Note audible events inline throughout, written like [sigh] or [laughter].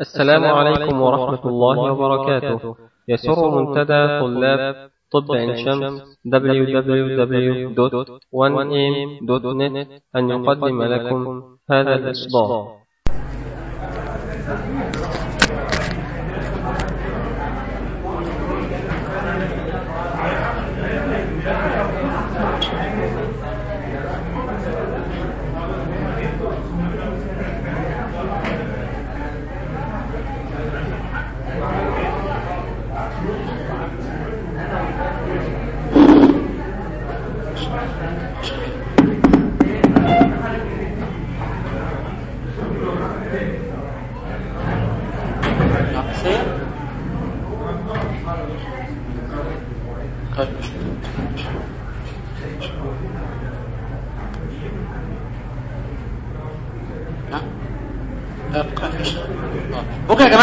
السلام عليكم ورحمة الله وبركاته. يسر منتدى طلاب طب عين شمس www.1am.net أن يقدم لكم هذا الإصدار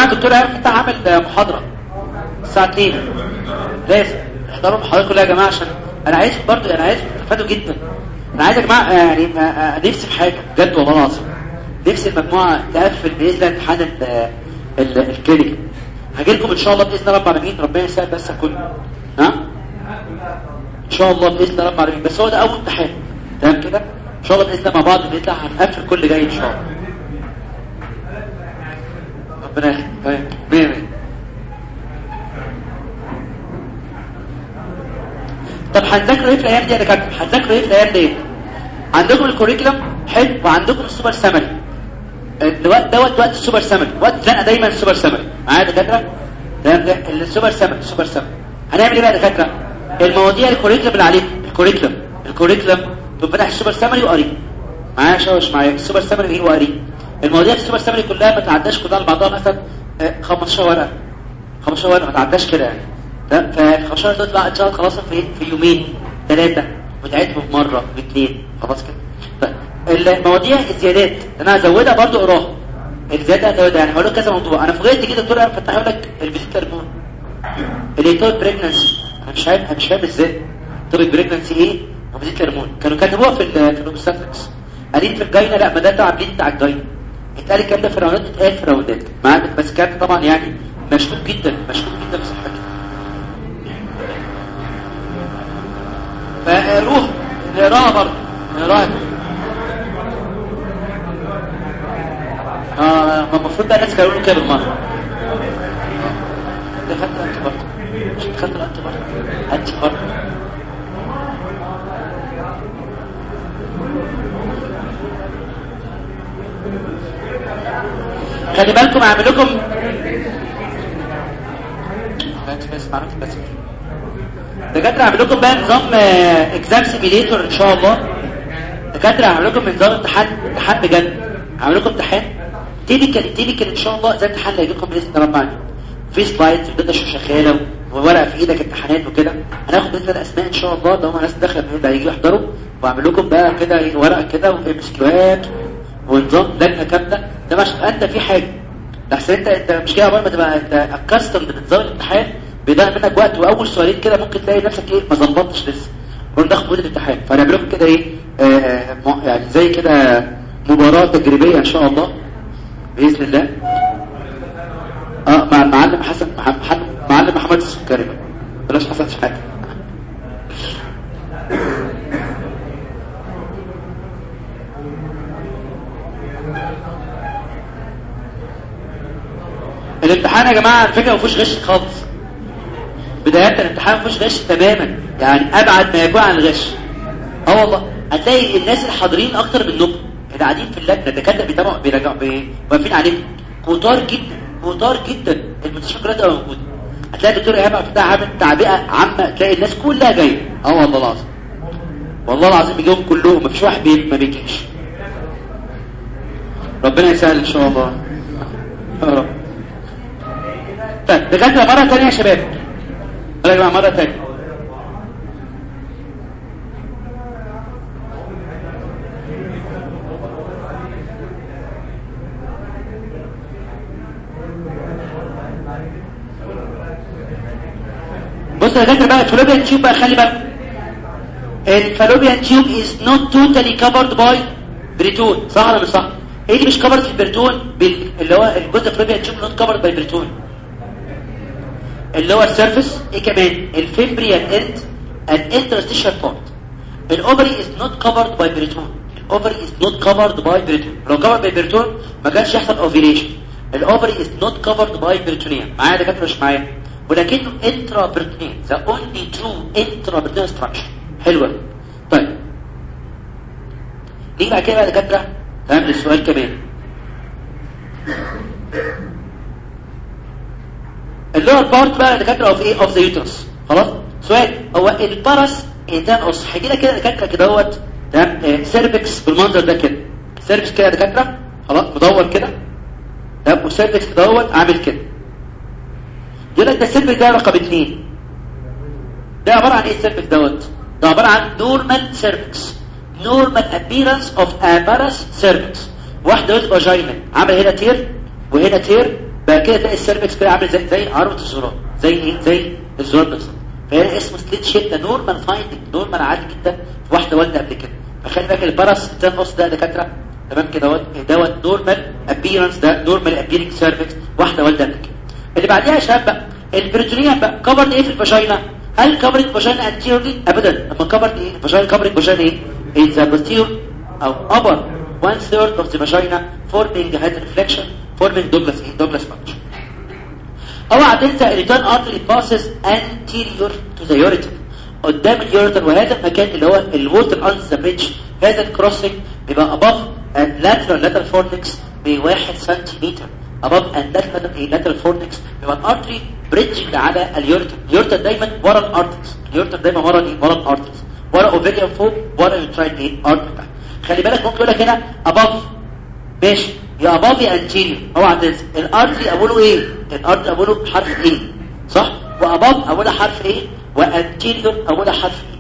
جماعة الدكتور عارف انت عامل محاضرة؟ الساعة 2 لازم. احضروا المحاضرات كلها يا جماعة عشان أنا عايز برضو أنا عايز تستفادوا جدا. أنا عايز يا جماعة يعني نفسي في حاجة. بجد والله العظيم. نفسي المجموعة تقفل بإذن الله امتحان الكلينيك هاجي لكم إن شاء الله بإذن الله رب العالمين. ربنا يسهل بس كله ها؟ إن شاء الله بإذن الله رب العالمين. بس هو ده أول امتحان. تمام كده؟ إن شاء الله بإذن الله مع بعض باذن الله هنقفل كل جاي إن شاء الله. ربنا يخليك. طيب مية طب هنذاكروا إيه في الأيام دي يا دكاترة؟ هنذاكروا إيه في الأيام دي؟ عندكم ال curriculum حلو وعندكم ال super summary الوقت دوت وقت ال super summary وقت زنقة دايما ال super summary معايا يا دكاترة؟ تمام ده؟ ال super summary ال super summary هنعمل إيه بقى يا دكاترة؟ المواضيع الكوريكولم اللي عليكم الكوريكولم الكوريكولم تبقى فاتح السوبر سامري وقريه معايا شوش معايا. السوبر سامري إيه وقريه المواضيع في السوبر سامري كلها ما تعداش كلها على بعضها مثلا 15 ورقة. 15 ورقة ما تعداش كده يعني. تمام؟ ف 15 تطلع إن شاء الله خلاص في في يومين ثلاثة وتعيدهم مرة باثنين خلاص كده؟ المواضيع الزيادات أنا هزودها برضو أقراها. الزيادة هزودها يعني هقول لك كذا موضوع. أنا فوجئت كده دكتور فتح لك الفيزيت هرمون اليتول بريجنسي أنا مش عارف أنا مش فاهم إزاي. طب البريجنسي إيه؟ وفيزيت هرمون كانوا كاتبوها في في الاوبستاتكس قالين في الجاينه لا ما ده البليد بتاع الجاينه اتقال الكلام ده في الراوندات اتقال في الراوندات معاك بس كان طبعا يعني مشكوك جدا مشكوك جدا بصحته فروح نقراها برضه نقراها آه ما المفروض بقى الناس كانوا يقولوا كده بالمرة. ده خدت انت برضه مش خدت انت برضه انت برضه خلي بالكم اعمل لكم دكاترة اعمل لكم بقى نظام اكزام سيميليتور إن شاء الله. دكاترة اعمل لكم نظام امتحان امتحان بجد. اعمل لكم امتحان typical typical إن شاء الله. زي الامتحان اللي هيجي لكم بإذن الله رب في slides وال data شغالة وورقة في إيدك امتحانات وكده. هناخد بإذن الله أسماء إن شاء الله. ده هم ناس داخلة هيجوا يحضروا. واعمل لكم بقى كده ورقة كده و MCQ ات ونظام لجنه كامله ده مش انت في حاجة. أحسن أنت أنت مش كده ما تبقى أنت accustomed بنظام الامتحان بيضيع منك وقت وأول سؤالين كده ممكن تلاقي نفسك إيه؟ ما ظبطتش لسه. وناخد ناخد مده الامتحان. فنعمل لكم كده إيه؟ آه يعني زي كده مباراة تجريبية إن شاء الله بإذن الله. آه مع المعلم حسن محمد معلم محمد السكري. بلاش حسن شحاته الامتحان يا جماعة الفكرة ما فيهوش غش خالص. بداية الامتحان ما فيهوش غش تماما. يعني أبعد ما يكون عن الغش. آه والله. هتلاقي الناس اللي حاضرين أكتر منكم. اللي قاعدين في اللجنة الدكاتره بيتابعوا بيراجعوا واقفين عليهم كتار جدا كتار جدا. المستشفى كلها تبقى موجودة. هتلاقي الدكتور إيهاب عبد الفتاح عامل تعبئة عامة. تلاقي الناس كلها جاية. آه والله العظيم. والله العظيم بيجيهم كلهم. مفيش واحد. ما بيجيش. ربنا يسهل إن شاء الله. يا رب طيب دكاتره مرة ثانية يا شباب. يا جماعة مرة ثانية بص يا دكتور بقى ال fallopian tube بقى خلي بالك. ال fallopian tube is not totally covered by peritoneum صح ولا مش صح؟ إيه اللي مش covered في بال... اللي هو الجزء ال fallopian tube not covered by peritoneum اللي هو ال surface إيه كمان ال fimbrial and ال interstitial part ال ovary is not covered by peritoneum ال ovary is not covered by peritoneum لو covered by peritoneum ما كانش يحصل ovulation ال ovary is not covered by peritoneum معايا دكاتره مش معايا. ولكنه intraperitoneal the only true intraperitoneal structure حلوة. طيب. نيجي بعد كده بقى دكاتره تمام. للسؤال كمان اللور بارت بقى دكاتره اوف إيه اوف ذا يوترس خلاص؟ سؤال هو البارس انسان قص هيجي لك كده دكاتره كده اهوت تمام؟ سيرفكس بالمنظر ده كده. سيرفكس كده دكاتره خلاص؟ مدور كده. تمام؟ والسيرفكس كده عامل كده. يقول لك ده السيرفكس ده رقم اثنين ده عبارة عن إيه السيرفكس دوت؟ ده عبارة عن نورمال سيرفكس نورمال ابيرنس أوف أمبارس سيرفكس واحدة ويز فاجينا عامل هنا تير وهنا تير. بقى كده تلاقي السيرفكس كده عامل زي زي عروه الزرار. زي إيه؟ زي الزرار. بالظبط فهنا اسمه سليت شيب ده نورمال فايندنج. نورمال عادي جدا. في واحدة والده قبل كده. فخلي بالك البرس التنفس ده دكاترة. تمام كده دوت دوت نورمال ابيرنس ده. نورمال ابيرنج سيرفكس واحدة والده قبل كده. اللي بعديها يا شباب بقى البريتونيوم بقى. كفر إيه في الفاجينا؟ هل كفرت فاجينا انتيرلي ابدا. لما كفرت إيه؟ الفاجينا كفرت فاجينا إيه؟ In the posterior أو upper one third of the vagina forming head reflection forming Douglas إيه Douglas function اوعى تنسى ال uterine artery passes anterior to the ureter. قدام ال ureter وهذا المكان اللي هو ال water under the bridge هذا ال crossing بيبقى above and lateral lateral fornix بواحد سنتيمتر above and lateral lateral fornix بيبقى ال artery bridging على ال ureter ال ureter دايما ورا ال arteries ال ureter دايما ورا الايه ورا ورا ovarian فوق ورا uterine إيه تحت خلي بالك ممكن يقول لك هنا above. ماشي. يا above يا anterior. اوعى تنسى ال artery أوله إيه؟ ال artery أوله حرف إيه؟ صح؟ و above أوله حرف إيه؟ و anterior أوله حرف إيه؟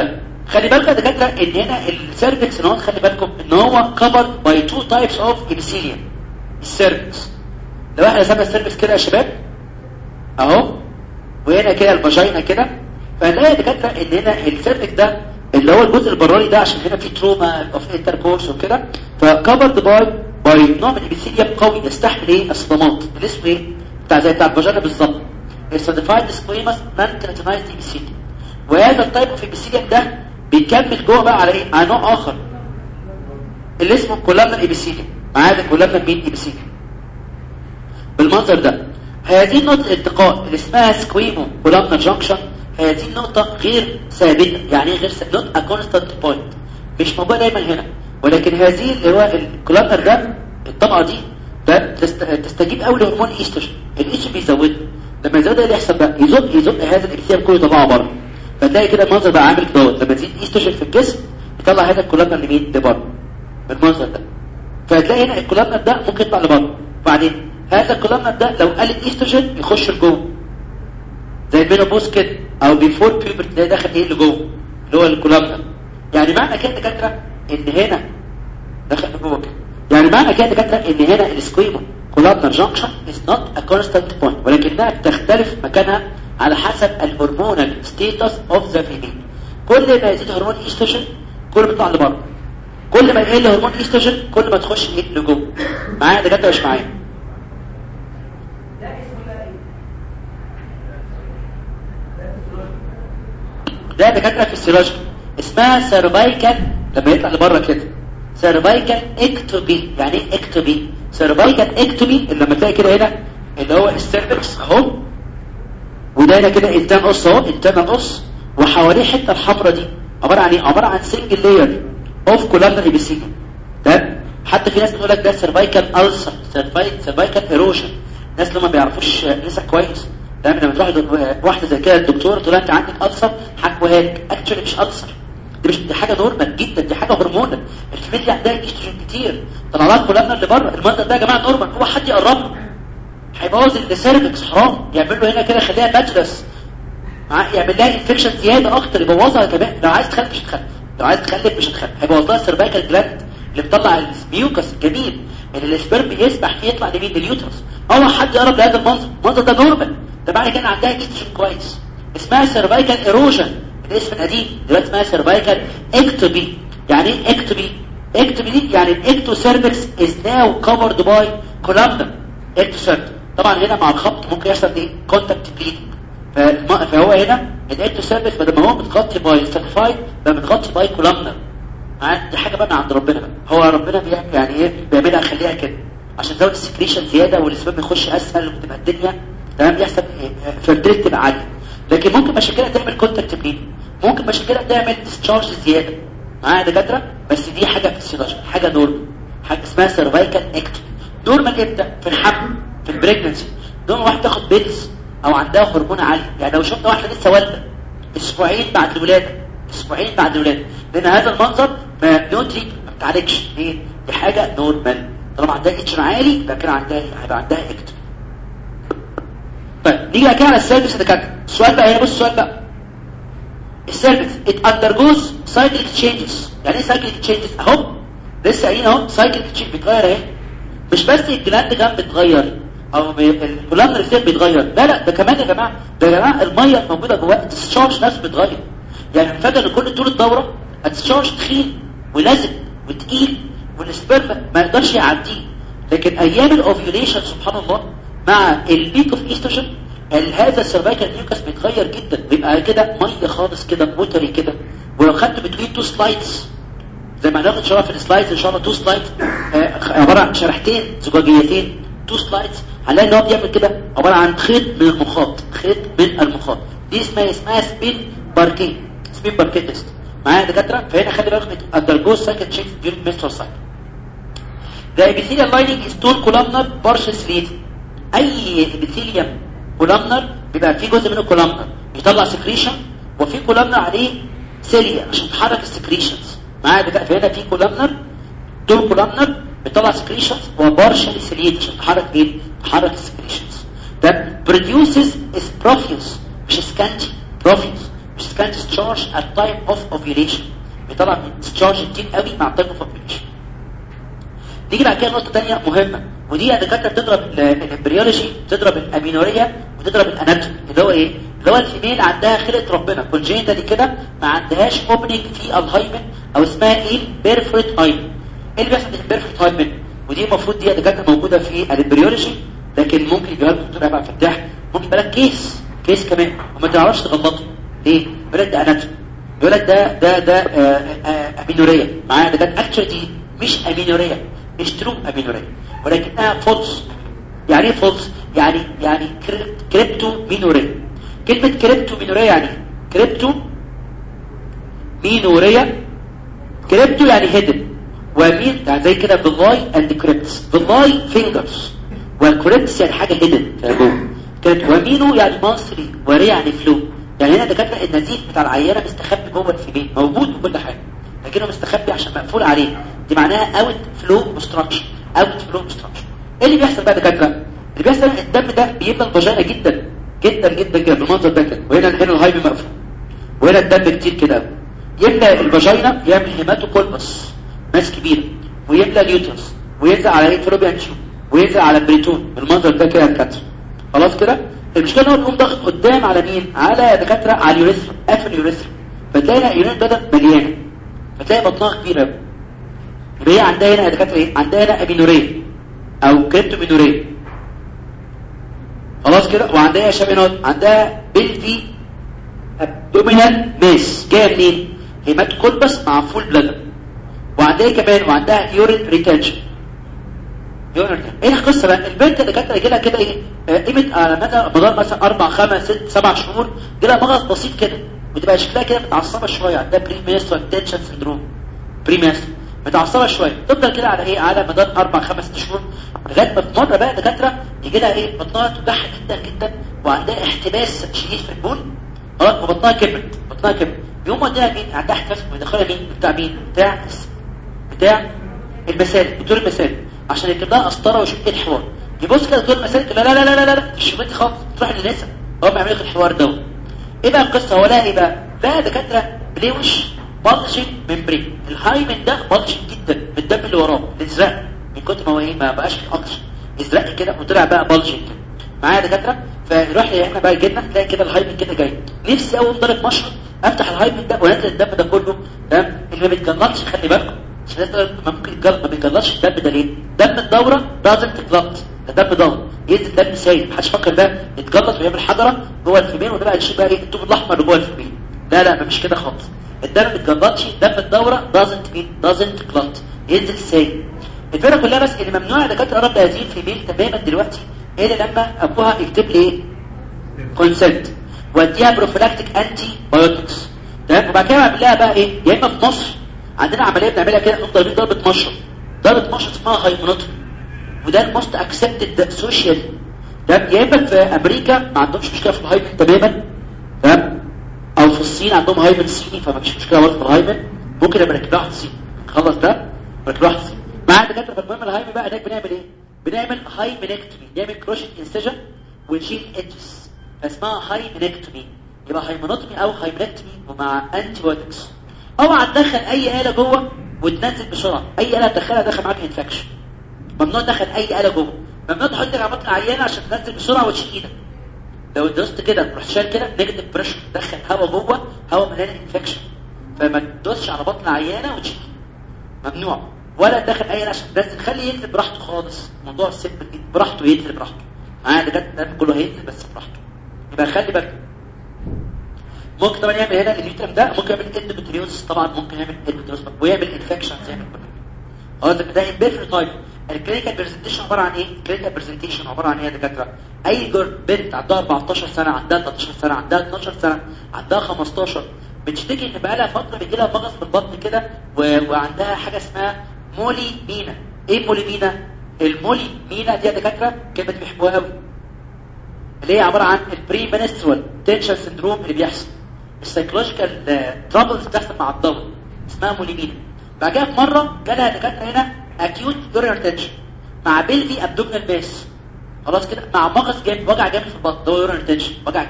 طيب. خلي بالك يا دكاترة إن هنا ال cervix ان هو خلي بالكم إن هو covered by two types of epithelium ال cervix لو إحنا رسمنا ال cervix كده يا شباب أهو. وهنا كده ال vagina كده. فهنلاقي يا دكاتره ان هنا ال cervix ده اللي هو الجزء البراني ده عشان هنا في trauma of intercourse وكده. ف covered by by نوع من ال epithelium قوي يستحمل إيه؟ الصدمات. اللي اسمه إيه؟ بتاع زي بتاع ال vagina بالظبط. ال stratified squamous non keratinized وهذا ال type of epithelium ده بيكمل جوه بقى على إيه؟ على نوع آخر. اللي اسمه columnar epithelium معانا columnar مين epithelium بالمنظر ده. هذه النقطة الالتقاء اللي اسمها squamocolumnar junction هذه النقطة غير ثابتة يعني غير ثابتة. not a constant point مش موجودة دايما هنا. ولكن هذه اللي هو ال columnar ده الطبقة دي ده تست... تستجيب قوي لهرمون الايستروجين الايستروجين بيزوده لما يزود اللي يحصل بقى يزق يزق هذا ال epithelium كله طبعا بره. فتلاقي كده المنظر بقى عامل كده لما تزيد إيستروجين في الجسم يطلع هذا ال columnar لمين لبره بالمنظر ده. فهتلاقي هنا ال columnar ده ممكن يطلع لبره. وبعدين هذا ال columnar ده لو قل الايستروجين يخش لجوه. زي ال menopause كده أو before puberty ده داخل إيه لجوه اللي هو ال columnar يعني معنى كده دكاترة إن هنا داخل كده يعني معنى كده دكاترة إن هنا ال squamocolumnar junction is not a constant point ولكنها بتختلف مكانها على حسب ال hormonal status of the female كل ما يزيد هرمون ايستروجين كل ما يطلع لبره. كل ما يقل هرمون ايستروجين كل ما تخش إيه لجوه معايا دكاترة مش معايا؟ ده دكاترة physiological اسمها cervical لما يطلع لبره كده. cervical ectopy يعني إيه ectopy cervical ectopy اللي لما تلاقي كده هنا اللي هو ال cervix أهو. وده هنا كده internal os أهو. internal os وحواليه الحته الحمراء دي. عبارة عن إيه؟ عبارة عن single layer of columnar epithelium تمام؟ حتى في ناس بتقول لك ده cervical ulcer cervical erosion الناس اللي ما بيعرفوش لسه كويس. تمام لما تروح واحدة زي كده الدكتور تقول انت عندك ulcer هكويها لك actually مش ulcer. دي مش دي حاجة normal جدا دي حاجة hormonal ال female عندها ايستروجين كتير. طلع لها columnar اللي بره. المنظر ده يا جماعة normal هو حد يقرب له. هيبوظ ال cervix حرام. يعمل له هنا كده يخليها patulous يعمل لها infection زيادة أكتر يبوظها كمان. لو عايز تخلف مش هتخلف. لو عايز تخلف مش هتخلف. هيبوظ لها ال cervical gland اللي بتطلع ال mucus الجميل. اللي ال sperm يسبح فيه يطلع لمين؟ لل uterus. اوعى حد يقرب لهذا المنظر. المنظر ده normal ده معنى كده عندها ايستروجين كويس. اسمها cervical erosion الاسم القديم دلوقتي اسمها cervical ectopy يعني إيه ectopy ectopy دي يعني ال ectocervix is now covered by columnar ectocervix طبعا هنا مع الخبط ممكن يحصل إيه؟ contact bleeding فهو هنا ال ectocervix بدل ما هو متغطي by stratified بقى متغطي by columnar دي حاجة بقى من عند ربنا. بقى هو ربنا بيعمل يعني إيه؟ بيعملها خليها كده. عشان زود ال secretion زياده وال sperm يخش اسهل وتبقى الدنيا تمام؟ يحصل fertility تبقى عاليه لكن ممكن مشاكلها تعمل contact bleeding ممكن مشاكلها تعمل discharge زيادة. معايا دكاترة؟ بس دي حاجة physiologic حاجة normal حاجة اسمها cervical ectopy normal إمتى في الحمل في ال pregnancy دون واحدة تاخد pills أو عندها هرمون عالي يعني لو شفنا واحدة لسه والدة أسبوعين بعد الولادة أسبوعين بعد الولادة. لأن هذا المنظر not treat ما بتعالجش. ليه؟ دي حاجة normal طالما عندها اتش عالي يبقى كده عندها هيبقى عندها ectopy طيب نيجي بقى كده على ال cervix يا دكاتره السؤال بقى هنا بص السؤال بقى. ال cervix it undergoes cyclic changes. يعني إيه cyclic changes أهو لسه قايلين أهو cyclic change بيتغير اهي مش بس ال gland كان بيتغير أو ال columnar cell بيتغير. لا لا ده كمان يا جماعة ده يا جماعة المية الموجوده جواه ال discharge نفسه بيتغير. يعني فجأة ان كل طول الدورة ال discharge تخين ولازق وتقيل وال sperm ما يقدرش يعديه. لكن أيام ال ovulation سبحان الله مع ال peak of estrogen هذا ال cervical mucus بيتغير جدا بيبقى كده ميه خالص كده watery كده. ولو خدت between two slides زي ما هناخد شرح في ال slides إن شاء الله two slides عبارة عن شرحتين زجاجيتين two slides هنلاقي إن هو بيعمل كده عبارة عن خيط من المخاط خيط من المخاط. دي اسمها اسمها spinnbarkeit spinnbarkeit test معايا دكاترة؟ فهنا خلي بالك undergo cyclic change during menstrual cycle The epithelial lining is tall columnar partially ciliated. أي epithelium columnar بيبقى في جزء منه columnar بيطلع secretion وفي columnar عليه cilia عشان تحرك ال secretions معايا بقى فهنا في columnar دول columnar بيطلع secretions و partially ciliated عشان تحرك إيه؟ تحرك ال secretions ده produces is profuse مش scanty profuse. مش scanty discharge at time of ovulation. بيطلع discharge كتير قوي مع time of ovulation. نيجي بعد كده نقطة ثانية مهمة ودي يا دكاتره بتضرب ال embryology بتضرب ال amenorrhea وتضرب ال anatomy اللي هو إيه؟ اللي هو ال female عندها خلقة ربنا congenitally كده ما عندهاش opening في ال hymen أو اسمها إيه؟ imperforate hymen إيه اللي بيحصل في ال imperforate hymen ودي المفروض دي يا دكاتره موجودة في ال embryology لكن ممكن يجيبها لك دكتور ابعد فتاح ممكن يجيب لك case case كمان وما تعرفش تغلطه. ليه؟ يقول لك ده anatomy يقول لك ده ده ده آه آه amenorrhea معايا ده كانت actually مش amenorrhea مش true amenorrhea ولكنها false يعني إيه false يعني يعني cryptomenorrhea كلمة cryptomenorrhea يعني cryptomenorrhea crypto يعني hidden و men يعني زي كده villi and crypts villi fingers وال crypts يعني حاجة hidden و meno يعني monthly و rrhea يعني flow يعني هنا دكاترة النزيف بتاع العيانه مستخبي جوه ال female موجود وكل حاجة. لكنه مستخبي عشان مقفول عليه. دي معناها outflow obstruction outflow obstruction إيه اللي بيحصل بقى دكاترة؟ اللي بيحصل الدم ده بيملى ال vagina جدا جدا جدا كده بالمنظر ده كده. وهنا هنا الهايب مقفول. وهنا الدم كتير كده. يملى ال vagina يعمل hematocolpos mass كبيرة. ويملى ال uterus. وينزل على ال fallopian tube وينزل على ال peritoneum بالمنظر ده كده دكاترة خلاص كده؟ المشكلة إن هو بيقوم ضاغط قدام على مين؟ على دكاترة على ال urethra قافل ال urethra فتلاقي ال urine bladder مليانه فتلاقي بطنها يبقى هي عندها هنا دكاتره إيه؟ عندها هنا amenorrhea أو cryptomenorrhea خلاص كده؟ وعندها شابينات عندها pelvi abdominal mass جاية منين؟ hematocolpos مع full bladder. وعندها كمان وعندها urine retention. إيه القصة بقى؟ البنت اللي كانت رجلها كده إيه؟ قيمة على مدى مدار مثلا 4 5 6 7 شهور. جالها مغص بسيط كده. وتبقى شكلها كده متعصبه شوية عندها premenstrual tension syndrome premenstrual متعصبه شوية تفضل كده على إيه على مدار 4 5 شهور لغايه ما مره بقى دكاتره يجي لها إيه بطنها توجعها جدا جدا وعندها احتباس شديد في البول آه وبطنها كبرت بطنها كبرت يوم وديها مين عندها احتباس ويدخلها مين بتاع مين بتاع بتاع المسالك دكتور المسالك عشان يكتب لها قسطره ويشوف إيه الحوار يبص كده دكتور المسالك لا لا لا لا لا لا مش شوفتي خالص تروح للنسا هو بيعمل لك الحوار ده إيه بقى القصة هو لا إيه بقى لا دكاتره بليوش بلجنج ممبرين الهايمن ده بلجنج جدا بالدم اللي وراه ازرق من كتر ما هو إيه ما بقاش اكشن ازرق كده وطلع بقى كده معايا دكاترة؟ فنروح إحنا بقى جينا تلاقي كده الهايمن كده جاي. نفسي أول ضرب مشرط أفتح ال hymen ده وأنزل الدم ده كله. تمام؟ اللي ما بيتجلطش خلي بالكم. عشان ممكن ما بيجلطش الدم ده ليه؟ دم الدورة لازم تتجلط ده دم دورة ينزل دم سايل محدش فكر ده يتجلط ويعمل حجرة جوه ال female وده بقى الشيء بقى إيه؟ الطوب الأحمر اللي جوه ال female لا لا مش كده خالص. الدم ما بيتجلطش دم الدورة doesn't mean doesn't clot. ينزل سايل الفكرة كلها بس إن ممنوع دكاترة قرب هذه ال female تماما دلوقتي إلا لما أبوها يكتب لي إيه؟ consent واديها prophylactic antibiotics تمام؟ وبعد كده بعمل لها بقى إيه؟ يا إما في مصر. عندنا عملية بنعملها كده نقوم ضربة مشرط ضربة مشرط اسمها hymenotomy وده ال most accepted social تمام؟ يا إما في أمريكا ما عندهمش مشكلة في ال hymen تماما تمام؟ أو في الصين عندهم hymen صيني فما فيش مشكلة برضه في ال hymen ممكن يبقى نركب واحد صيني خلص ده نركب واحد صيني مع دكاتره فالمهم ال hymen بقى هناك بنعمل إيه؟ بنعمل hymenectomy نعمل cruciate incision ونشيل edges اسمها hymenectomy يبقى hymenotomy أو hymenectomy ومع antibiotics اوعى تدخل أي آلة جوه وتنزل بسرعة. أي آلة تدخلها دخل معاك infection ممنوع تدخل أي اله جوه. ممنوع تحط رغبات عيانه عشان تنزل بسرعة وتشيل إيدك. لو دوست كده رحت شايل كده negative pressure تدخل هواء جوه هواء مليان infection فما تدوسش على بطن عيانة وتشيل. ممنوع. ولا تدخل أي عشان تنزل خليه ينزل براحته خالص. موضوع ال simple براحته ينزل براحته. معايا بجد كله هينزل بس براحته. يبقى خلي بالك. ممكن طبعا يعمل هنا اليوترم ده. ممكن يعمل endometriosis طبعا. ممكن يعمل endometriosis ويعمل infection زي ما قلنا آه ده imperforate type ال clinical presentation عبارة عن إيه؟ ال clinical presentation عبارة عن إيه يا دكاترة؟ أي بنت عندها 14 سنة عندها 13 سنة عندها 12 سنة عندها 15 بتشتكي إن بقى لها فترة بيجي لها مغص في البطن كده. وعندها حاجة اسمها molimina إيه molimina ال molimina دي يا دكاترة كلمة بيحبوها قوي. اللي هي عبارة عن ال premenstrual tension syndrome اللي بيحصل. ال psychological troubles بتحصل مع الضغط. اسمها molimina بعد كده في مرة جالها دكاترة هنا acute urine retention مع pelvi abdominal mass خلاص كده مع مغص جامد وجع جامد في البطن ده urine retention وجع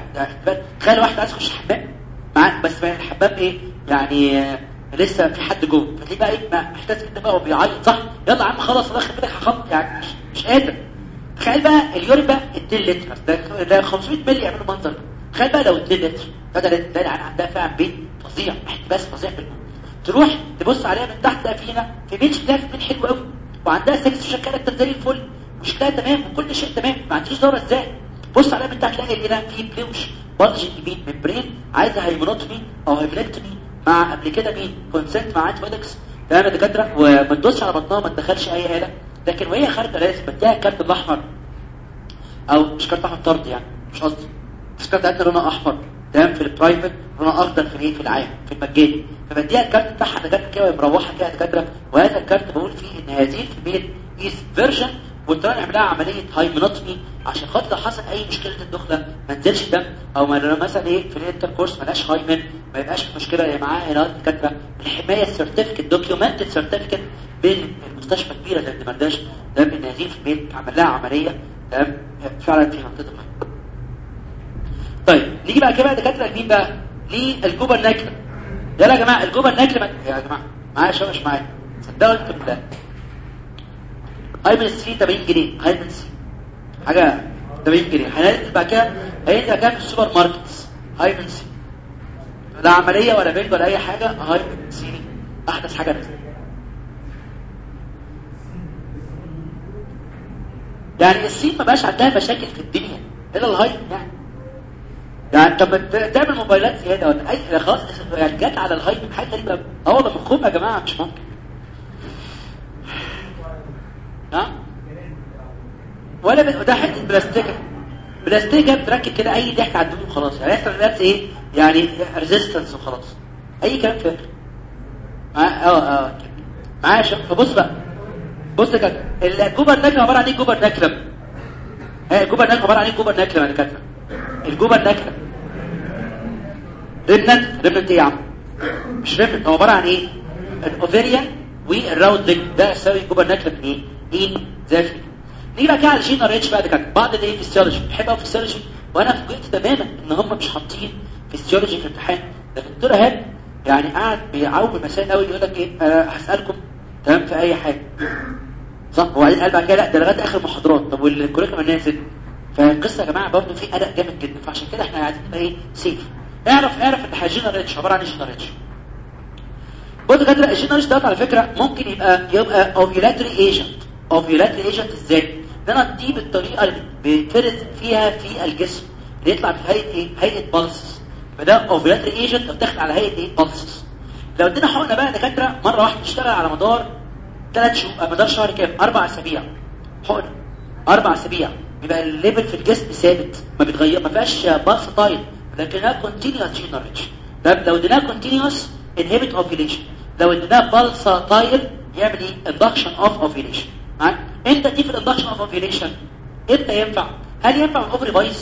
تخيل واحد عايز يخش الحمام مع بس ما الحمام إيه؟ يعني لسه في حد جوه. فتلاقيه بقى إيه؟ محتاج كده بقى وبيعيط صح؟ يلا يا عم خلاص الله يخليك هخط يعني مش, مش قادر. تخيل بقى اليورين بقى 2 لتر. ده, ده 500 مللي يعملوا منظر. ده تخيل بقى لو 2 لتر. بدل ده يعني عندها فعلا بيت فظيع احتباس فظيع في الموت تروح تبص عليها من تحت فينا في بيت شكلها في بيت حلو قوي وعندها سكس شكلها زي الفل وشكلها تمام وكل شيء تمام ما عنديش دورة إزاي؟ بص عليها من تحت تلاقي هنا في bluish bulging membrane عايزة hymenotomy أو hymenectomy مع قبل كده مين؟ consent مع antibiotics تمام يا دكاترة؟ وما تدوسش على بطنها ما تدخلش أي آلة لكن وهي خارجة لازم بديها الكارت الأحمر أو مش كارت أحمر طرد يعني مش قصدي بس كارت لونها أحمر. تمام في ال private لونها اخضر في الايه في العام في المجاني فبديها الكارت بتاعها دكاتره كده وهي مروحة كده دكاتره وهذا الكارت بقول فيه إن هذه ال female is virgin وترى نعملها عملية hymenotomy عشان خاطر لو حصل أي مشكلة الدخلة ما نزلش دم أو ما مثلا إيه في ال intercourse ملاش hymen ما يبقاش مشكلة معاها هنا دكاتره الحماية ال certificate documented certificate المستشفى كبيره زي الدمرداش ده إن هذه ال female عمل لها عملية تمام فعلا في منطقة طيب نيجي بقى كده دكاترة لمين بقى. لل gubernaculum يلا يا جماعة ال gubernaculum يا جماعة معايا شو مش معايا؟ صدقوا أنتوا بالله هايبن سي 80 جنيه. هايبن سي. حاجة 80 جنيه. هننزل بعد كده هينزل كام في السوبر ماركتس هايبن سي. لا عملية ولا بنج ولا أي حاجة هايبن سي. أحدث حاجة نزلت. يعني الصين ما بقاش عندها مشاكل في الدنيا. إلا الهايب يعني. يعني طب تعمل موبايلات زيادة ولا أي خلاص يعني جت على ال hype حاجة غريبه آه والله مفهوم يا جماعة مش ممكن. نعم ولا ب... ده حتة بلاستيكة. بلاستيكة بتركب كده أي ضحك على الدهون وخلاص. يعني يحصل بس إيه؟ يعني resistance وخلاص. أي كلام فارغ آه آه معايا فبص بقى. بص كده ال gubernaculum عبارة عن إيه؟ gubernaculum ها ال gubernaculum عبارة عن إيه؟ gubernaculum يا دكاتره ال gubernaculum remnant remnant إيه يا عم مش remnant هو عباره عن إيه ال ovarian وال round lig ده يساوي gubernaculum إيه إيه زي نيجي بقى كده على GnRH بقى دكاتره بعض الايه فيسيولوجي بحب قوي فيسيولوجي وأنا فوجئت تماما ان هم مش حاطين فيسيولوجي في الامتحان ده الدكتور ايهاب يعني قاعد بيعوم مسائل قوي يقول لك إيه أه هسالكم تمام في اي حاجة صح وبعدين قال بعد كده لا ده لغايه اخر محاضرات طب وال curriculum نازل فالقصة يا جماعة برضه في اداء جامد جدا فعشان كده إحنا عايزين نبقى إيه safe اعرف اعرف ان GnRH عبارة عن بص يا دكاتره ال GnRH دوت على فكرة ممكن يبقى يبقى ovulatory agent ovulatory agent إزاي ان أنا اديه بالطريقة اللي بيتفرز فيها في الجسم اللي يطلع بهيئه إيه؟ هيئة pulses فده ovulatory agent بتاخد على هيئة إيه؟ pulses لو ادينا حقنة بقى دكاترة مرة واحدة تشتغل على مدار ثلاث شهور مدار شهر كام؟ أربع أسابيع. حقنة. أربع أسابيع. يبقى ال level في الجسم ثابت. ما بيتغير ما فيهاش pulsatile لكنها continuous GnRH طب لو اديناها continuous inhibit ovulation لو اديناها تايم يعمل إيه induction of ovulation إمتى دي في ال induction of ovulation إمتى ينفع هل ينفع ال ovary بايظ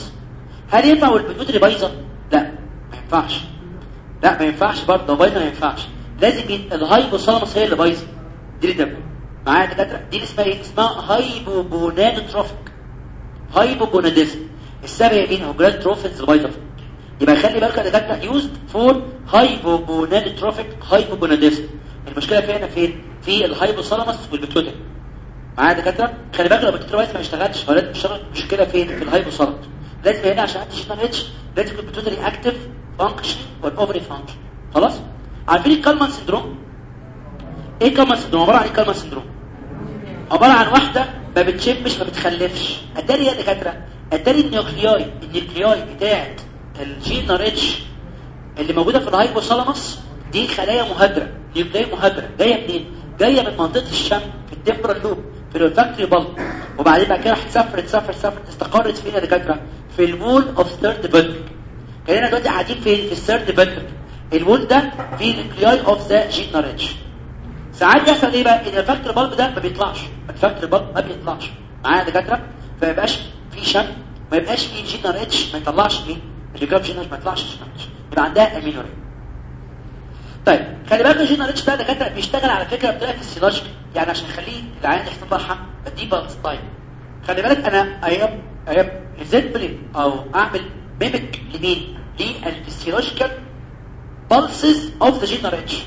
هل ينفع وال pituitary بايظه لا ما ينفعش لا ما ينفعش برضه بايظه ما ينفعش لازم ال hypothalamus هي اللي بايظه دي اللي تبقى معايا دكاتره دي اللي اسمها إيه اسمها hypogonadotrophic hypogonadism السبب مين هو gonadotrophins البايظه يبقى خلي بالك يا دكاتره used for hypogonadotrophic hypogonadism المشكلة فين فين؟ في ال hypothalamus وال pituitary معايا دكاترة؟ خلي بالك لو ال pituitary ما اشتغلش ولا بتشتغل مشكلة فين؟ في ال hypothalamus لازم هنا عشان تشتغل H لازم يكون ال pituitary active function وال ovary function خلاص؟ عارفين ال Kallmann syndrome إيه ال Kallmann syndrome عبارة عن إيه ال Kallmann syndrome عبارة عن واحدة ما بتشمش ما بتخلفش. اتاري يا دكاترة اتاري ال nuclei ال nuclei بتاعت الجين اتش اللي موجودة في ال hypothalamus دي خلايا مهاجرة nuclei مهاجرة جاية منين؟ جاية من منطقة الشم في ال temporal lobe في ال olfactory bulb وبعدين بعد كده راح تسافر تسافر استقرت فين يا دكاترة في ال wall of third ventricle كاننا دلوقتي قاعدين فين في ال third ventricle ال wall ده في ال nuclei of the GnRH ساعات يحصل إيه بقى؟ إن ال olfactory bulb ده ما بيطلعش. ال olfactory bulb ما بيطلعش. معايا دكاترة؟ فما يبقاش في شم ما يبقاش في جين اتش ما يطلعش إيه؟ الجرام جين ما يطلعش يبقى عندها amenorrhea طيب خلي بالك الجين اتش ده دكاترة بيشتغل على فكرة بطريقة physiologic يعني عشان يخليه العيان يحصل لها حمل. بديه pulsatile خلي بالك أنا I am I am resembling أو أعمل mimic لمين؟ لل physiological pulses of the GnRH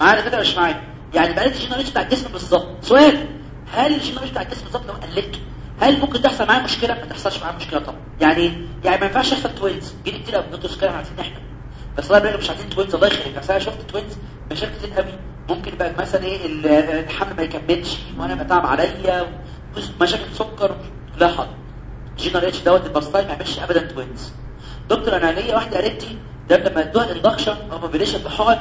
معايا كده مش معايا يعني بقى الجين اتش بتاع الجسم بالظبط. سؤال هل الجين اتش بتاع الجسم بالظبط لو قللته هل ممكن تحصل معاه مشكلة؟ ما تحصلش معاه مشكلة طبعا. يعني يعني ما ينفعش يحصل twins جيل كتير قوي دكتور سكان عارفين إحنا. بس الله يبارك مش عايزين twins الله يخليك. بس أنا شفت twins مشاكل كتير قوي. ممكن بقى مثلا إيه الحمل ما يكملش. وأنا بتعب عليا. مشاكل سكر. لا حد جين اتش دوت ال pulsatile ما يعملش ابدا twins دكتور أنا ليا واحدة قريبتي. ده لما ادوها induction of ovulation بحقن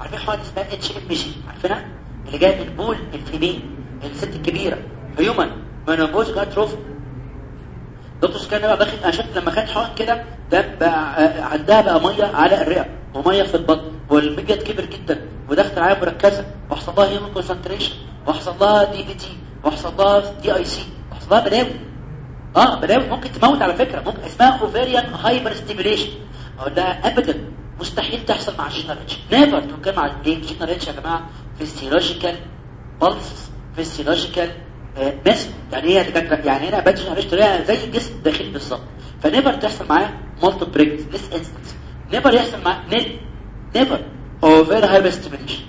عارفين حقن اسمها HMG عارفينها؟ اللي جاية من بول ال female الست الكبيرة. human menopausal gonadotrophin دكتور سكان بقى باخد شفت لما خدت حقن كده ده بقى عندها بقى مية على الرئة ومية في البطن. والمبيض كبر جدا ودخلت عناية مركزة. وحصل لها hemoconcentration وحصل لها DVT وحصل لها DIC وحصل لها بلاوي. آه بلاوي ممكن تموت على فكرة. ممكن اسمها ovarian hyperstimulation أقول لها ابدا مستحيل تحصل مع ال GnRH never تكون مع ليه ال GnRH يا جماعة. physiological pulse physiological pulse يعني إيه دكاتره يعني هنا GnRH طريقة زي الجسم الداخلي بالظبط. ف never تحصل معاه multiple pregnancies for instance never يحصل معاه never. ovarian hyperstimulation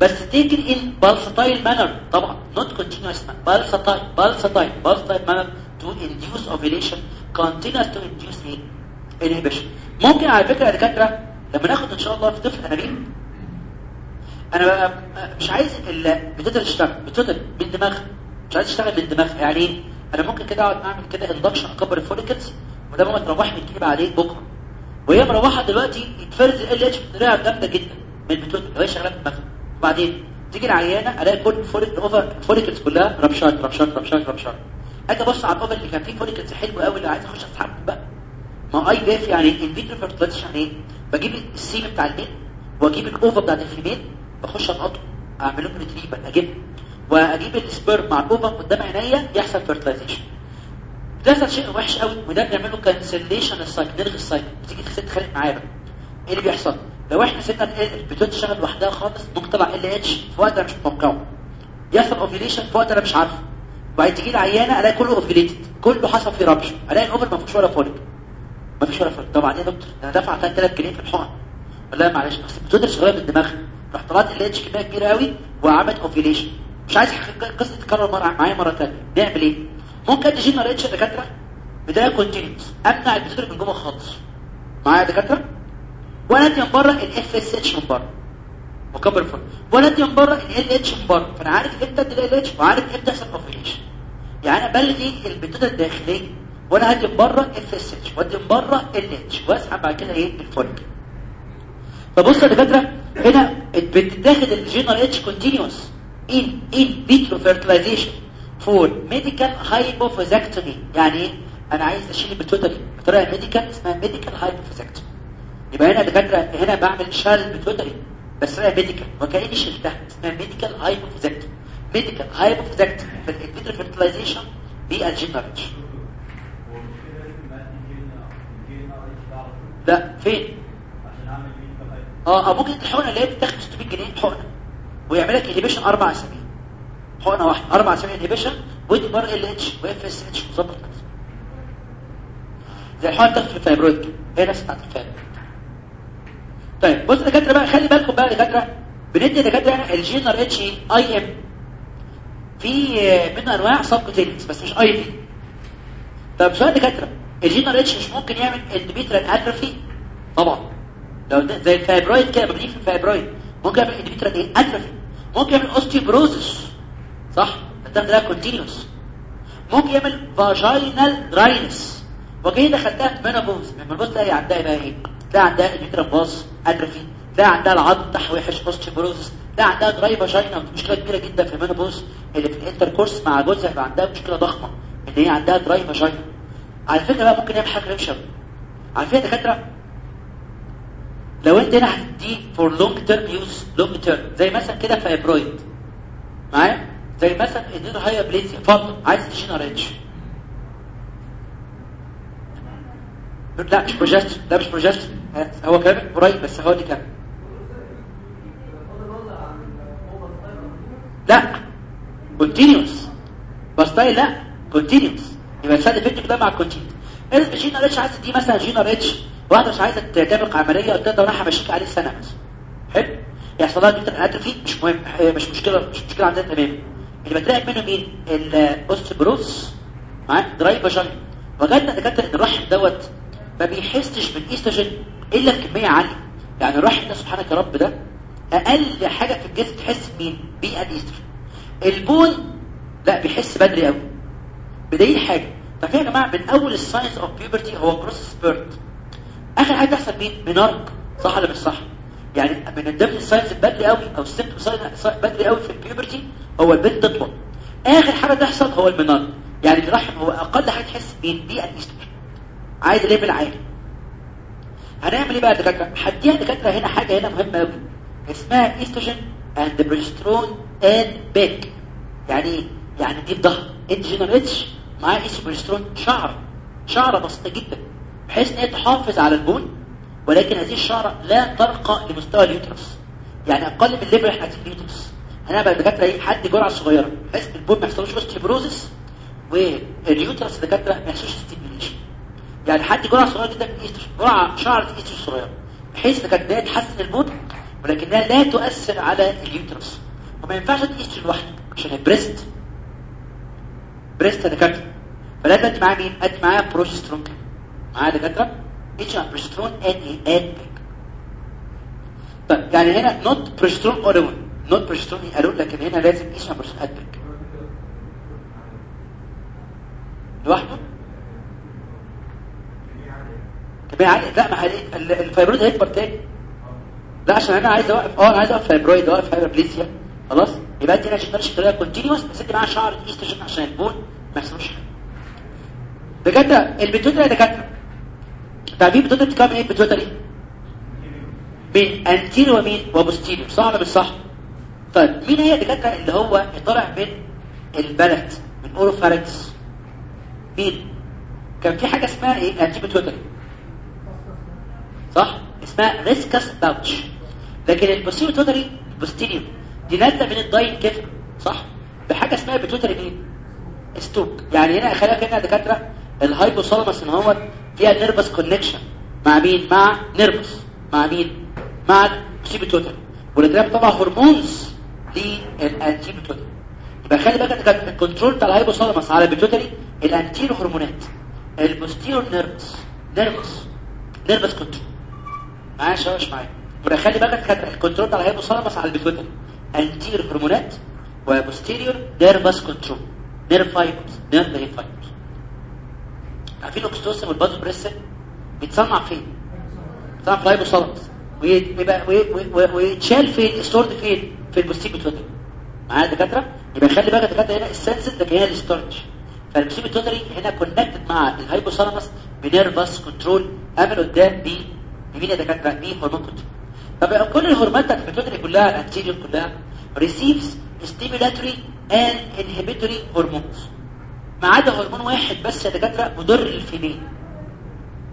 بس taken in pulsatile manner طبعا. not continuous pulsatile pulsatile pulsatile manner to induce ovulation continuous to induce إيه inhibition. ممكن على فكرة يا دكاترة لما ناخد إن شاء الله في طفل انابيب أنا مش عايز pituitary تشتغل pituitary من دماغها. مش عايز تشتغل من دماغها يعني أنا ممكن كده أقعد أعمل كده induction أكبر ال follicles وده ماما تروح من كده عليه بكرة. وهي مروحة دلوقتي يتفرز ال LH بطريقة جامدة جدا من ال pituitary وهي شغاله دماغها. وبعدين تيجي العيانة ألاقي كل follicle أو follicles كلها ruptured ruptured ruptured ruptured. أجي أبص على ال ovary اللي كان فيه follicles حلو قوي اللي عايز أخش اتحمل بقى. ما IVF يعني in vitro fertilization يعني بجيب ال semen بتاع ال male وأجيب ال ova بتاع ال female بخش اضغطه اعمل لهم retrieval أجيب وأجيب ال sperm مع ال ova قدام عينيا يحصل fertilization ده شيء وحش قوي وده بنعمل له cancellation ال cycle نلغي ال cycle بتيجي الست تتخانق معايا إيه اللي بيحصل؟ لو إحنا سيبنا ال pituitary تشتغل لوحدها خالص ممكن تطلع LH في وقت أنا مش متوقعه. يحصل ovulation في وقت أنا مش عارفه. وبعدين تيجي العيانة ألاقي كله ovulated كله حصل فيه rupture ألاقي ال ovary ما فيهوش ولا follicle ما فيش ولا follicle طبعا يا دكتور؟ أنا دافع 3000 جنيه في الحقن. لا معلش بس ال pituitary شغاله من دماغها. طلعت LH كمية كبيرة قوي وعملت ovulation مش عايز القصة تتكرر معايا مرة ثانية نعمل إيه؟ ممكن ادي جين اتش دكاترة؟ بداية continuous امنع ال pituitary من جوه خالص. معايا دكاترة؟ ادي من بره ال FSH من بره وكبر فور وأنا ادي من بره LH من بره فأنا عارف إمتى أدي LH وعارف إمتى يحصل ovulation يعني أنا بلغي ال pituitary الداخلية؟ وأنا هدي من بره FSH وادي من بره LH وأسحب بعد كده إيه؟ ال follicle فبص يا دكاترة هنا بتتاخد الجينر اتش كونتينوس ان ان فيترو فيرتلايزيشن فور ميديكال هايبوفيزكتومي يعني إيه أنا عايز أشيل ال pituitary بطريقة medical اسمها medical hypophysectomy يبقى هنا دكاتره هنا بعمل شال ال pituitary بس هي medical وكاني شلتها. اسمها medical hypophysectomy medical hypophysectomy في ال vitro fertilization بال GnRH لا فين؟ آه أبوك انت الحقنه اللي هي بتاخد 600 جنيه حقنة. ويعمل لك inhibition أربع أسابيع. حقنه واحدة أربع أسابيع inhibition ودي بار LH و FSH نفسك. زي الحقنه بتاخد في ال fibroid كده هي نفس بتاعت ال fibroid طيب بص دكاترة بقى خلي بالكم بقى دكاترة. بندي دكاترة ال GnRH IM في منه أنواع subcutaneous بس مش IV طب سؤال دكاترة. ال GnRH مش ممكن يعمل endometrial atrophy طبعا. لو زي ال fibroid كده مبني في ال fibroid ممكن يعمل endometrial إيه atrophy ممكن يعمل osteoporosis صح؟ ده ده continuous ممكن يعمل vaginal dryness وجاي دخلتها في menopause ال menopause تلاقي عندها بقى إيه؟ تلاقي عندها endometrial باز atrophy تلاقي عندها العظم بتاعها وحش osteoporosis تلاقي عندها dry vagina مشكلة كبيرة جدا في ال menopause اللي في الانتركورس مع جوزها يبقى عندها مشكلة ضخمة. إن هي عندها دراي فاجينا على فكرة بقى ممكن يعمل حاجة ريمشن على فكرة دكاترة لو انت هنا هتديه فور لونج تيرم يوز لونج تيرم زي مثلا كده فايبرويد معايا؟ زي مثلا اديله هاي بليزيا اتفضل عايز تشين ريتش لا مش بروجست ده مش بروجست هو كلام قريب بس هو دي كام لا. كونتينيوس باستايل لا. كونتينيوس يبقى الفرق بينك ده مع الكونتينيوس ارس جينا ريتش عايز دي مثلا جينا ريتش واحدة مش عايزه تعمل عمليه قلت لها أنا همشيك عليه سنة مثلا حلو؟ يحصل لها دكتور اتروفي مش مهم مش مشكلة مش مشكلة عندنا تماما اللي بتراقب منه مين؟ الاوستيبروس معاك دراي فاجين وجدنا دكاترة إن الرحم دوت ما بيحسش بالايستروجين إلا بكمية عالية. يعني الرحم ده سبحانك يا رب ده أقل حاجة في الجسم تحس بمين؟ بالايستروجين ال bone لا بيحس بدري قوي بدليل حاجة. طب يا جماعة من أول ال signs of puberty هو growth spurt آخر حاجة تحصل مين؟ menarche صح ولا مش صح؟ يعني من ضمن الساينس بدري قوي أو signs بدري قوي في ال puberty هو البنت تطول آخر حاجة تحصل هو ال menarche يعني الرحم هو أقل حاجة تحس بين بيئة الايستروجين عايز level عالي هنعمل إيه بقى دكاترة؟ هديها دكاترة هنا حاجة هنا مهمة قوي. اسمها estrogen and progesterone add back يعني إيه؟ يعني دي الضغط انت GnRH معاه إيستروجين شعر شعره. بسيطه جدا. بحيث إن هي تحافظ على ال bone ولكن هذه الشعرة لا ترقى لمستوى ال uterus. يعني أقل من ال level إحنا عايزين ال uterus هنعمل دكاتره إيه؟ حد جرعة صغيرة. بحيث إن ال bone ما يحصلوش osteoporosis وال uterus دكاتره ما يحصلش stimulation يعني حد جرعة صغيرة جدا من الايستروجين جرعة شعره ايستروجين صغيرة. بحيث إن هي تحسن ال bone ولكنها لا تؤثر على ال uterus. وما ينفعش ايستروجين لوحده عشان ال breast breast دكاتره فلازم ادي معاه مين؟ ادي معاه بروجسترون معاه دكاتره اتش ام progesterone add أي back طيب يعني هنا not progesterone alone not progesterone قالوا لكن هنا لازم اتش ام progesterone add back لوحده كمية عالية لا ما ال fibroid هيكبر تاني لا عشان أنا عايز اوقف آه أنا عايز اوقف fibroid اوقف hyperplasia خلاص يبقى هنا عشان تمشي بطريقه continuous بس معاها شعر ايستروجين عشان ال bone ما يحصلوش دكاتره ال pituitary يا دكاتره تعرفين ال pituitary بتتكون من إيه ال pituitary من anterior ومين و posterior صح ولا مش صح؟ طيب مين هي الدكاترة اللي هو طالع من البلد من oropharynx مين؟ كان في حاجة اسمها إيه؟ anterior pituitary صح؟ اسمها Rathke's pouch. لكن ال posterior pituitary posterior دي نازله من الداين كده. صح؟ بحاجة اسمها pituitary مين؟ stalk. يعني هنا خلينا هنا دكاتره ال hypothalamus إن هو فيها nervous connection مع مين؟ مع nervous مع مين؟ مع ال pituitary والجرام طبعا hormones لل anterior pituitary يبقى خلي بالك دكاتره ال control بتاع ال hypothalamus على ال pituitary ال anterior هرمونات ال posterior nervous nervous nervous control معايا مش معايا. يبقى خلي بالك كانت ال control بتاع ال hypothalamus على ال pituitary anterior هرمونات و posterior nervous control nerve fibers nerve fibers عارفين ال oxytocin وال vasopressin بيتصنع فين؟ بيتصنع في ويبقى ويتشال فين؟ stored فين؟ في ال posterior pituitary معايا دكاترة؟ يبقى خلي بالك دكاترة هنا ال synthesis لكن هنا ال storage فال posterior pituitary هنا connected مع ال hypothalamus ب nervous control قبل قدام ب بمين يا دكاترة؟ هرمون control طب كل الهرمونات بتاعت ال pituitary كلها ال anterior كلها receives stimulatory and inhibitory hormones. ما عدا هرمون واحد بس يا دكاترة مضر لل female.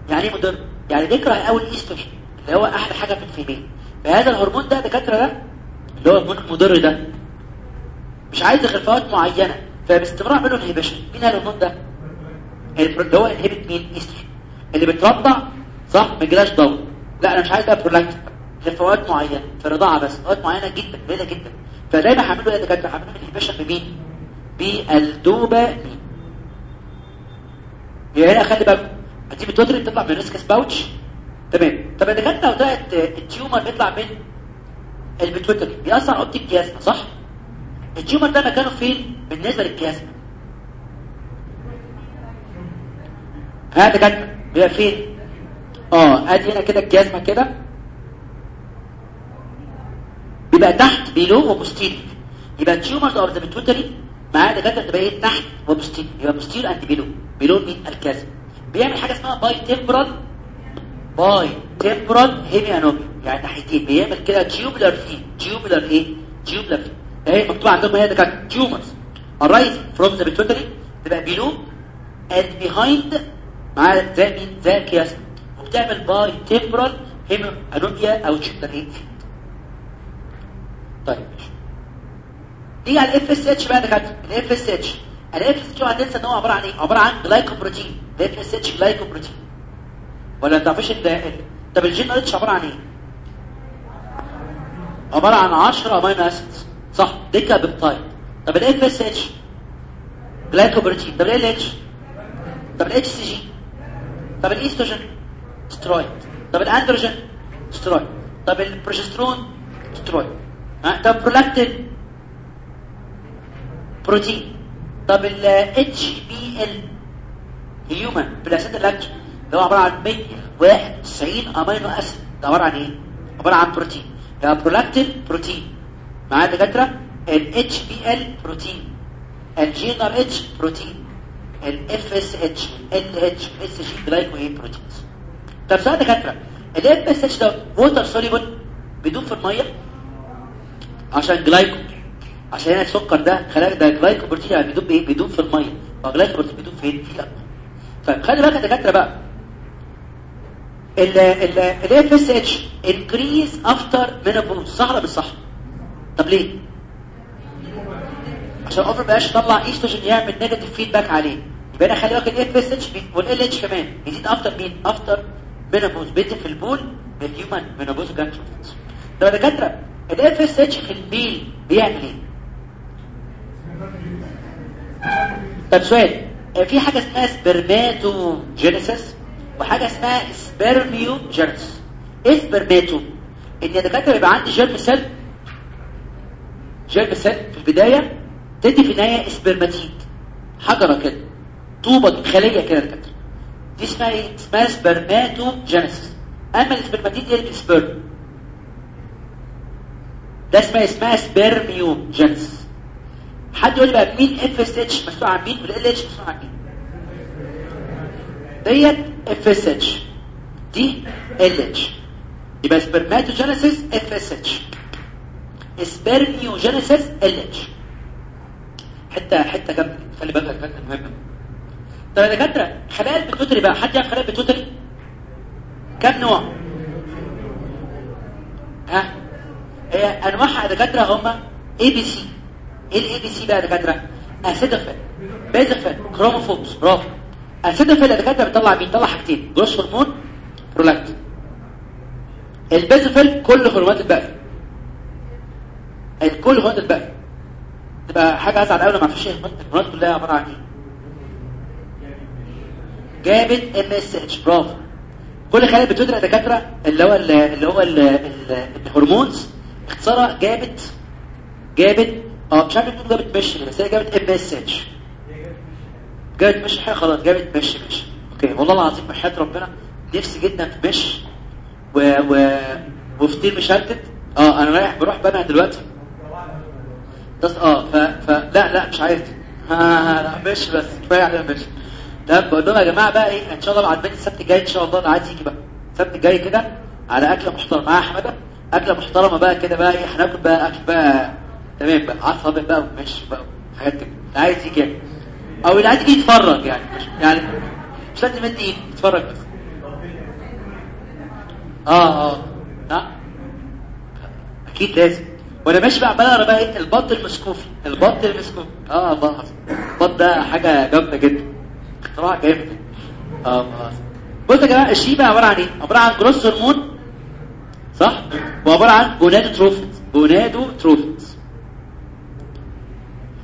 يعني إيه مضر؟ يعني بيكره قوي الايستروجين اللي هو أحلى حاجة في ال female. فهذا الهرمون ده دكاترة ده اللي هو الهرمون المضر ده مش عايز خلفات معينة فباستمرار عملوا inhibition مين الهرمون ده؟ اللي هو inhibit مين؟ ايستروجين اللي بترضع صح؟ ما يجيلاش دور لا أنا مش عايز بقى برولاكتين لفوات معينة في رضاعة بس فوات معينة جدا قليله جدا. فدايما هعملوا إيه يا دكاترة هعملوا inhibition بمين؟ بالدوبامين يبقى هنا خلي بالكم هتجيب ال pituitary بتطلع من ال Rathke's pouch تمام. طب يا دكاتره لو طلعت ال tumor بيطلع من ال pituitary بيأثر على ال optic chiasm صح؟ ال tumor ده مكانه فين بالنسبة لل chiasm ها دكاترة بيبقى فين؟ آه أدي هنا كده ال chiasma كده. بيبقى تحت below و posterior يبقى ال tumors of the pituitary معاه دكاتره تبقى إيه؟ تحت و posterior يبقى posterior and below below مين ال chiasm بيعمل حاجة اسمها bitemporal bitemporal hemianopia يعني ناحيتين بيعمل كده tubular في tubular إيه؟ tubular اهي مكتوب عندكم هنا دكاتره tumors arise from the pituitary. تبقى below and behind. مع زي مين زي الكياس وبتعمل bitemporal hemianopia أو tubular إيه؟ طيب. دي على ال FSH بقى دكاتره ال FSH ال FSH هتنسى ان هو عبارة عن إيه؟ عبارة عن glycoprotein ال FSH glycoprotein ولا أنت ده طب الجين اتش عبارة عن إيه؟ عبارة عن 10 amino acids صح. decapeptide طب ال FSH glycoprotein طب إيه ال LH طب الاتش سي جي طب ال estrogen steroid طب ال androgen steroid طب ال progesterone steroid طب prolactin protein طب ال ال human placental lactogen اللي هو عباره عن 191 amino acid ده عباره عن إيه عباره عن بروتين يبقى برولاكتين بروتين معايا دكاتره ال ال بروتين ار اتش بروتين ال اتش اس جي جلايكو إيه بروتينز طب سؤال دكاتره اس اتش ده ووتر سوليبل بيدوب في الميه عشان جلايكو عشان هنا السكر ده خلاك ده جلايكو بروتين يعني بيدوب إيه؟ بيدوب في المية. فجلايكو بروتين بيدوب فين في الأرض. طيب خلي بالك يا دكاترة بقى. ال ال ال FSH increase after menopause صح ولا مش صح؟ طب ليه؟ عشان ال ovary مبقاش يطلع ايستروجين يعمل negative feedback عليه. يبقى أنا خلي بالك ال FSH وال LH كمان. بيزيد after مين after menopause بيت في البول بال human menopausal gonadotropins طب يا دكاترة ال FSH في ال male بيعمل إيه؟ طب سؤال. في حاجة اسمها spermatogenesis وحاجة اسمها spermiogenesis إيه spermato إن يا دكاترة يبقى عندي germ cell germ cell في البداية تدي في النهاية spermatid حجرة كده. طوبة خلية كده دكاترة. دي اسمها إيه؟ اسمها spermatogenesis أما ال spermatid هي ال sperm. ده اسمها اسمها spermiogenesis حد يقول لي بقى مين FSH مسؤول عن مين وال LH مسؤول عن مين ديت FSH دي LH يبقى spermatogenesis FSH spermiogenesis LH حتة حتة جنب. خلي بالك حتة مهمه طب يا دكاترة خلايا ال pituitary بقى حد يعرف خلايا ال pituitary كم نوع؟ ها؟ هي أنواعها يا دكاترة هم اي بي سي الاي بي سي بقى يا دكاترة. اسيدوفيل بيزوفيل كروموفوبس. برافو اسيدوفيل يا دكاترة بيطلع بيطلع حاجتين. جروس هرمون برولاكتين البيزوفيل كل هرمونات البقر الكل هرمونات البقر تبقى حاجة أزعل قوي ما فيش الهرمونات كلها عبارة عن إيه؟ جابت ام اس اتش برافو. كل خلايا يا دكاترة. اللي هو ال اللي هو ال ال الهرمونز. اختصارها جابت جابت آه مش عارف تقول جابت مش بس هي جابت ام اس اتش جابت مش حاجة خلاص جابت مش مش أوكي والله العظيم بحياه ربنا. نفسي جدا في مش و و وفطير مشلتت آه أنا رايح بروح بنها دلوقتي. بس آه ف... ف لا لا مش عايز لا مش بس. كفاية عليها مش طب بقول لهم يا جماعة بقى إيه؟ إن شاء الله بيت السبت الجاي إن شاء الله أنا عايز يجي بقى. السبت الجاي كده على أكلة محترمة معايا حماده أكلة محترمة بقى كده بقى إيه؟ هناكل بقى أكل بقى تمام بقى عارف بقى ومش بقى حاجات كده. عايز يجي يعني. أو اللي عايز يجي يتفرج يعني مش يعني مش لازم أنت تتفرج بس. آه آه. لا. أكيد لازم. وأنا ماشي بقى عمال أقرأ بقى إيه؟ البط المسكوفي. البط المسكوفي. آه الله البط ده حاجة جامدة جدا. اختراع جامد. آه الله بصوا يا جماعة الشيبه عبارة عن إيه؟ عبارة عن جروس هرمون صح؟ وعبارة عن جونادو تروفيز جونادو تروفيز الاي اي سي تي اتش البي برولاكتين تي تي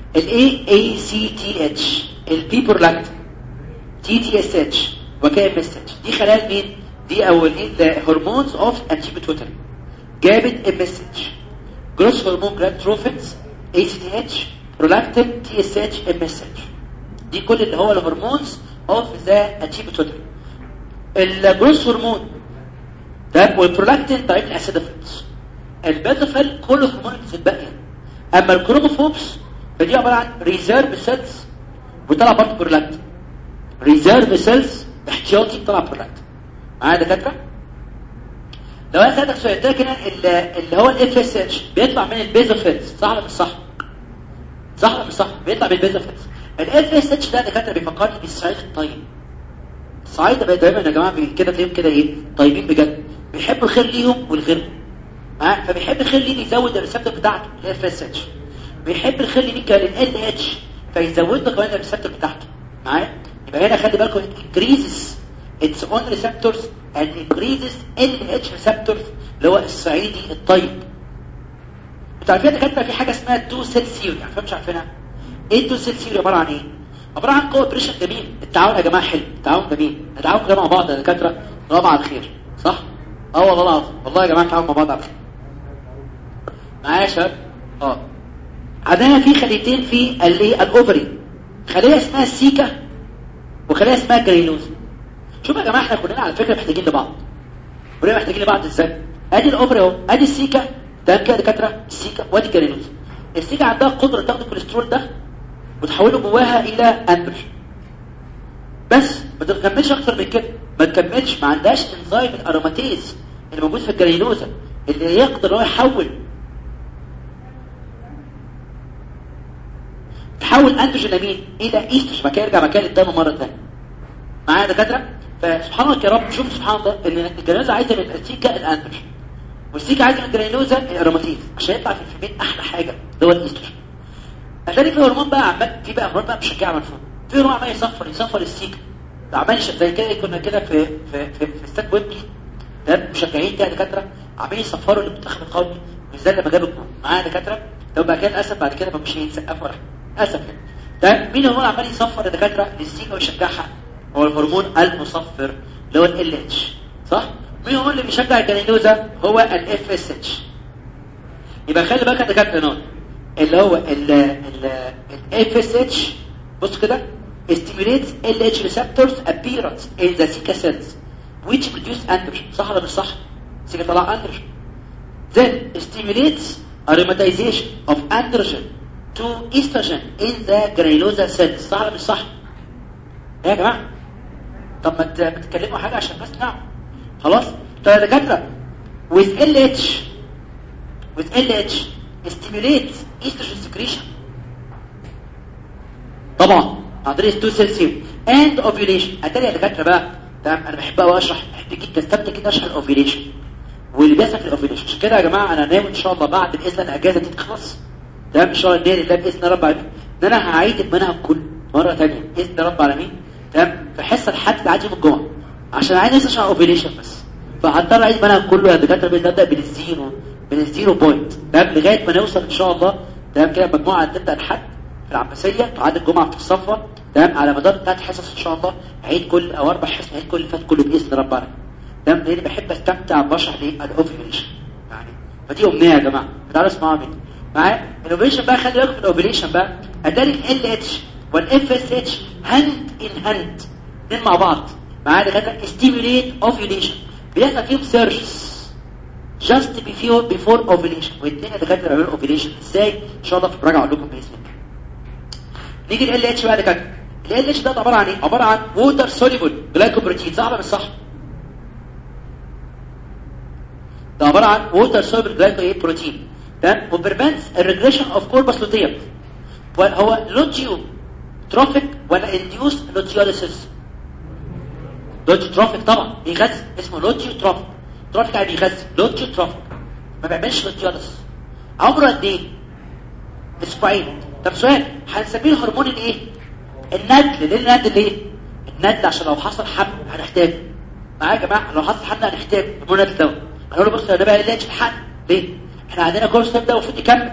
اس اتش وكام اس اتش دي خلايا مين دي اولين هرمونز اوف انتي بيتوتري جابت اتش growth hormone TH prolactin SH دي كل اللي هو ال hormones of the anterior pituitary ال growth hormone تمام والبرولاكتين طالعين من ال acidophils ال basophil كل هرمون الباقيه أما ال chromophobes فدي عباره عن reserve cells وطلع برضه prolactin reserve cells احتياطي طلع برولاكتين معايا دكاتره لو أنا سالتك سؤال ده كده اللي هو ال FSH بيطلع من ال basophils صح ولا مش صح صح ولا مش صح بيطلع من ال basophils ال FSH ده دكاتره بيفكرني بالصعيد الطيب الصعايده بقى دايما يا جماعة كده تلاقيهم كده إيه طيبين بجد بيحبوا الخير ليهم والغير فبيحب الخير ليه يزود ال receptor بتاعته ال FSH بيحب ليه كمان ال LH فيزود له كمان ال receptor بتاعته. معايا؟ يبقى هنا خلي بالكم increases its own receptors and increases LH receptors اللي هو الصعيدي الطيب. أنتوا عارفين كانت في حاجة اسمها two cell theory عارفين مش عارفينها؟ إيه ال two cell theory عبارة عن إيه؟ عبارة عن cooperation جميل. التعاون يا جماعة حلو التعاون جميل. نتعاون كده مع بعض يا دكاترة نقوم على الخير صح؟ آه والله العظيم والله يا جماعة نتعاون مع بعض على الخير معايا يا شباب؟ آه. عندنا في خليتين في الايه ال ovary خلية اسمها ال theca وخلية اسمها granulosa شوفوا يا جماعة إحنا كلنا على فكرة محتاجين لبعض. كلنا محتاجين لبعض إزاي؟ ادي ال ovary اهو ادي ال theca تمام كده دكاتره ال theca وادي ال granulosa ال theca عندها قدرة تاخد الكوليسترول ده وتحوله جواها إلى اندروجين بس ما تكملش أكتر من كده. ما تكملش ما عندهاش انزيم ال aromatase اللي موجود في ال granulosa اللي يقدر هو يحول تحول اندروجين لمين إلى ايستروجين بعد كده يرجع مكان الدم مرة ثانية معايا يا دكاترة؟ فسبحان الله يا رب شوف سبحان الله إن ال granulosa عايزة من ال theca الاندروجين وال theca عايزة من ال granulosa ال aromatase عشان يطلع في ال female أحلى حاجة اللي هو الايستروجين هتلاقي في هرمون بقى عمال في بقى هرمون بقى مشجعه مفهوم في هرمون عمال يصفر يصفر ال theca. عمال زي كده كنا كده في في في, في استاد ويمبلي ده مشجعين كده دكاترة عمالين يصفروا المنتخب القومي مش زي لما جابوا الجول معايا دكاترة؟ لو بقى كان اسف بعد كده مش هيتسقفوا اسف يعني ده مين هو عمال يصفر الدكاتره لل theca ويشجعها هو الهرمون المصفر اللي هو ال LH صح؟ مين هو اللي بيشجع ال granulosa هو ال FSH يبقى خلي بالك يا دكاترة نقط اللي هو ال ال FSH بص كده stimulates LH receptors appearance in the Zika cells which produce androgen. صح ولا مش صح؟ سيكا طلع androgen. Then stimulates aromatization of androgen to estrogen in the granulosa cells صح ولا مش صح؟ إيه يا جماعة؟ طب ما تتكلموا حاجة عشان بس نعم خلاص؟ طب يا دكاترة with LH with LH stimulates estrogen secretion. طبعا عن طريق ال two cell theory and ovulation أتاري يا دكاترة بقى. تمام؟ أنا بحب قوي اشرح بحب جدا أستمتع كده أشرح ال ovulation واللي بيحصل في ال ovulation عشان كده يا جماعة أنا ناوي إن شاء الله بعد باذن الاجازه دي تخلص. تمام الله باذن الله بإذن رب العالمين. إن أنا هعيد المنهج كله مرة ثانية بإذن رب العالمين. تمام؟ في حصه الحد عايز يوم الجمعه عشان عايز اشرح ovulation بس. فهضطر أعيد المنهج كله يا دكاترة بإذن ابدا من ال zero من ال zero point تمام؟ لغاية ما نوصل إن شاء الله. تمام كده مجموعة تبدأ الحد في العباسية تعاد الجمعة في الصفوة. تمام؟ على مدار ثلاث حصص إن شاء الله. عيد كل أو أربع حصص عيد كل اللي فات كله بإذن رب العالمين. تمام؟ لأن بحب أستمتع بشرح ال ovulation يعني فدي أمنية يا جماعة. تعالوا اسمعوا مني. معايا؟ ال ovulation بقى خلي بالكم في ال ovulation بقى اداني LH؟ وال FSH hand in hand الاثنين مع بعض. معايا دكاترة؟ stimulate ovulation بيحصل فيهم surges just before before ovulation والاثنين دكاترة بيعملوا ovulation إزاي؟ إن شاء الله المراجعه أقول لكم بإذن الله. نيجي إل إتش بقى دكاترة. ال LH ده عبارة عن إيه؟ عبارة عن water soluble glycoprotein صح ولا مش صح؟ ده عبارة عن water soluble glyco إيه بروتين تمام؟ و prevents ال regression of corpus luteum هو luteotrophic ولا induce luteolysis luteotrophic طبعا. بيغذي اسمه luteotrophic trophic يعني بيغذي luteotrophic ما بيعملش luteolysis عمره قد إيه؟ أسبوعين. طب سؤال هنسميه الهرمون الإيه؟ الندل. ليه الندل ليه؟ الندل عشان لو حصل حمل هنحتاجه. معايا يا جماعة؟ لو حصل حمل هنحتاج الهرمون ده هنقول له بص ده بقى اللي الحمل ليه؟ إحنا عندنا corpus ده المفروض يكمل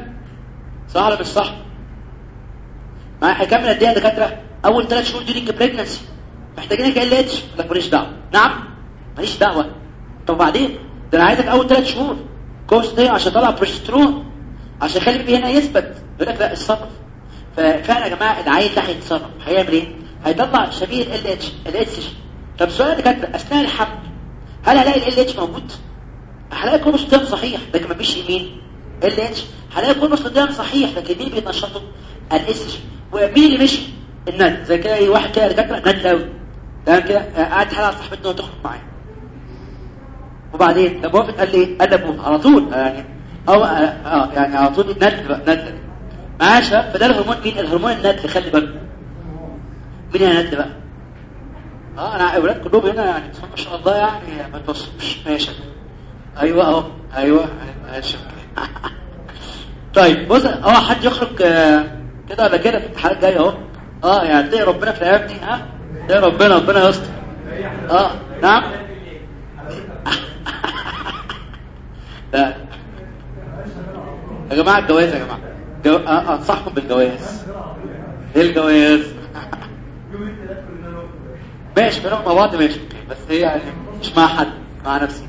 صح ولا مش صح. معايا هيكمل قد إيه يا دكاترة؟ أول ثلاث شهور ديورنج بريجنسي محتاجين ال اتش لك ماليش دعوة. نعم؟ ماليش دعوة. طب بعدين؟ ده أنا عايزك أول ثلاث شهور. كورس ده عشان طلع بروجسترون عشان يخلي البيبي هنا يثبت. يقول لك لا اتصرف ففعلا يا جماعة العيل ده هيتصرف هيعمل إيه؟ هيطلع شبيه ال اتش ال اتش طب سؤال دكاترة أثناء الحمل هل هلاقي ال اتش موجود؟ هلاقي كروموسوم صحيح لكن مفيش يمين ال اتش هلاقي كروموسوم صحيح لكن مين بينشطه الاس ومين اللي مشي الند زي كده اي واحد كده دكاترة ند قوي تمام كده؟ قاعد حاله على صاحبته تخرج معايا وبعدين لما وقفت قال لي قال ابوه على طول يعني أو آه يعني على طول ند بقى ند شباب فده الهرمون مين؟ الهرمون الند خلي بالك. مين هي الند بقى؟ آه أنا أولاد كلهم هنا يعني ما شاء الله يعني ما تبصوش ماشي. أيوه أهو. أيوه. طيب بص آه حد يخرج آه كده ولا كده؟ في الحلقة الجاية أهو. آه يعني تلاقي ربنا في الأيام دي ها؟ تلاقي ربنا ربنا يستر. آه نعم؟ [laughs] لا. يا جماعة الجواز يا جماعة. جو... آه انصحكم بالجواز. إيه الجواز؟ [laughs] ماشي بنروح مع بعض ماشي. بس هي يعني مش مع حد مع نفسي.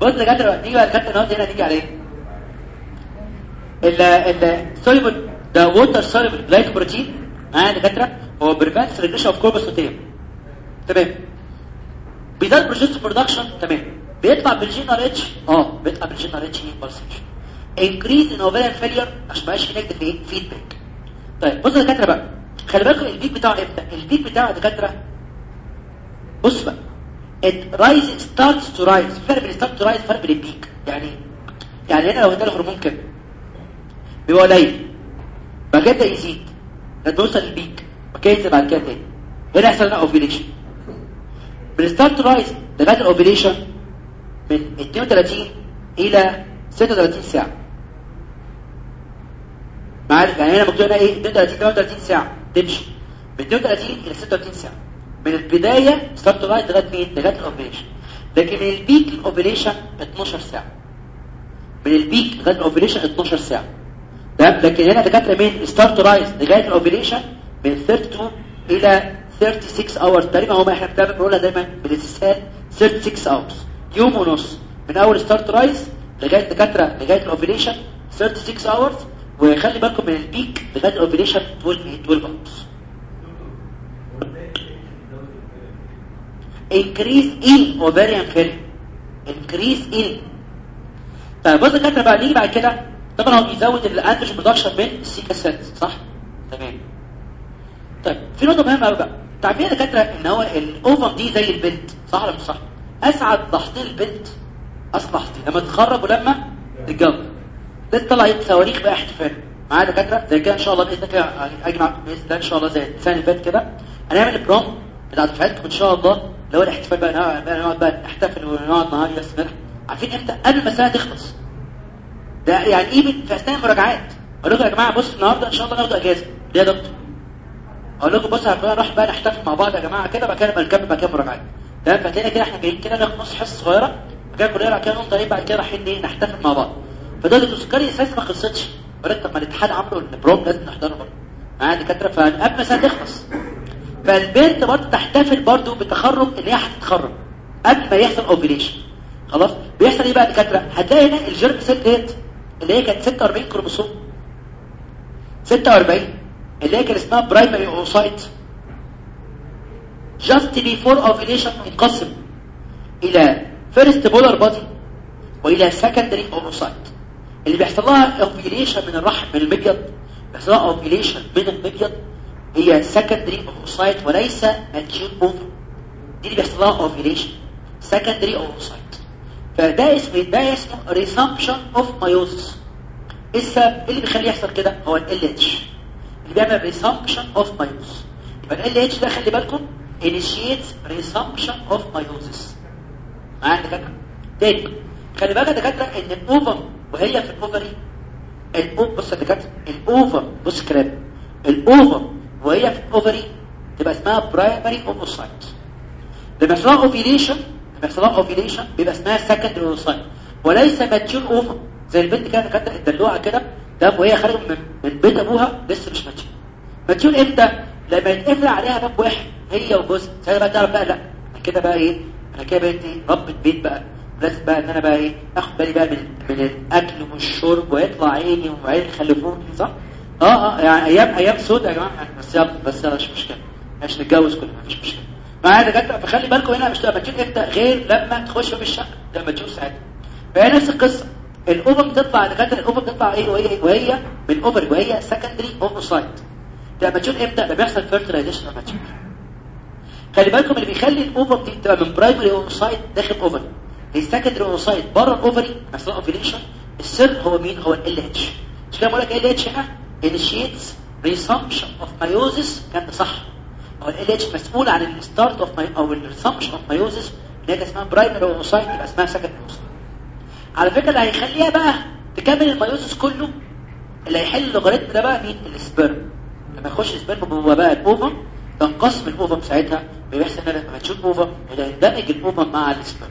بص يا جدع نيجي بقى الكابتن النهارده هنا نيجي عليه. ال ال soluble ده water soluble glycoprotein. معايا دكاترة. هو prevents regression of corpus luteum تمام. بيزود progesterone production تمام. بيطلع بال GnRH. آه بيطلع بال GnRH in pulsation increase in ovarian failure عشان ما يبقاش negative إيه؟ feedback طيب بصوا يا دكاترة بقى. خلي بالكم ال peak بتاعه إمتى؟ ال peak بتاعه يا دكاترة بص بقى. It rises starts to rise. فرق بين start to rise فرق بين ال peak يعني يعني هنا لو اداله هرمون كده بيبقى قليل. كده يزيد. لما يوصل لل peak بعد كده تاني. هنا يحصل لنا ovulation start rise لغاية ال ovulation من 32 إلى 36 ساعة. معاك يعني هنا مكتوب هنا إيه؟ 32 38 ساعة. تمشي. من 32 إلى 36 ساعة. من البدايه start rise لغايه مين لغايه ال ovulation لكن من ال peak ال ovulation 12 ساعة. من ال peak لغاية ال ovulation 12 ساعة. تمام؟ لكن هنا دكاترة من start rise لغايه ال ovulation من 32 إلى 36 hour تقريبا هو ما إحنا بنقولها دايما بالاستسهال 36 hours يوم ونص. من أول start rise لغاية دكاترة لغاية ال ovulation 36 hours وخلي بالكم من ال peak لغاية ال ovulation 12 12 hours increase in ovarian failure increase in. طيب بص دكاتره بقى نيجي بعد كده طبعا هو بيزود ال androgen production من ال theca cells صح؟ تمام. طيب في نقطة مهمة قوي بقى. تعرفين يا دكاتره إن هو الاوفم دي زي البنت صح ولا مش صح؟ أسعد لحظتين البنت لحظتين لما تتخرج ولما تتجوز. ده تطلع صواريخ بقى احتفال. معايا دكاترة؟ زي كده إن شاء الله بإذن الله أجمع بإذن الله إن شاء الله زي السنة اللي فاتت كده. هنعمل البروم بتاع دفعتكم إن شاء الله. اللي هو الاحتفال بقى نقعد بقى نحتفل ونقعد نهار يسمر عارفين إمتى قبل ما السنة تخلص. ده يعني إيه في اثناء المراجعات أقول لكم يا جماعة بص النهارده إن شاء الله ناخد أجازة. ليه يا دكتور. أقول لكم بص هنروح بقى نحتفل مع بعض يا جماعة كده بعد كده نكمل بعد كده مراجعات. تمام فتلاقينا كده إحنا جايين كده ناخد نص حصة صغيرة بعد كده كلنا كده نقوم طالعين بعد كده رايحين إيه نحتفل مع بعض. فده التذكاري أساسا ما خلصتش. ولكن طب ما الاتحاد عملوا ال prom لازم نحضره برضه. معايا دكاتره فقبل ما تخلص فالبنت برضه تحتفل برضه بتخرج إن هي هتتخرج. قبل ما يحصل ovulation خلاص؟ بيحصل إيه بقى دكاترة؟ هتلاقي هنا ال germ cell ديت اللي هي كانت 46 كروموسوم. 46 اللي هي كان اسمها primary oocyte just before ovulation يتقسم إلى first polar body وإلى secondary oocyte. اللي بيحصل لها ovulation من الرحم من المبيض بيحصل لها ovulation من المبيض هي secondary oocyte وليس mature ovum دي اللي بيحصل لها ovulation. Secondary oocyte فده اسمه ده اسمه resumption of meiosis. السبب؟ اللي بيخليه يحصل كده؟ هو ال LH اللي بيعمل resumption of meiosis. يبقى ال LH ده خلي بالكم initiates resumption of meiosis. معايا دكاتره تاني. خلي بالك يا دكاترة إن ال ovum وهي في ال ovary ال ov بص يا دكاترة. ال ovum بص كلام. ال ovum وهي في ال ovary تبقى اسمها primary oocyte لما يحصل لها ovulation لما يحصل لها ovulation بيبقى اسمها secondary oocyte وليس mature ovum زي البنت كده دكاتره الدلوعة كده ده وهي خارجة من من بيت أبوها لسه مش mature mature إمتى؟ لما يتقفل عليها باب واحد هي وجوزها. ساعتها بقى تعرف بقى لأ أنا كده بقى إيه أنا كده بقيت إيه ربة بيت بقى. لازم بقى إن أنا بقى إيه آخد بالي بقى من من الأكل والشرب ويطلع عيني وعين اللي خلفوني صح؟ آه آه يعني أيام أيام سودة يا جماعة بس يلا بس يلا مش مشكلة. مش نتجوز كلنا مفيش مشكلة. معايا دكاتره فخلي بالكم هنا مش تبقى تشوف إمتى غير لما تخش في الشقة لما تشوف ساعتها. فهي نفس القصة. ال ovum بتطلع دكاتره ال ovum بتطلع إيه وهي وهي من ovary وهي secondary oocyte لما تشوف إمتى لما بيحصل fertilization لما تشوف خلي بالكم اللي بيخلي ال ovum دي تبقى من primary oocyte داخل ovary ال secondary oocyte بره ال ovary اثناء ovulation السر هو مين؟ هو ال LH مش كده بقول لك ال LH هنا initiates resumption of meiosis. كان صح. هو ال LH مسؤول عن ال start of أو ال resumption of meiosis. اللي هي اسمها primary oocyte يبقى اسمها secondary oocyte على فكرة اللي هيخليها بقى تكمل ال meiosis كله اللي هيحل اللوغاريتم ده بقى مين؟ ال sperm. لما يخش ال sperm جوه بقى ال ovum تنقسم ال ovum ساعتها. بيحصل إن لما تشوف ovum يندمج ال ovum مع ال sperm.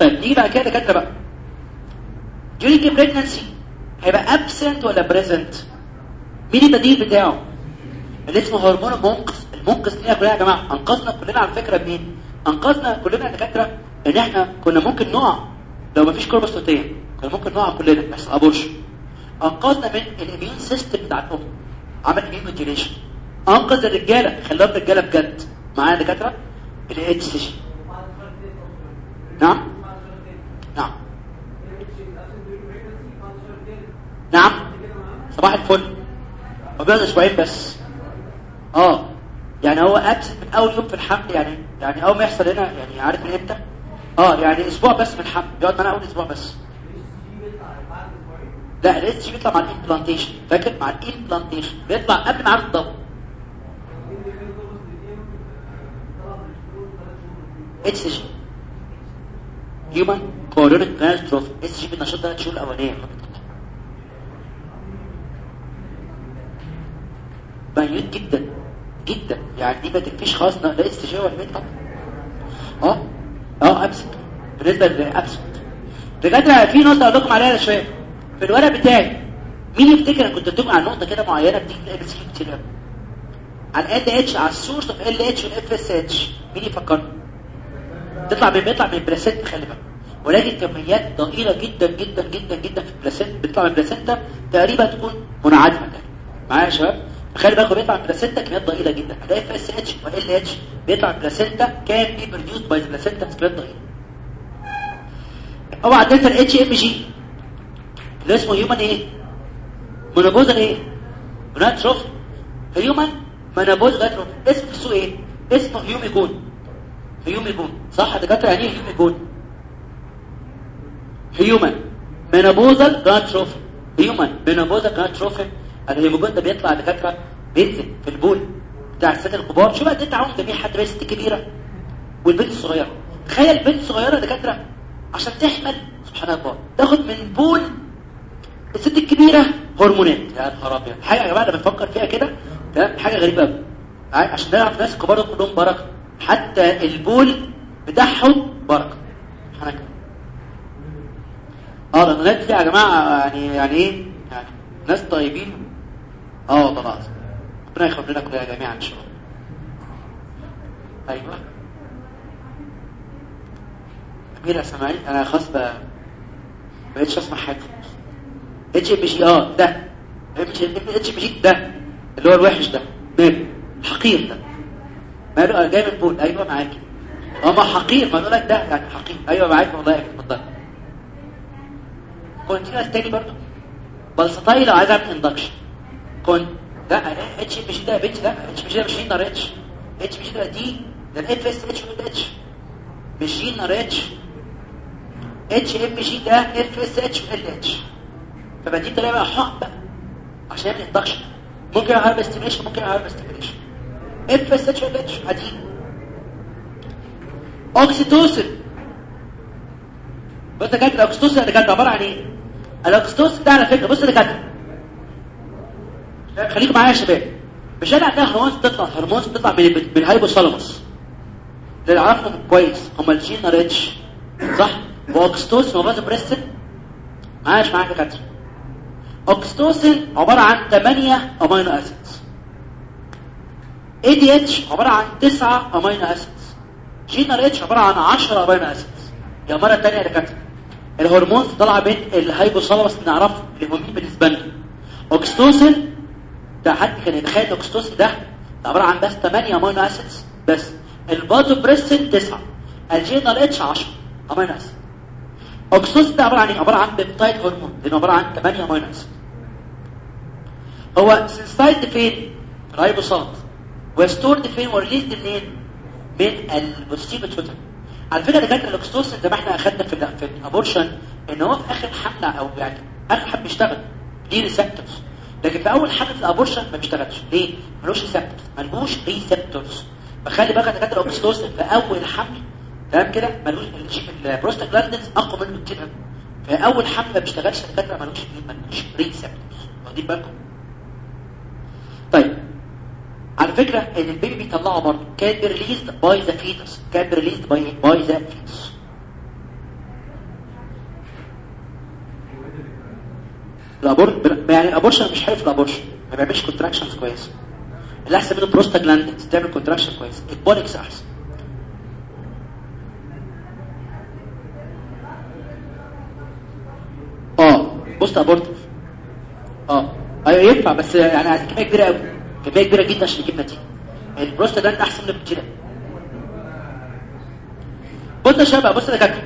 طيب نيجي بقى كده دكاتره بقى. During pregnancy هيبقى absent ولا present مين البديل بتاعه؟ اللي اسمه هرمون المنقذ. المنقذ لينا كلنا يا جماعة أنقذنا كلنا على فكرة بمين؟ أنقذنا كلنا دكاترة إن إحنا كنا ممكن نقع لو ما فيش corpus luteum كنا ممكن نقع كلنا بس abortion أنقذنا من ال immune system بتاع الام عمل immune modulation أنقذ الرجالة خلاهم رجاله بجد. معايا دكاترة؟ الاتش نعم؟ نعم. نعم. صباح الفل. هو بيقعد أسبوعين بس. آه. يعني هو ابسط من أول يوم في الحمل يعني يعني أول ما يحصل هنا يعني عارف من إمتى؟ آه يعني أسبوع بس من الحمل. بيقعد معانا أول أسبوع بس. لا جي بيطلع مع الإمبلانتيشن. فاكر؟ مع الإمبلانتيشن. بيطلع قبل ميعاد الضوء اتش جي هيومن كورونيك جلاند تروفي اتش جي بالنشاط ثلاث شهور الاولانيه ميت جدا جدا. يعني دي ما تكفيش خالص لا اس جي ولا ميت أه؟ أه أبسط. بالنسبة لابسط بجد في نقطة أقول لكم عليها شوية. في الورق بتاعي مين يفتكر كنت بتبقى على نقطة كده معينة بتيجي تلاقي بس كتير قوي على LH على ال source of LH وال FSH مين يفكرني تطلع من بيطلع من ال placenta خلي بالك. ولكن كميات ضئيلة جدا جدا جدا جدا في ال placenta بتطلع من ال placenta تقريبا تكون منعدمة. معايا يا شباب؟ خلي بالكم بيطلع من البلاسنتا كميات ضئيله جدا؟ ده FSH و LH بيطلع من البلاسنتا can be produced by ال placenta كميات ضئيله اوعى تنسى ال HMG اللي اسمه human إيه؟ menopausal إيه؟ هناك شوف human menopausal gonadotro اسم السوق إيه؟ اسمه Humegon Humegon صح يا دكاترة؟ يعني إيه Humegon human menopausal gonadotrophin human menopausal gonadotrophin ال Humegon ده بيطلع دكاترة بينزل في البول بتاع الستات الكبار؟ شو بقى ده تعاون جميع حد بس كبيرة والبنت الصغيرة. تخيل بنت صغيرة دكاترة عشان تحمل سبحان الله تاخد من بول الست الكبيرة هرمونات. يا نهار أبيض. حاجة يا جماعة لما بنفكر فيها كده تمام؟ حاجة غريبة قوي عشان نعرف الناس الكبار كلهم بركة. حتى البول بتاعهم بركة. سبحان الله آه الهرمونات دي يا جماعة يعني يعني إيه؟ يعني ناس طيبين. آه العظيم ربنا يخلي كلنا جميعا إن شاء الله. أيوه. كبيره سامعين أنا خلاص بقى. ما بقتش أسمع حاجة. اتش ام جي آه ده. اتش ام جي ده. اللي هو الوحش ده. ماله حقير ده. ماله؟ جاي من بول أيوه معاك. آه ما حقير. ما لك ده. يعني حقير. أيوه معاك والله اتفضل. كنت ناس تاني برضه. بلسطاي لو عايز أعمل اندكشن كنت لا اتش جي ده بيتش ده اتش جي ده مش هينر اتش اتش جي ده دي ده الاف اس اتش اتش مش هينر اتش اتش ام جي ده اف اس اتش ال اتش فبدي طريقة بقى حق بقى عشان يعمل اندكشن ممكن اعمل استيميشن ممكن اعمل استيميشن اف اس اتش ال اتش عادي. اوكسيتوسين بص يا كابتن الاوكسيتوسين ده كان عبارة عن إيه؟ ال oxytocin ده على فكرة بص يا كابتن خليكم معايا يا شباب. أنا عندها هرمونات تطلع هرمونات تطلع من من ال hypothalamus اللي عرفهم كويس. هم ال GnRH صح؟ و oxytocin و vasopressin؟ معاش معاك يا كابتن. oxytocin عبارة عن 8 amino acids. ADH عبارة عن 9 amino acids. جين اتش عبارة عن 10 amino acids. يا مرة ثانية يا دكاتره الهرمون طالعه من ال hypothalamus نعرفه اللي مهمين بالنسبة لنا. oxytocin ده حد كان يتخيل ال oxytocin ده عبارة عن بس 8 amino acids بس. البازو بريستين 9 ال GnRH 10 amino acid oxytocin ده عبارة عن إيه؟ عبارة عن peptide hormone لأنه عبارة عن 8 amino acid هو synthesized فين؟ ribosomes و stored فين و released منين؟ من ال posterior pituitary على فكرة ده كان ال oxytocin زي ما إحنا أخدنا في في ال abortion إن هو في آخر حملة أو يعني آخر حمل بيشتغل دي receptors لكن في أول حمله ال abortion ما بيشتغلش. ليه؟ ملوش receptors ملوش receptors فخلي بالك ده كان ال oxytocin في أول حمل. تمام كده؟ ملوش البروستاجلاندينز أقوى منه كتير في أول حمل ما بيشتغلش الدكاتره ملوش ملوش receptors واخدين بالكم؟ طيب. على فكرة إن ال baby بيطلعه برضه. can released by the fetus can released by by the fetus ال abor يعني ال abortion مش حلو في ال abortion ما بيعملش contractions كويس. اللي احسن منه بروستاجلاندينز تعمل contraction كويس. البوليكس احسن آه post abortive آه أيوه ينفع بس يعني كميه كبيرة قوي كميه كبيرة جدا عشان يجيب نتيجه البروستاجلاند أحسن من البتيلا بص يا شباب بص يا كابتن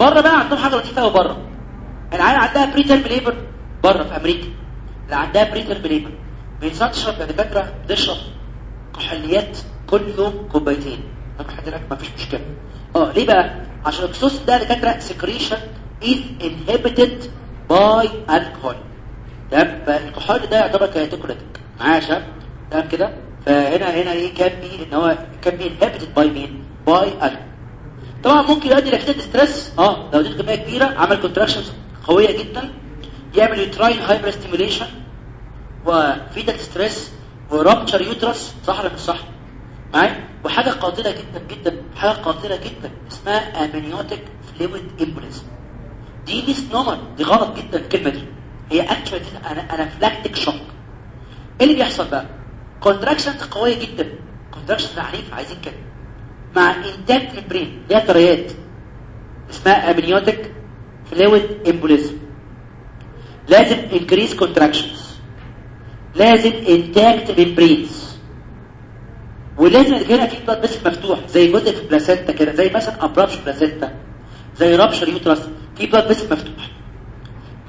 بره بقى عندهم حاجة لطيفة قوي بره. العيال عندها preterm labor بره في أمريكا. اللي عندها preterm labor بينصح تشرب يا دكاترة تشرب كحوليات كل يوم كوبايتين. ممكن حد ما فيش مشكلة. آه ليه بقى؟ عشان الاكسوس ده دكاترة secretion is inhibited by alcohol. تمام؟ فالكحول ده يعتبر tocolytic معايا يا شباب تمام كده؟ فهنا هنا إيه can be إن هو can be inhibited by مين by الكحول طبعا ممكن يؤدي ل fetal distress آه لو دي كميه كبيرة عمل contractions قوية جدا يعمل uterine hyperstimulation و fetal distress و rupture uterus. صح ولا مش صح؟ معايا؟ وحاجة قاتلة جدا جدا حاجة قاتلة جدا اسمها amniotic fluid embolism دي misnomer دي غلط جدا الكلمة دي. هي actually أنا anaphylactic shock إيه اللي بيحصل بقى؟ contractions قوية جدا. contractions عنيفة عايزين كده. مع intact membrane ليها طريات اسمها amniotic fluid embolism لازم increase contractions لازم intact membranes ولازم هنا في blood vessel مفتوح زي جزء في ال placenta كده زي مثلا abruptio placenta زي rupture uterus في blood vessel مفتوح.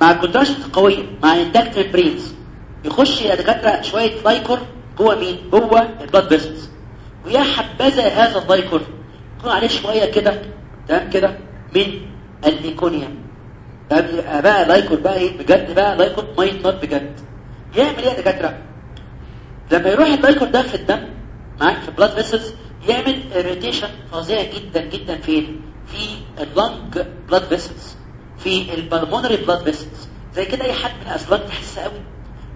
مع ال contractions القويه مع intact membranes يخش يا دكاترة شوية liquor جوه مين؟ جوه ال blood vessels ويا حبذا هذا ال liquor يكون عليه شوية كده تمام كده من الليكونيا تمام بقى liquor بقى إيه بجد بقى liquor ميه نار بجد. يعمل إيه يا دكاترة؟ لما يروح ال liquor ده في الدم معاك في ال blood vessels يعمل irritation فظيع جدا جدا فين في ال lung blood vessels في ال pulmonary blood vessels زي كده أي حد من الاسلاك تحس قوي.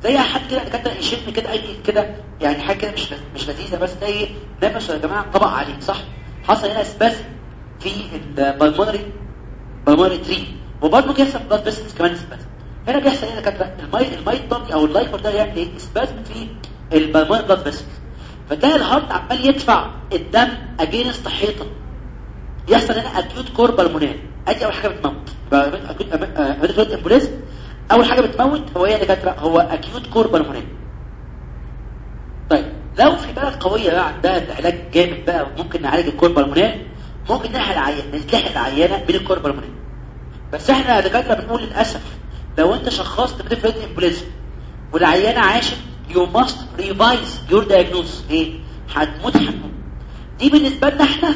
زي حد كده كده يشم كده أي كده يعني حاجة كده مش مش لذيذة بس ده إيه نفسه يا جماعة طبق عليه صح؟ حصل هنا spasm في ال pulmonary pulmonary tree وبرضه بيحصل blood vessels كمان spasm هنا بيحصل هنا كده الماي الماي ضغط أو ال liquor ده يعمل إيه spasm في ال pulmonary blood فتلاقي ال heart عمال يدفع الدم against حيطة. يحصل هنا acute cor pulmonale ادي أول حاجة بتموت. acute embolism أول حاجة بتموت هو إيه دكاتره هو acute cor pulmonale طيب لو في بلد قوية بقى عندها علاج جامد بقى ممكن نعالج ال cor pulmonale ممكن نلحق العيان نلحق العيانة من ال cor pulmonale بس إحنا دكاترة بنقول للأسف لو انت شخصت amniotic fluid embolism والعيانة عاشت you must revise your diagnosis. إيه هتموت هتموت دي بالنسبة لنا إحنا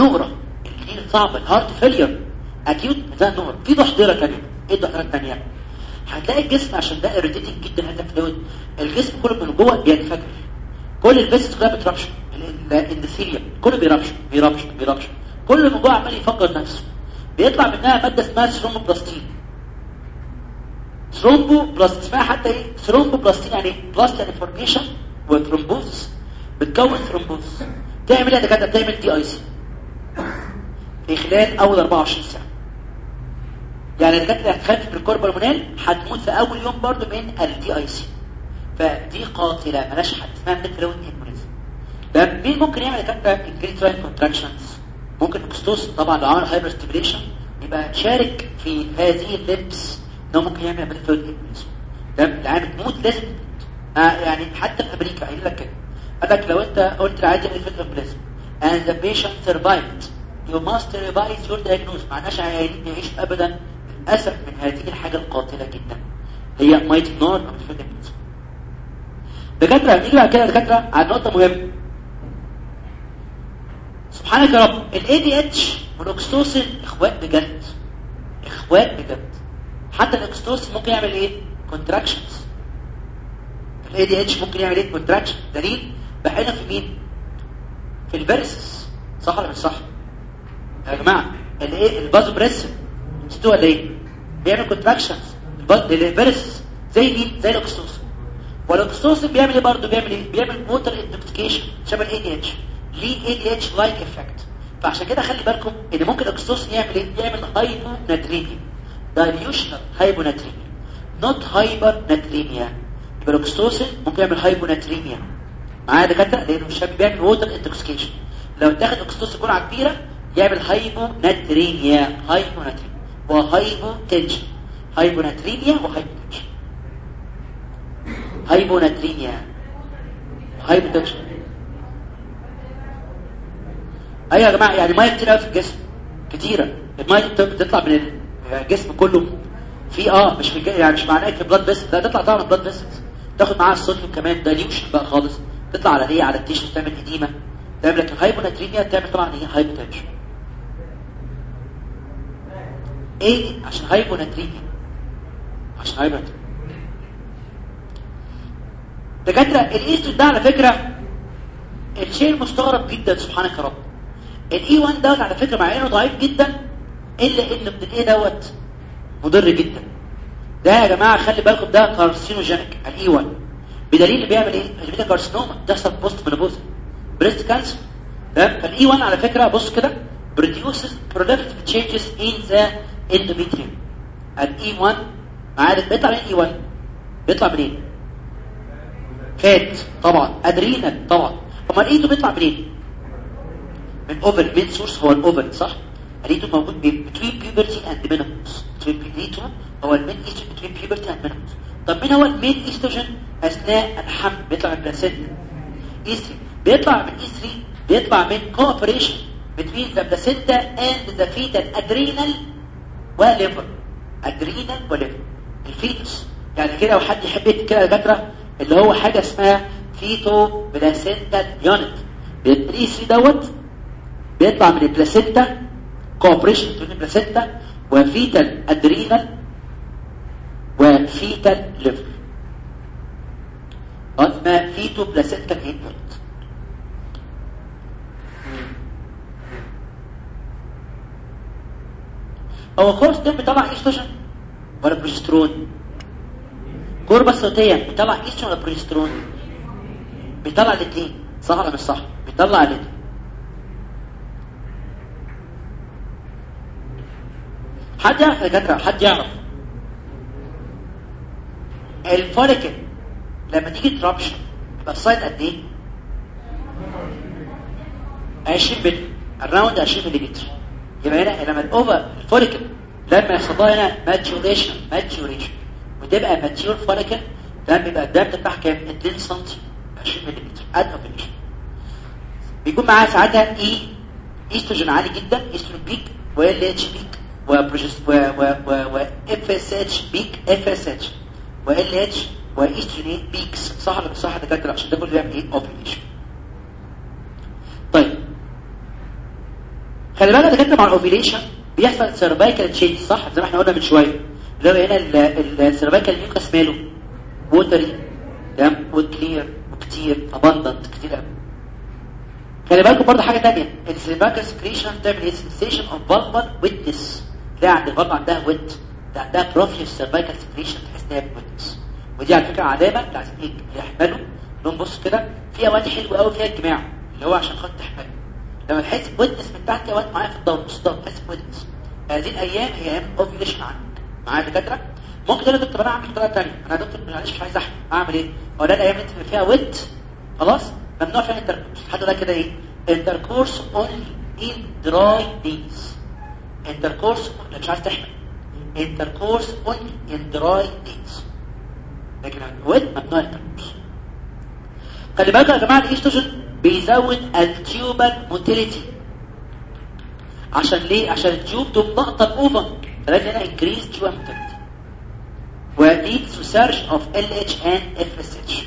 نقرة. الكلين صعبة. ال heart failure acute ده نقرة. في دحديرة تانية. إيه الدحديرة التانية؟ هتلاقي الجسم عشان ده irritating جدا هذا fluid الجسم كله من جوه بينفجر. كل ال vessels كلها disruption ال endothelium كله disruption disruption disruption كل من جوه عمال يفجر نفسه. بيطلع منها مادة اسمها thromboplastin thromboplast اسمها حتى إيه؟ thromboplastin يعني إيه plast يعني formation و thrombus بتكون thrombus تعمل إيه يا دكاترة؟ بتعمل DIC في خلال أول 24 ساعه يعني الدكاترة هتخفف بالكوربالمونال هتموت في أول يوم برضو من الدي اي سي فدي قاتلة مالهاش حد اسمها ميترون هيموريزم ده مين ممكن يعمل دكاترة؟ انكريتراين كونتراكشنز. ممكن اكستوس طبعا لو عمل هايبر ستيميليشن يبقى شارك في هذه اللبس إنه ممكن يعمل ميترون هيموريزم ده العام تموت لازم آه يعني حتى في أمريكا قايل لك كده. قال لك لو أنت قلت العادي من الفيترون and the patient survived. You must revise your diagnosis. معناش عيانين يعيش ابدا. للأسف من هذه الحاجة القاتلة جدا. هي مية نار أو vitamins دكاترة نيجي بعد كده دكاترة على نقطه مهمه سبحانك يا رب. ال ADH وال oxytocin اخوات بجد. اخوات بجد. حتى ال oxytocin ممكن يعمل إيه؟ contractions ال ADH ممكن يعمل إيه؟ contraction دليل بحنا في مين؟ في ال vessels. صح ولا مش صح؟ يا جماعة الايه البازو بريس نسيتوا ولا إيه؟ بيعمل contractions لل vessels زي مين؟ زي ال oxytocin وال oxytocin بيعمل إيه برضه؟ بيعمل إيه؟ بيعمل water intoxication شبه ال ADH ليه ADH like effect فعشان كده خلي بالكم إن ممكن ال oxytocin يعمل إيه؟ يعمل hyponatremia dilutional hyponatremia not hypernatremia يبقى ال oxytocin ممكن يعمل hyponatremia معايا دكاترة؟ لأنه الشاب بيعمل water intoxication لو اتاخد oxytocin جرعه كبيره يعمل hyponatremia hyponatremia و hypotension hyponatremia و hypotension hyponatremia hypotension أيوه يا جماعة يعني ميه كتير قوي في الجسم كتيرة. الميه بتطلع من الجسم كله في آه مش في يعني مش معناه بلاد بس لا تطلع طبعا blood بس تاخد معاها الصوديوم كمان dilution بقى خالص. تطلع على إيه على ال tissue تعمل edema. تعمل لك ال hyponatremia تعمل طبعا إيه؟ hypotension. إيه؟ عشان hyponatremia. عشان hyponatremia. دكاترة الايستروجين ده على فكرة الشيء المستغرب جدا سبحانك يا رب. ال E1 دوت على فكرة مع انه ضعيف جدا إلا إن ابن الإيه دوت مضر جدا. ده يا جماعة خلي بالكم ده carcinogenic ال E1 بدليل بيعمل إيه؟ ال beta carcinoma تحصل postmenopause breast cancer تمام؟ فال E1 على فكرة بص كده produces proliferative changes in the endometrium. ال E1 عارف بيطلع من ال E1 بيطلع منين؟ fat طبعا. adrenal طبعا. أمال ال E2 بيطلع منين؟ من ovary main source هو ال ovary صح ال E2 موجود between puberty and menopause ال E2 هو ال main estrogen between puberty and menopause طب مين هو ال main estrogen اثناء الحمل بيطلع من ال placenta E3 بيطلع من E3 بيطلع من cooperation between the placenta and the fetal adrenal و liver adrenal و liver ال fetus يعني كده وحد يحب يكتب كده دكاتره اللي هو حاجة اسمها fetoplacental unit ال E3 دوت بيطلع من ال placenta cooperation بين ال placenta و fetal adrenal و fetal liver. اسمها fetoplacental unit هو كورس ده بيطلع إيستروجين ولا progesterone؟ corpus luteum بيطلع إيستروجين ولا بروجسترون؟ بيطلع الاثنين صح ولا مش صح؟ بيطلع الاثنين حد يعرف يا دكاتره حد يعرف. ال follicle لما تيجي ت rupture يبقى ال size قد إيه؟ 20 متر around 20 ملم يبقى هنا لما ال ovarian follicle لما يحصل لها هنا maturation maturation وتبقى mature follicle ده بيبقى ال diameter بتاعها كام؟ 2 سم 20 ملم at ovulation بيكون معاها ساعتها اي ايستروجين عالي جدا estrogen peak و LH peak و FSH peak FSH و LH و estrogen peaks صح ولا صح؟ ده كده عشان ده كله بيعمل إيه؟ ovulation طيب. خلي بالك كده مع ال ovulation بيحصل cervical change صح؟ زي ما إحنا قلنا من شوية. اللي هو هنا ال cervical mucus ماله؟ watery تمام؟ و clear وكتير abundant كتير قوي خلي بالكم برضه حاجة ثانية ال cervical secretion بتعمل إيه؟ sensation of vulval wetness تلاقي عند ال vulva عندها wet عندها profuse cervical secretion تحس انها wetness ودي على فكره علامه بتاعت يحملوا لهم بص كده في اوقات حلوة قوي فيها الجماع اللي هو عشان خاطر تحمله لما تحس ب wetness من تحت اوقات معايا في الدور نص الدور تحس ب wetness. هذه الأيام هي أيام ovulation عندك معايا دكاترة؟ ممكن أنا دكتور أنا أعمل بطريقه ثانية أنا دكتور معلش مش عايز أحمل. أعمل إيه؟ هو ده الأيام اللي فيها wet خلاص؟ ممنوع فيها intercourse حد ده كده إيه؟ Intercourse only in dry days. Intercourse مش عايز تحمل intercourse only in dry days لكن ال wet ممنوع intercourse خلي بالكم يا جماعة الايستروجين بيزود ال tubal motility. عشان ليه؟ عشان ال tube تقوم ضغطه ال ova فلازم هنا increase tubal motility. و leads to surge of LH and FSH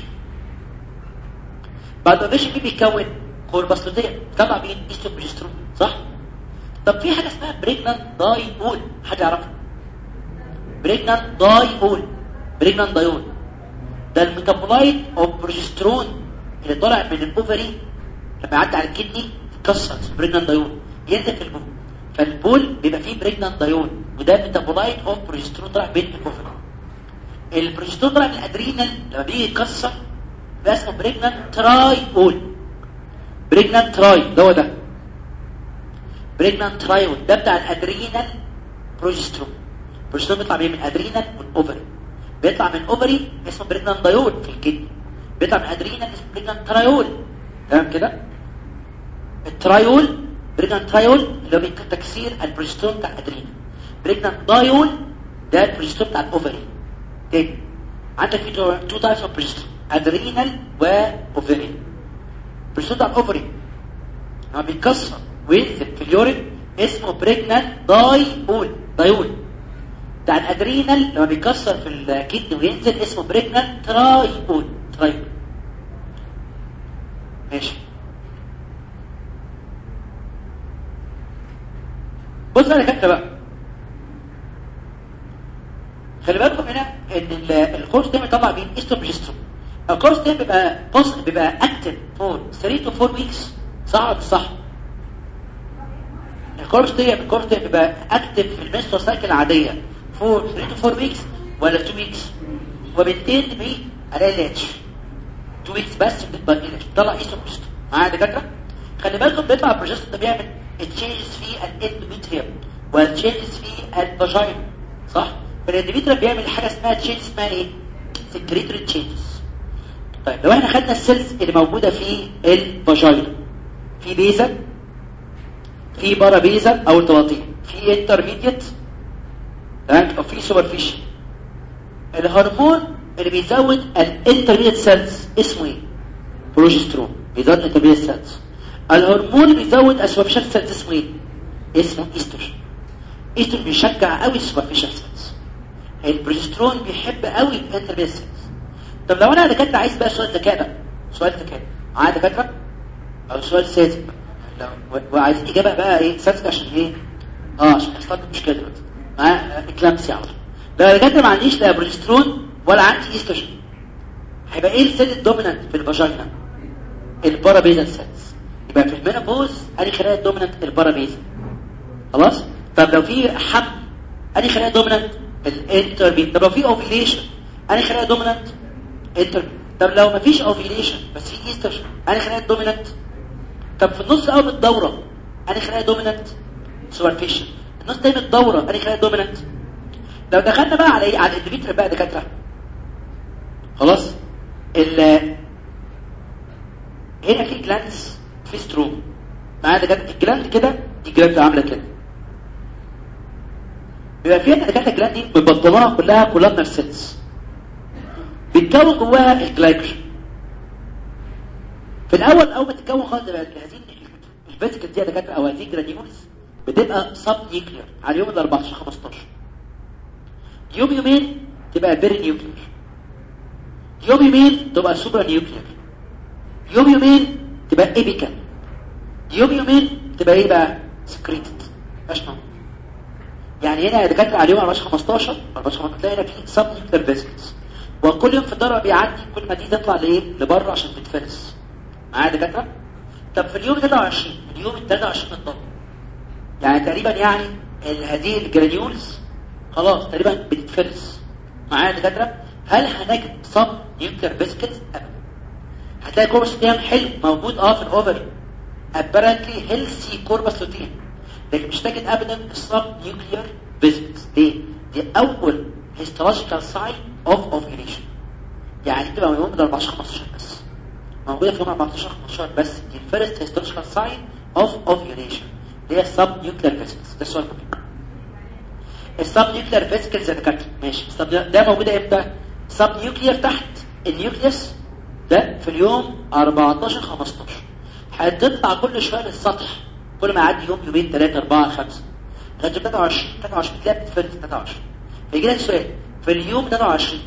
بعد ما ماشي مين بيتكون corpus luteum طبعا مين؟ ايستروجين صح؟ طب في حاجة اسمها pregnanediol حد يعرفها؟ pregnanediol pregnanediol ده ال metabolite of progesterone اللي طالع من ال ovary لما يعدي على ال kidney يتكسر. pregnanediol ينزل في البول. فالبول بيبقى فيه pregnanediol وده metabolite of progesterone طالع من ال ovary. ال progesterone طالع من ال adrenal. لما بيجي يتكسر ده اسمه pregnanetriol pregnanetriol ده هو ده. pregnanetriol ده بتاع ال adrenal progesterone ال progesterone بيطلع من ال adrenal وال ovary بيطلع من ال ovary اسمه pregnanediol في ال kidney بيطلع من ال adrenal اسمه pregnanetriol تمام كده؟ ال triol pregnanetriol اللي هو تكسير البروجسترون بتاع ال adrenal. pregnanediol ده البروجسترون بتاع ال ovary. تاني. عندك في two types of progesterone adrenal و ovary ال progesterone بتاع ال ovary لما بيتكسر ال urine اسمه pregnanediol diol بتاع ال adrenal لما بيكسر في ال kidney وينزل اسمه pregnanetriol triol ماشي. بص يا كابتن بقى. خلي بالكم هنا إن الكورس ده طبعا بين استروجسترون الكورس ده بيبقى بص بيبقى اكتف فور 3 تو 4 ويكس صح صح. الكورس الكورس ده بيبقى اكتف في المنسترال سايكل العاديه فور 3 تو 4 ويكس ولا 2 ويكس وبالتالي بي ال اتش 2 ويكس بس بتبقى ال اتش طلع استروجسترون معايا دكاترة؟ خلي بالكم بيطلع البروجسترون ده بيعمل تشينجز في الاندوميتريوم وال changes في ال vagina صح؟ فال endometrium بيعمل حاجة اسمها change اسمها إيه؟ secretory changes طيب لو إحنا خدنا ال cells اللي موجودة في ال vagina في basal في parabasal أو الطواطين في intermediate تمام أو في superficial الهرمون اللي بيزود ال intermediate cells اسمه إيه؟ بروجسترون بيزود ال intermediate cells الهرمون اللي بيزود ال superficial cells اسمه إيه؟ اسمه estrogen estrogen بيشجع قوي ال superficial cells ال progesterone بيحب قوي ال intermediate cells طب لو أنا دكاترة عايز بقى سؤال ذكاء بقى. سؤال ذكاء. معايا دكاترة؟ أو سؤال ساذج وعايز إجابة بقى إيه؟ ساذج عشان إيه؟ آه عشان لك مشكله دلوقتي. معايا؟ إكلامسي على لو دكاتره ما عنديش لا بروجسترون ولا عندي ايستروجين هيبقى إيه السيل الدومينانت في الفاجينا البارابيزال سيلز يبقى في ال menopause أدي خلايا ال dominant ال parabasal. خلاص؟ طب لو في حمل أدي خلايا dominant ال intermediate طب لو في ovulation أدي خلايا dominant inter طب لو مفيش ovulation بس في ايستروجين أنا خلايا dominant طب في النص اول الدورة؟ أنا خلايا dominant superficial النص تاني الدورة أنا خلايا dominant لو دخلنا بقى على إيه؟ على ال endometrium بقى دكاترة. خلاص؟ ال هنا في glands في stroma معايا دكاترة؟ ال gland كده دي gland عاملة كده. بيبقى فيها دكاترة ال gland دي مبطناها كلها columnar cells بيتكون جواها الجلايكوجين في الأول أول ما تتكون خالص هذه ال vesicles دي دكاتره أو هذه granules بتبقى subnuclear على اليوم ال 14 15 يوم يومين تبقى perinuclear يوم يومين تبقى supranuclear يوم يومين تبقى apical يوم يومين تبقى إيه بقى؟ secreted موجود يعني هنا دكاترة على اليوم 14 15 14 15 تلاقي هنا في subnuclear vesicles وكل يوم في الدرة بيعدي كل ما دي تطلع لإيه؟ لبره عشان تتفرز. معايا دكاتره طب في اليوم 23 اليوم ال 23 الضرب يعني تقريبا يعني هذه ال granules خلاص تقريبا بتتفرز. معايا دكاتره هل هنجد subnuclear vesicles؟ ابدا. هتلاقي corpus luteum حلو موجود آه في ال ovary. Apparently healthy corpus luteum لكن مش تجد ابدا ال subnuclear vesicles. ليه؟ دي أول histological sign of ovulation. يعني بتبقى يوم 14 15 بس. موجودة في يوم 14 15 بس ال first histological sign of ovulation. اللي هي ال subnuclear vesicles ده السؤال ال subnuclear vesicles يا دكاتره ماشي. ده موجوده إمتى؟ subnuclear تحت ال nucleus ده في اليوم 14 15 هتطلع كل شوية للسطح. كل ما يعدي يوم يومين ثلاثة أربعة خمسة. لغايه 23 23 تلاقي بتتفرز 23 فيجي لك سؤال. في اليوم 23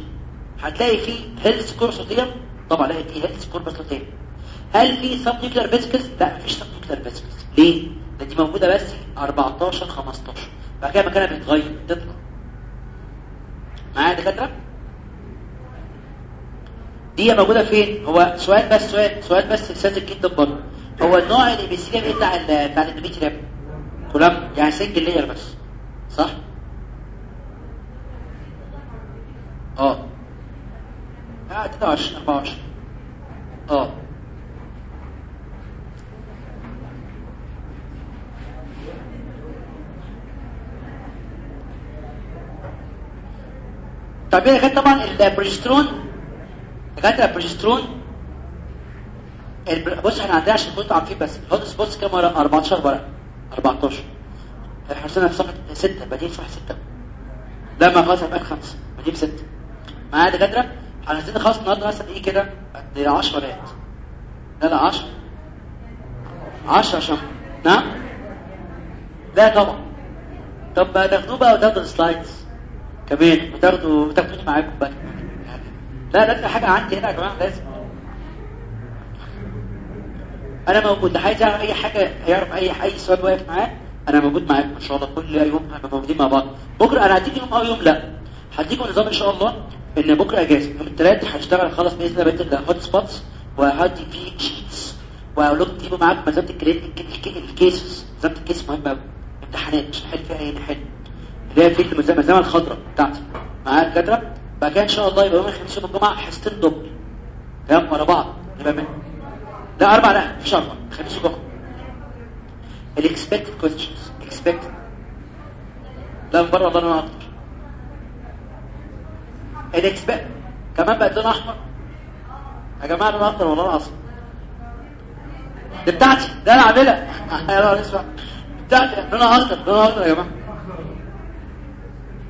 هتلاقي فيه healthy corpus luteum طبعا لا فيه healthy corpus luteum هل في subnuclear vesicles لا مفيش subnuclear vesicles ليه؟ ده دي موجودة بس 14 15 بعد كده مكانها بيتغير تطلع معايا دكاترة؟ دي موجودة فين؟ هو سؤال بس سؤال سؤال بس سياسة الكيد برضه هو النوع اللي بيسيب إيه بتاع بتاع ال endometrium كلام يعني single layer بس. صح؟ آه. آه 23 24 آه طب إيه كان طبعا البروجسترون كانت البروجسترون البر... بص إحنا عندنا عشان كنتوا عارفين بس ال hot spots كام ورقه 14 ورقه 14 إحنا وصلنا في صفحه 6 بعدين صفحه 6 لما خلاص هيبقى 5 بعدين 6 معايا دكاتره هنزيد خلاص النهارده مثلا إيه كده قد 10 ورقات لا لا 10 10 عشان نعم؟ لا طبعا. طب تاخدوه بقى وتاخدوا ال slides كمان. وتاخدوا وتاخدوني معاكم بقى لا ده حاجة عندي هنا يا جماعة لازم أنا موجود. عايز يعرف أي حاجة يعرف اي أي سؤال واقف معاه أنا موجود معاكم إن شاء الله كل يوم. هنبقى موجودين مع بعض. بكرة أنا هديك يوم أو يوم لا. هديكم نظام إن شاء الله. إن بكرة اجازه يوم الثلاث هشتغل خلاص بإذن الله بيت ال hot spots وهدي فيه sheets وهقول لكم تجيبوا معاكم ملزمة ال cases ملزمة ال cases مهمة قوي امتحانات مش هنحل فيها أي نحل اللي هي في الملزمة الخضراء بتاعتي. معايا دكاترة؟ بعد كده إن شاء الله يبقى يوم الخميس يوم الجمعة حصتين double تمام؟ ورا بعض. يبقى من لا أربع لا مش أربع. خميس وجمعة. ال expected questions expected لا من بره الله أنا أكتر ال expected كمان بقت لون احمر يا جماعة لون اخضر والله العظيم. دي بتاعتي ده أنا عاملها. [laughs] يا نهار اسود بتاعتي لونها اخضر لونها اخضر يا جماعة.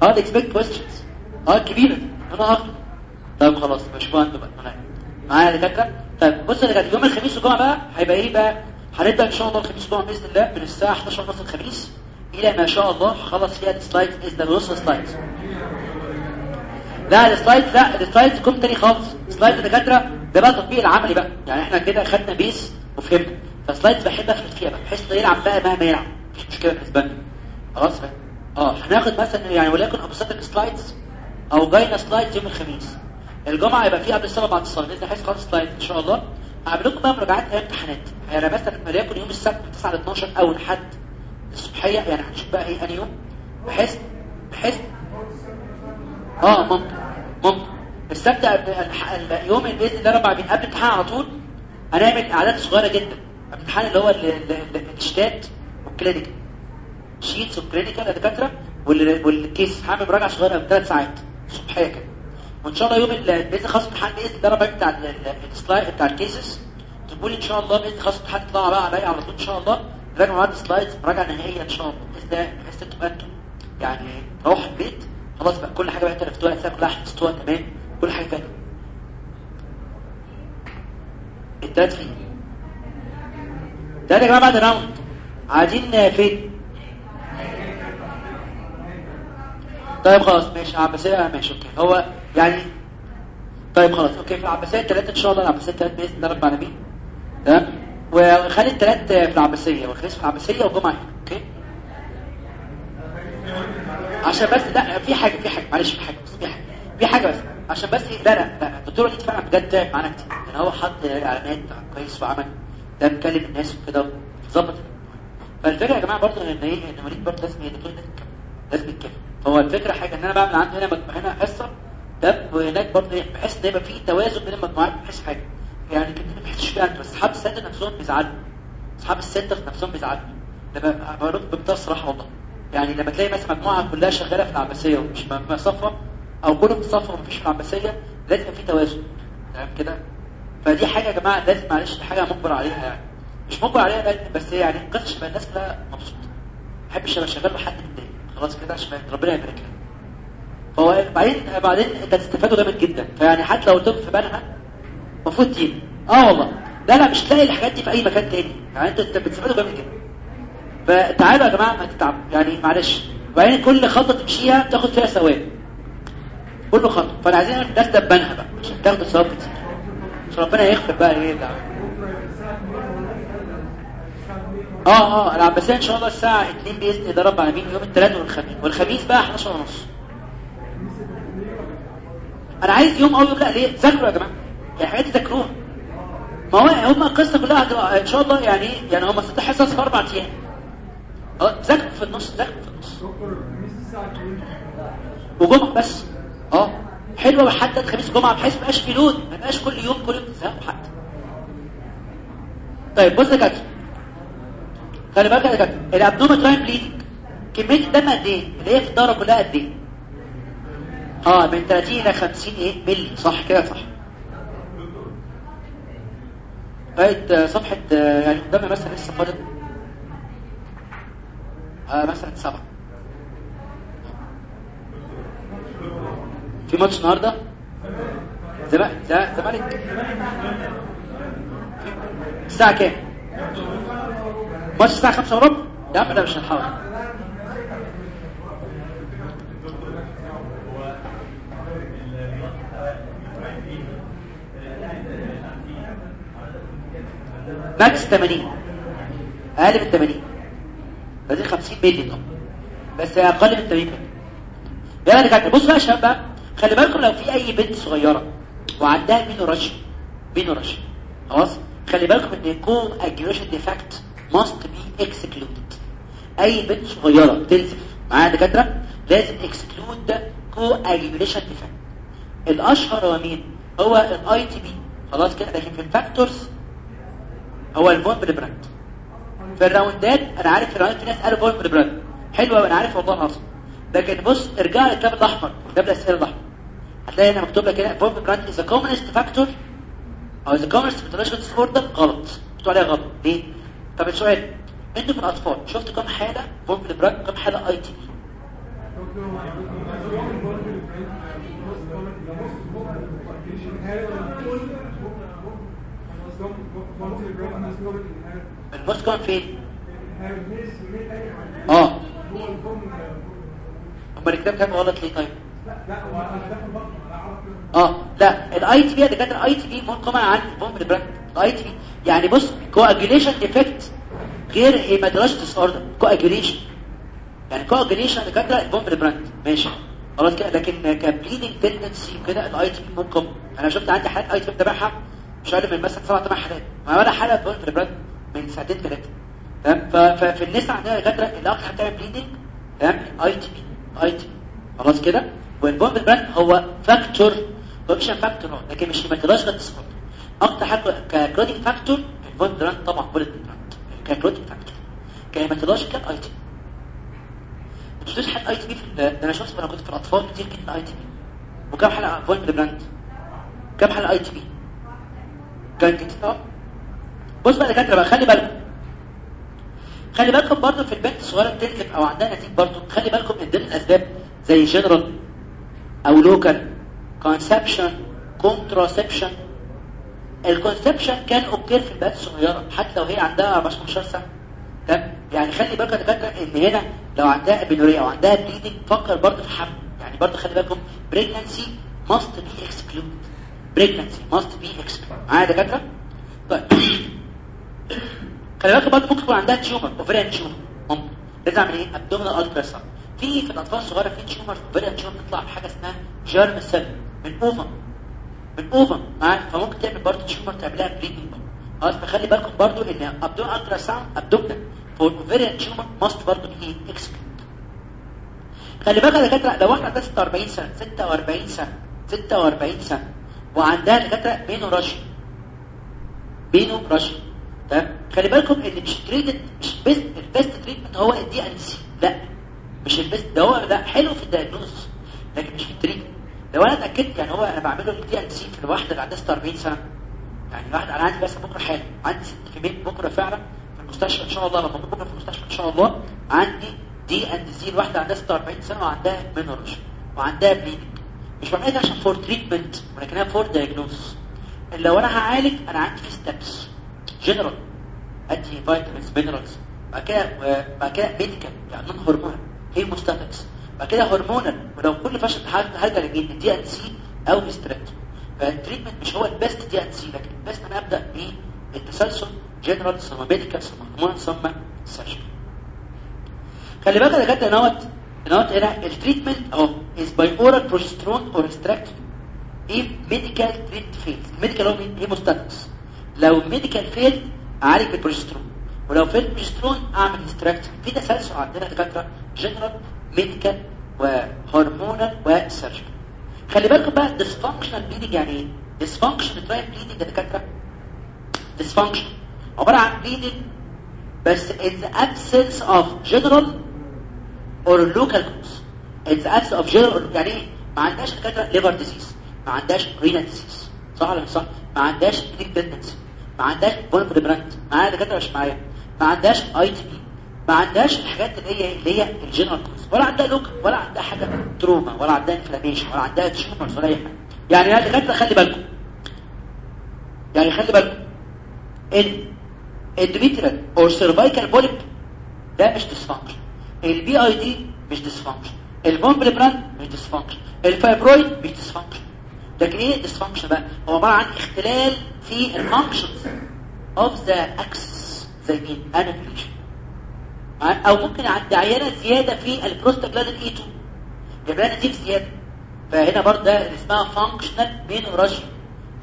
آه ال expected questions آه الكبيره دي لونها اخضر طيب خلاص مش أنتوا بقى معايا معايا يا دكاتره طيب بص يا دكاتره يوم الخميس والجمعه بقى هيبقى إيه بقى؟ هنبدأ إن شاء الله الخميس والجمعه بإذن الله من الساعة 11 ونص الخميس إلى ما شاء الله. هخلص فيها ال slides باذن الله نص لا السلايد لا ال slide تكون تاني خالص. slide الدكاترة ده بقى التطبيق العملي بقى. يعني إحنا كده خدنا base وفهمنا. ف slide بحب افرد فيها بقى بحيث يلعب بقى مهما يلعب. مش مشكلة بالنسبة لي خلاص؟ آه هناخد مثلا يعني وليكن ابسط slides أو جاينا slides يوم الخميس. الجمعة يبقى فيه قبل الصلاه بعد الصلاة بإذن الله خلاص slide إن شاء الله. هعمل لكم بقى مراجعات أيام امتحانات. يعني مثلا وليكن يوم السبت من 9 ل 12 أو لحد الصبحية يعني هنشوف بقى إيه انهي يوم. بحيث بحيث آه ممكن ممكن. السبت اليوم اللي باذن الله ربع من قبل الامتحان على طول هنعمل اعداد صغيرة جدا. الامتحان اللي هو الشتات والكلينيكال شيتس والكلينيكال يا دكاتره والكيس هعمل مراجعة صغيرة بثلاث ساعات صبحية كده. وإن شاء الله يوم باذن خلاص امتحان باذن الله ربع بتاع السلايد بتاع الكيسز تقول إن شاء الله باذن خلاص امتحان يطلع بقى عليا على طول إن شاء الله. راجع معاك سلايدز مراجعة نهائية إن شاء الله بحيث ده بحيث تبقى أنتوا يعني تروح البيت خلاص بقى كل حاجة بقى انت عرفتوها الاسئله كلها حفظتوها تمام؟ كل حاجة فاتت التلات فين؟ تلات يا جماعة بعد round قاعدين فين؟ طيب خلاص ماشي. عباسية ماشي okay. هو يعني طيب خلاص okay. في العباسية الثلاثة إن شاء الله العباسية الثلاثة بإذن الله رب العالمين. تمام؟ وخلي الثلاث في العباسية والخميس في العباسية والجمعة okay؟ عشان بس لا في حاجة في حاجة معلش في حاجة في حاجة في حاجة بس. عشان بس لا لا لا الدكتور وليد فعلا بجد تعب معانا كتير. يعني هو حط إعلانات كويس وعمل ده بيكلم الناس وكده وظبط. فالفكرة يا جماعة برضه إن إيه؟ إن وليد برضه لازم الدكتور لازم يتكلم هو الفكرة حاجة إن أنا بعمل عندي هنا مجموعة هنا حصة ده وهناك برضه إيه؟ بحيث إن يبقى في توازن بين المجموعات بحيث حاجة. يعني كده ما بحسش فيها بس أصحاب ال center نفسهم بيزعلوا. أصحاب السنتر نفسهم بيزعلوا. لما بقول بمنتهى الصراحة والله. يعني لما تلاقي مثلا مجموعة كلها شغالة في العباسية ومش صفة أو كلهم صفة ومفيش في العباسية لازم في توازن. تمام كده؟ فدي حاجة يا جماعة لازم معلش دي حاجة مجبر عليها يعني. مش مجبر عليها بس يعني قصة شبه الناس كلها مبسوطة ما بحبش أبقى شغال لحد متضايق خلاص كده عشان ربنا يبارك لك. فهو بعدين بعدين أنت تستفادوا جامد جدا. فيعني حتى لو قلت في بالها المفروض تيجي آه والله. لا لا مش تلاقي الحاجات دي في أي مكان تاني. يعني أنت بتستفادوا جامد جدا. فتعالوا يا جماعة ما تتعبوا يعني معلش. وبعدين كل خطوة تمشيها تاخد فيها ثواب. كل خطوة. فأنا عايزين ناخد بنها بقى. عشان تاخدوا ثواب كتير. عشان ربنا يغفر بقى. إيه ده آه آه. العباسية إن شاء الله الساعة 2 بإذن الله رب العالمين يوم الثلاث والخميس. والخميس بقى 11 ونص. أنا عايز يوم أو يوم لا ليه؟ ذاكروا يا جماعة. يعني حاجات تذاكروها ما هو هم القصة كلها إن شاء الله يعني يعني هم ست حصص في أربع أيام. آه في النص ذاكروا في النص. وجمعة بس. آه حلوة وحتى الخميس وجمعه بحيث ما يبقاش في load ما يبقاش كل يوم كل يوم تزهقوا حتى طيب بص يا كابتن خلي بالك يا كابتن ال abnormal uterine bleeding كمية الدم قد إيه؟ اللي هي في الدورة كلها قد إيه؟ آه من 30 إلى 50 إيه؟ ملي صح كده صح لغايه صفحة يعني قدامنا مثلا لسه فاضل آه مثلا سبعة. في ماتش النهارده؟ زمالك الساعة كام؟ ماتش الساعة 5 وربع؟ عم ده مش هنحاول. max 80 أقل من 80 فدي 50 مللي بس أقل من 80 مللي يلا دكاتره بصوا بقى يا شباب بقى خلي بالكم لو في أي بنت صغيرة وعندها menorrhagia menorrhagia خلاص؟ خلي بالكم إن coagulation defect must be excluded. أي بنت صغيرة بتنزف معايا دكاترة؟ لازم exclude coagulation defect. الأشهر هو مين؟ هو ال ITP خلاص كده لكن في ال factors هو ال von Willebrand في ال round ات أنا عارف ال round ات في ناس قالوا von Willebrand حلوة وأنا عارف والله العظيم لكن بص ارجع للكتاب الاحمر كتاب الاسئله الاحمر هتلاقي هنا مكتوب لك هنا von Willebrand is commonest factor أو is commonest coagulation disorder غلط مكتوب عليها غلط ليه طب السؤال أنتوا في الاطفال شفت كم حاله von Willebrand كم حاله ITP البوست فين؟ آه. أمال الكتاب كان غلط ليه طيب؟ آه. لا الاي تي بي ده كانت الاي تي بي منقمه عن بوم البراند. الاي تي بي يعني بص كواجوليشن ديفكت غير هيماتولوجي ديس اوردر كواجوليشن يعني كواجوليشن ده كانت البوم البراند. ماشي. خلاص كده. لكن كبليدنج تندنسي كده الاي تي بي منقم أنا شفت عندي حالات اي تي بي تبعها مش عارف من مثلا سبع ثمان حالات. ما ولا حالة von Willebrand. من ساعتين ثلاثة تمام؟ ففي النساء عندنا أكتر حاجة بتعمل bleeding تمام؟ ITP. IT خلاص كده؟ وال von Willebrand هو factor function factor لكن مش hematological disorder أكتر حاجة ك coagulation factor ال von Willebrand طبعا von Willebrand ك coagulation factor ك hematological ITP. مش حد ITP في ده أنا شفت أنا كنت في الأطفال كتير جدا ITP. وكم حالة von Willebrand كم حالة ITP؟ كان كتير بص بقى دكاتره بقى خلي بالك خلي بالكم برضه في البنت الصغيرة بتنزف أو عندها نتيجة برضه خلي بالكم من ضمن الأسباب زي جنرال أو local conception contraception ال conception كان okay في البنات الصغيرة حتى لو هي عندها 15 سنة. تمام؟ يعني خلي بالكم يا دكاتره إن هنا لو عندها menorrhagia أو عندها bleeding فكر برضه في حمل. يعني برضه خلي بالكم pregnancy must be excluded. pregnancy must be excluded. معايا يا دكاتره طيب. خلي بالك برضه ممكن يكون عندها tumor ovarian tumor ممكن لازم اعمل إيه abdominal ultrasound في في الاطفال الصغيره في tumor ovarian tumor بتطلع بحاجه اسمها germ cell من ovary من ovary معايا فممكن تعمل برضه tumor تعملها bleeding خلاص فخلي بالكم برضه ان abdominal ultrasound abdominal for ovarian tumor must برضه be excluded خلي بالك يا دكاتره لو واحدة عندها 46 سنه 46 سنه 46 سنه وعندها دكاتره menorrhagia menorrhagia تمام؟ خلي بالكم إن مش treated مش best ال best treatment هو ال D and C لا. مش ال best ده هو لا حلو في ال diagnose لكن مش في ال treatment لو أنا اتأكدت يعني هو أنا بعمله ال D and C في الواحدة اللي عندها 46 سنة. يعني واحدة أنا عندي بس بكرة حالة. عندي ست بيت بكرة فعلا في المستشفى إن شاء الله لما بكرة في المستشفى إن شاء الله عندي D and C الواحده عندها 46 سنة وعندها menorrhagia وعندها bleeding مش بعملها عشان for treatment ولكنها for diagnose لو أنا هعالج أنا عندي في steps general ادي فيتامينز minerals بعد كده بعد كده medical يعني non hormonal hemostatics بعد كده hormonal ولو كل فشل هرجع لجين D and C أو hysterectomy فال treatment مش هو ال best D and C لكن ال best أنا أبدأ بالتسلسل جنرال ثم medical ثم hormonal ثم surgery. خلي بالك يا دكاترة note note هنا. ال treatment أهو is by oral progesterone or hysterectomy if medical treat fails medical هو hemostatics. لو medical fail اعالج بالبروجسترون ولو fail progesterone أعمل hysterectomy في تسلسل عندنا دكاترة general medical و hormonal و surgery خلي بالكم بقى dysfunctional bleeding يعني إيه؟ dysfunctional uterine bleeding يا دكاترة. dysfunction عبارة عن bleeding بس in the absence of general or local cause. in the absence of general يعني إيه؟ ما عندهاش دكاترة liver disease ما عندهاش renal disease صح ولا صح؟ ما عندهاش dependency ما عندهاش von Willebrand معايا دكاتره مش معايا. ما عندهاش ITP. ما عندهاش الحاجات اللي هي اللي هي الجنرال ولا عندها local ولا عندها حاجة trauma ولا عندها inflammation ولا عندها tumors ولا أي حاجة. يعني يا دكاتره خلي بالكم. يعني خلي بالكم. ان endometrial أو cervical polyp ده مش dysfunction ال PID مش dysfunction ال von Willebrand مش dysfunction ال fibroid مش dysfunction لكن إيه dysfunction بقى؟ هو عبارة عن اختلال في ال functions of the axis زي مين anovulation أو ممكن عند عيانه زيادة في ال prostaglandin E 2 يبقى دي زيادة. فهنا برضه ده اسمها functional menorrhagia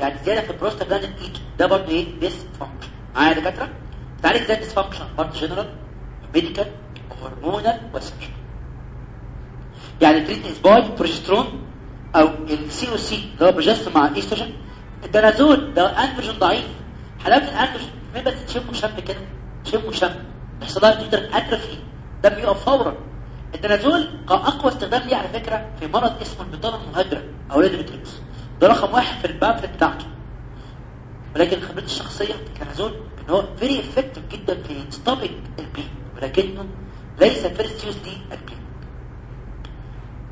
يعني زيادة في ال prostaglandin E 2 ده برضه إيه؟ dysfunction معايا يا دكاترة؟ تعالج إزاي dysfunction برضه general medical hormonal و surgery يعني treatment by progesterone أو ال COC اللي هو بروجسترون مع ال estrogen ال danazol ده اندروجين ضعيف. حلاوة الاندروجين مين بس شم كده؟ تشمه شم يحصل لها تقدر atrophy ده بيقف فورا. ال danazol أقوى استخدام ليه على فكرة في مرض اسمه البطانة المهاجره أو endometriosis ده رقم واحد في ال pamphlet بتاعته. ولكن خبرتي الشخصية ال danazol إن هو very effective جدا في stopping ال bleed ولكنه ليس first use دي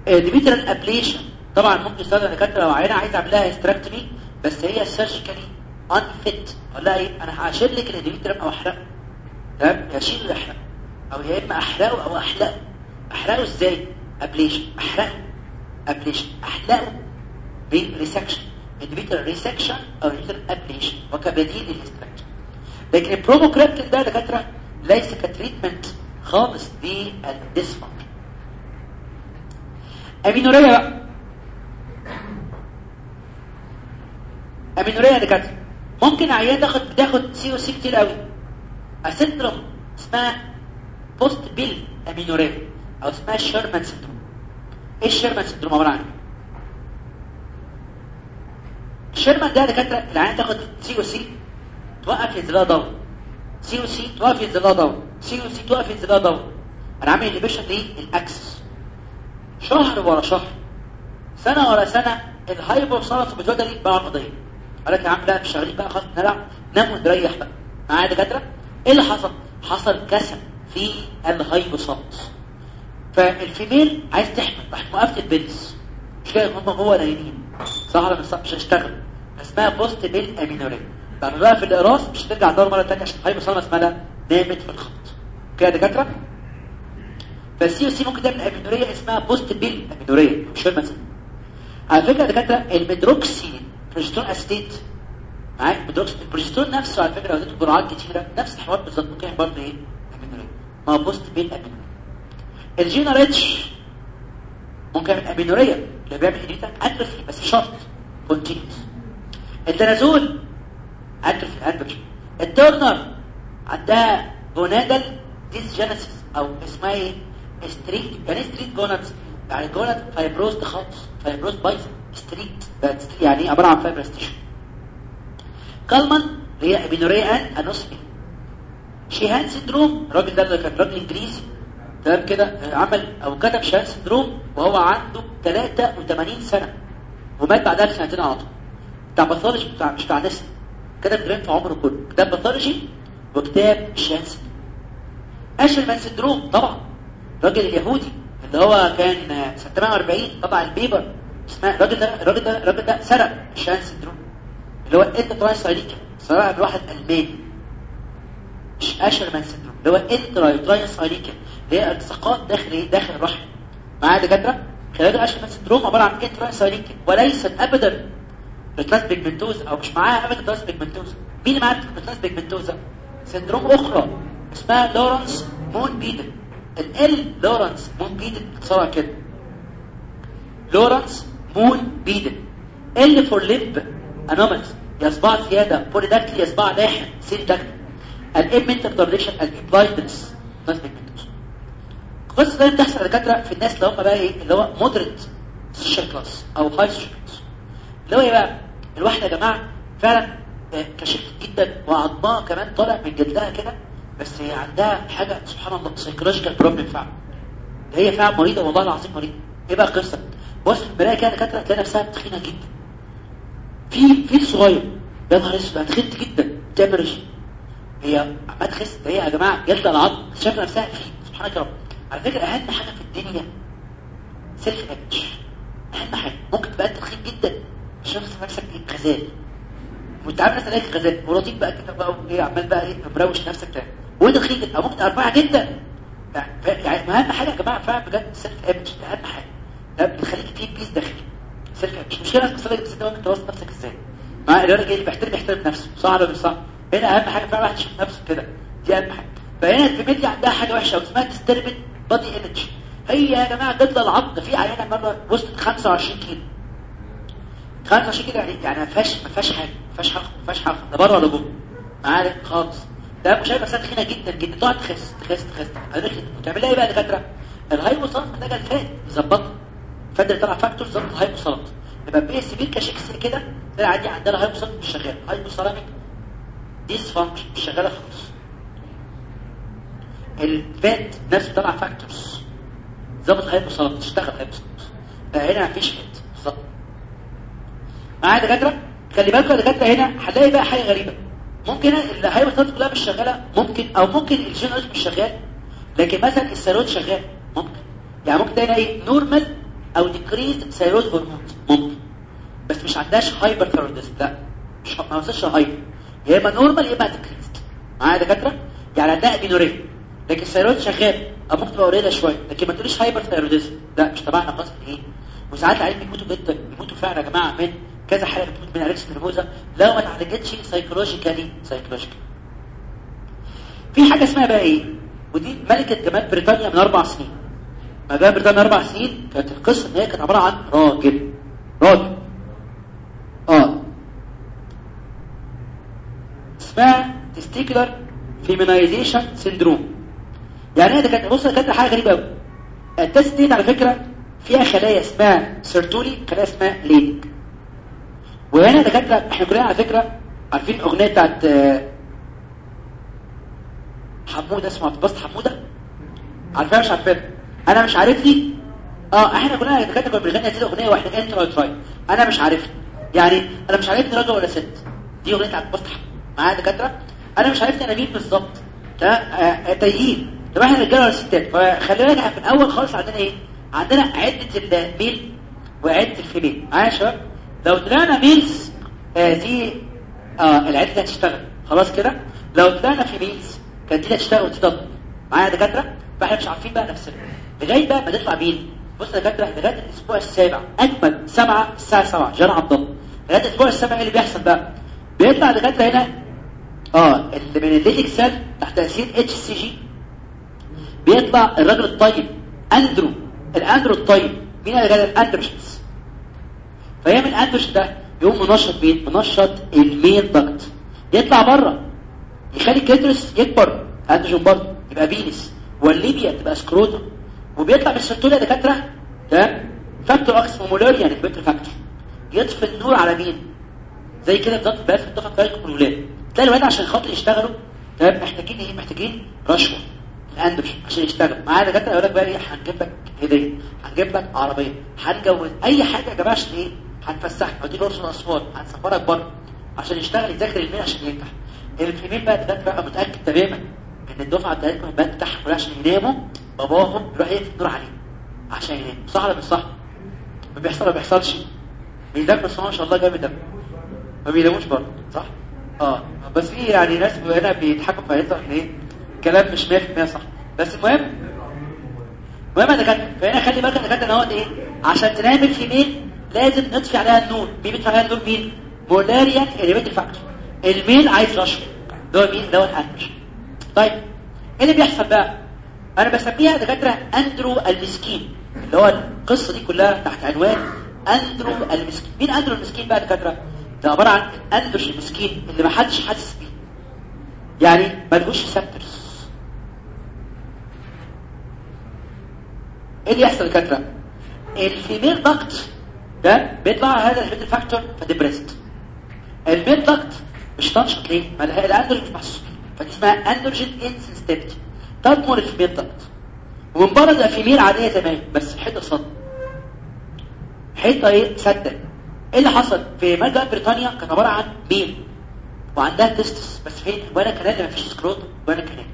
ال bleed endometrial ablation طبعا ممكن يستخدم دكاتره لو عيانه عايز اعمل لها hysterectomy بس هي surgically unfit أقول لها إيه؟ أنا هشيل لك ال endometrial أو احرقه تمام؟ يا شيل احرقه أو يا إما أحرقه أو احلقه أحرقه إزاي؟ ablation أحرقه. ablation احلقه ب resection ال endometrial resection أو ال endometrial ablation وكبديل لل hysterectomy لكن البروموكريبتين ده دكاترة ليس ك treatment خالص. لل dysfunction amenorrhea بقى amenorrhea يا دكاتره ممكن عيان تاخد بتاخد COC كتير قوي. syndrome اسمها post pill amenorrhea أو اسمها Shearman syndrome إيه ال Shearman syndrome عبارة عن ال Shearman ده دكاترة العيان تاخد COC توقف ينزل لها دور COC توقف ينزل لها دور COC توقف ينزل لها دور أنا عامل inhibition لل axis شهر ورا شهر. سنة ورا سنة ال hypothalamo pituitary بقى قضية قال لك يا عم لا مش شغالين بقى خلاص نلعب نام ونريح بقى. معايا دكاترة إيه اللي حصل؟ حصل كسل في ال hypothalamus فال female عايز تحمل راح موقفه ال pills. مش كده هم جوه نايمين. صح ولا مش هيشتغل اسمها post pill amenorrhea بقى في الاقراص مش هترجع تدور مرة ثانية عشان ال hypothalamus مالها نامت في الخط. كده دكاترة؟ فال COC ممكن تعمل amenorrhea اسمها post pill amenorrhea مش فاهم على فكرة يا دكاترة ال medroxy progesterone acetate معاك ال medroxy ال progesterone نفسه على فكره لو اديته جرعات كتيرة نفس الحوار بالظبط ممكن يعمل برضه إيه؟ ما هو post pill amenorrhea الجينا ريتش. ممكن امينوريا اللي بيعمل اديتا اتروفي بس شرط كونتينيوس. التنازل اتروفي اتروفي التورنر. عندها جونادال ديسجينيسيس أو اسمها إيه؟ ستريت يعني ستريت جونادز يعني جوناد فايبروز خالص. فايبروز بايظ ستريت يعني إيه عبارة عن فايبرستيشن كالمان هي ابينوريا ان انوسمي Sheehan syndrome الراجل ده اللي كان راجل إنجليزي تمام كده عمل أو كتب Sheehan syndrome وهو عنده 83 سنة ومات بعدها بسنتين على طول. بتاع pathology بتاع مش بتاع نسا كتب جرين في عمره كله. كتاب pathology وكتاب Sheehan syndrome Asherman syndrome طبعا. الراجل اليهودي اللي هو كان سنه 48 طبع ال paper اسمها الراجل ده الراجل ده الراجل ده سرق ال Sheehan syndrome اللي هو intrauterine synechia سرق واحد ألماني. مش Asherman syndrome اللي هو intrauterine synechia اللي هي التصاقات داخل إيه؟ داخل الرحم. معايا دكاترة؟ خلايا Asherman syndrome عبارة عن intrauterine synechia وليست ابدا retinitis pigmentosa أو مش معاها ابدا retinitis pigmentosa. مين اللي معاه retinitis pigmentosa syndrome أخرى اسمها Laurence Moon Biedl ال Laurence Moon Biedl اختصارها كده. لورنس مون بيدن. ال فور ليب انومالز يا صباع زياده بوليداكتلي يا صباع لاحق سيريداكتلي الام انت كورديشن الامبلايدنس ناس بيجمنتوز القصة دي بتحصل يا دكاتره في الناس اللي هم بقى إيه؟ اللي هو مودريت سوشيال كلاس أو هاي سوشيال كلاس اللي هو إيه بقى؟ الواحدة يا جماعة فعلا كشفت جدا وعظمها كمان طالع من جلدها كده. بس هي عندها حاجة سبحان الله سايكولوجيكال بروبلم فعلا. هي فعلا مريضة والله العظيم مريضة. إيه بقى القصة؟ بص في المرايه كده دكاترة تلاقي نفسها تخينة جدا. في في صغير. يا نهار أسود تخنت جدا. تعمل رجيم هي ما تخس. هي يا جماعة؟ جلد العظم شايفة نفسها في سبحانك يا رب. على فكرة أهم حاجة في الدنيا self image أهم حاجة. ممكن تبقى أنت تخين جدا. شايف نفسك غزال. وأنت عامل نفسك غزال. ورضيك بقى كده بقى وإيه عمال بقى إيه مروش نفسك تاني جدا. أو ممكن اربعه جدا. يعني اهم حاجة يا جماعة فعلا بجد؟ self image ده أهم حاجة. ده بتخليك في peace داخلي. self image مش مشكله بس بس أنت توصل نفسك إزاي؟ مع الراجل اللي بيحترم يحترم نفسه. صح ولا مش صح هنا أهم حاجة فعلا واحد يشوف نفسه كده. دي أهم حاجة. فهنا ال female عندها حاجة وحشة واسمها disturbed body image هي يا جماعة جلد على عظم في عيانه مرة وصلت 25 كيلو. 25 كيلو يعني يعني ما فيهاش ما فيهاش حاجة. ما فيهاش حاجة ما فيهاش حاجة لا بره ولا جوه؟ معاك خالص. ده مش شايف نفسها تخينه جدا جدا. تقعد تخس تخس تخس. وتعمل إيه بقى دكاتره الهايبوثالاموس محتاجة الفات يظبطها الفات اللي طلع فاكتور ظبط الهايبوثالاموس يبقى بي اس بي كشكس كده تلاقي عادي عندنا هايبوثالاموس مش شغال هايبوثالاميك ديس فانكشن مش شغالة خالص. الفات نفسه طلع فاكتورز. ظبط الهايبوثالاموس تشتغل هايبوثالاموس هنا مفيش فات بالظبط معايا دكاتره خلي بالكم يا دكاترة هنا هنلاقي بقى حاجة غريبة. ممكن ال hypothalamus كلها مش شغاله ممكن أو ممكن الجينوس مش شغال لكن مثلا ال thyroid شغال ممكن. يعني ممكن تلاقي إيه normal أو decreased thyroid hormone ممكن. بس مش عندهاش hyperthyroidism لا. مش ما وصلش hyper يا إما normal يا إما decreased معايا دكاترة؟ يعني عندها amenorrhea لكن ال thyroid شغال أو ممكن تبقى قليله شوية لكن ما تقوليش hyperthyroidism لا مش تبعنا قصد إيه وساعات العيال بيموتوا جدا بيموتوا فعلا يا جماعة من كذا حالة بتموت من anorexia nervosa لو ما اتعالجتش psychologically psychologically في حاجة اسمها بقى إيه؟ ودي ملكة جمال بريطانيا من أربع سنين. ما جمال بريطانيا أربع سنين كانت القصة إن هي كانت عبارة عن راجل. راجل. آه. اسمها testicular feminization syndrome يعني إيه؟ ده كانت بص كانت حاجة غريبة قوي ال testis دي على فكرة فيها خلايا اسمها سيرتولي خلايا اسمها Leydig وهنا دكاترة إحنا كلنا على فكرة عارفين الاغنيه بتاعت حمودة اسمها باسط حمودة؟ عارفاها مش عارفاها أنا مش عارفني؟ آه إحنا كلنا دكاترة كنا بنغني هذه الاغنيه وإحنا intrauterine أنا مش عارفني. يعني أنا مش عارفني راجل ولا ست. دي أغنية بتاعت باسط معايا دكاترة؟ أنا مش عارفني أنا مين بالظبط. تمام؟ تايهين. طب إحنا رجاله ولا ستات فخلي بالك في الأول خالص عندنا إيه؟ عندنا عدة ال male وعدة ال female. معايا يا شباب؟ لو طلعنا males آه دي آه العده دي هتشتغل. خلاص كده؟ لو طلعنا females كانت دي هتشتغل وتضل معايا يا دكاترة؟ فاحنا مش عارفين بقى نفسنا. لغاية بقى ما تطلع مين بص يا دكاترة لغاية الأسبوع السابع أجمل سبعة الساعة 7 جرى عبد الله. لغاية الأسبوع السابع إيه اللي بيحصل بقى؟ بيطلع دكاتره هنا آه اللي من ال Leydig cell تحت تأثير HCG بيطلع الراجل الطيب أندرو. الأندرو الطيب. مين اللي جاي ال androgens فيعمل الاندروجين ده. يقوم منشط مين؟ منشط ال male duct يطلع بره. يخلي ال clitoris يكبر. اندروجين برضه. يبقى penis وال labia تبقى scrotum وبيطلع من السيرتول يا دكاترة. تمام؟ فاكتور أكس مولاري يعني فاكتور فاكتور. يطفي النور على مين؟ زي كده بالظبط بقى في الطاقه بتاعتكم الولاد تلاقي الولاد عشان خاطر يشتغلوا. تمام؟ محتاجين إيه؟ محتاجين رشوة. الاندروجين عشان يشتغل معايا دكاترة؟ يقول لك بقى إيه؟ هنجيب لك هدية. هنجيب لك عربية. هنجوز أي حاجة يا جماعة عشان إيه؟ هنفسحك ودي الاقصر واسوان هنسفرك بره عشان يشتغل يذاكر الميل عشان ينجح. الفيميل بقى دكاتره بقى متأكد تماما إن الدفعة بتاعتكم البنات بتاعها كلها عشان يناموا باباهم يروح يقفل النور عليهم عشان ينام صح ولا مش صح؟ ما بيحصل ما بيحصلش. بينام بس ما شاء الله جامد ما بيناموش برضه. صح؟ آه. بس في يعني ناس هنا بيضحكوا فيطلع إن إيه؟ كلام مش 100% صح. بس المهم المهم أنا كان فهنا خلي بالك أنا كان اهوت إيه؟ عشان تنام ال female لازم نطفي عليها النور. مين بيطفي عليها النور؟ مين؟ Mullerian inhibiting factor ال male عايز رشوه ده مين؟ ده هو الانتش طيب إيه اللي بيحصل بقى؟ أنا بسميها دكاترة أندرو المسكين. اللي هو القصة دي كلها تحت عنوان أندرو المسكين. مين أندرو المسكين بقى دكاترة؟ ده عبارة عن اندروش المسكين اللي ما حدش حاسس بيه. يعني ملهوش receptors إيه اللي يحصل دكاترة؟ ال female duct ده بيطلع هذا ال inhibiting factor ف depressed ال male duct مش تنشط ليه ما الاندروجين مش محسوس فدي اسمها androgen insensitivity تدمر ال female duct ومن بره ده female عاديه تمام بس حتة صد. حتة إيه؟ سده إيه اللي حصل؟ في ملكة بريطانيا كانت عبارة عن male وعندها testis بس فين inguinal canal ما فيش scrotum inguinal canal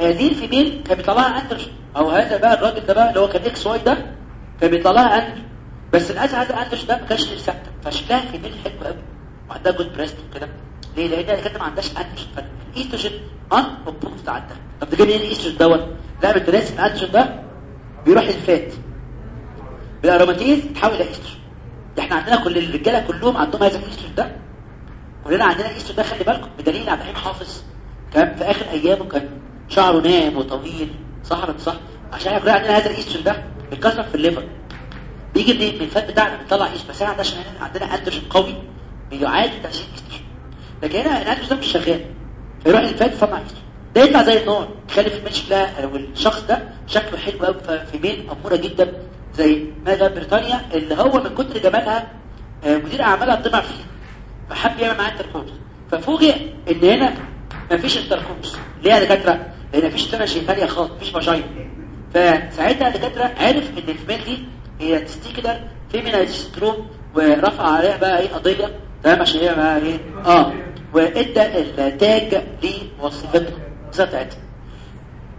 هذه ال female كان بيطلعها اندروجين أو هذا بقى الراجل ده بقى اللي هو كان XY ده كان بيطلعها اندروجين بس هذا الاندروجين ده ما كانش ثابته فشكلها female حلو قوي. وعندها good breast وكده. ليه؟ لأن هي كانت ما عندهاش androgen فال estrogen unopposed عندها طب ده جاي منين الإيستروجين دوت؟ لا بالتناسب الاندروجين ده بيروح لل fat بال aromatase تحول إلى إيستروجين. ده إحنا عندنا كل الرجالة كلهم عندهم هذا الإيستروجين ده. كلنا عندنا الايستروجين ده خلي بالكم بدليل عبد الحليم حافظ. كان في آخر أيامه كان شعره ناعم وطويل صح ولا صح عشان إحنا عندنا هذا الإيستروجين ده بيتكسر في ال liver. بيجي منين من ال fat بتاعنا بنطلع ايست بس إحنا عشان عندنا اندروجين قوي بيعادل تاثير الايستروجين لكن هنا الاندروجين ده مش شغال. فيروح ال fat يطلع ايستروجين ده يطلع زي النار يخلي ال female شكلها لو الشخص ده شكله حلو قوي female اموره جدا زي ماذا؟ بريطانيا اللي هو من كتر جمالها مدير أعمالها طمع فيها فحب يعمل معاها intercourse ففوجئ إن هنا مفيش intercourse ليه يا دكاترة؟ لأن مفيش سنه شيطانية خالص مفيش vagina فساعتها الدكاترة عرف إن ال female دي هي testicular feminization syndrome ورفع عليها بقى إيه قضية تمام؟ عشان هي بقى إيه؟ آه. وإدى التاج لوظيفتها بتاعتها.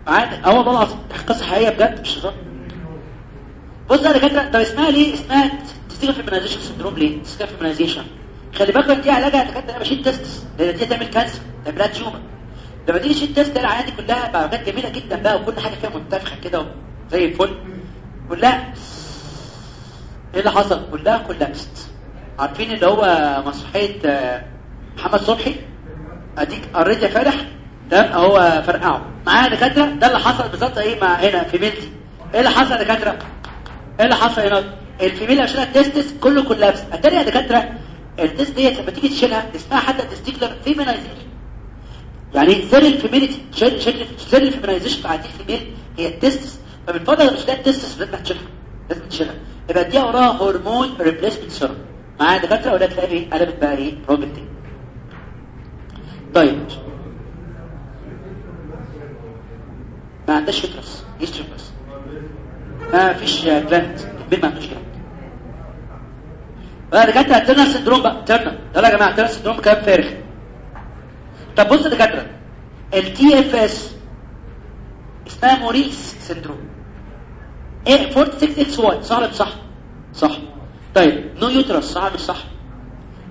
معانا آه والله العظيم قصة حقيقية بجد مش هزار. بص يا دكاترة طب اسمها ليه؟ اسمها testicular feminization syndrome ليه؟ testicular feminization خلي بالك دي علاجها دكاترة أنا بشيل تيست لأن دي تعمل كانسر تعملها تيومر لما تيجي تشيل تيست العيادة دي كلها بعمليات جميلة جدا بقى وكل حاجة فيها منتفخه كده زي الفل. كلها إيه اللي حصل؟ كلها كولابست عارفين اللي هو مسرحية محمد صبحي؟ أديك قريت يا فرح تمام اهو فرقعه. معايا دكاترة؟ ده اللي حصل بالظبط إيه مع هنا في ميلتي إيه اللي حصل يا دكاترة؟ إيه اللي حصل هنا؟ ال female عشان ال testis كله collapse أتاري يا دكاترة؟ ال testis ديت لما تيجي تشيلها اسمها حتى testicular feminization يعني سر ال femality سر ال feminization بتاعت ال female هي ال testis. فبالفضل مش ده ال testis لازم تشيلها. لازم تشيلها. يبقى دي وراها hormone replacement therapy معايا دكاترة ولا تلاقي إيه؟ قلبت بقى إيه؟ تاني طيب. ما عندهاش يستري بس ما فيش جلاند البيل ما عندوش جلاند بقى دكاترة ترنر سندروم بقى. ترنر يلا يا جماعة ترنر سندروم كلام فارغ. طب بص دكاترة التي اف اس اسمها موريس سندروم إيه 46 إكس واي. صح ولا مش صح. صح. طيب نو يوترس صح مش صح.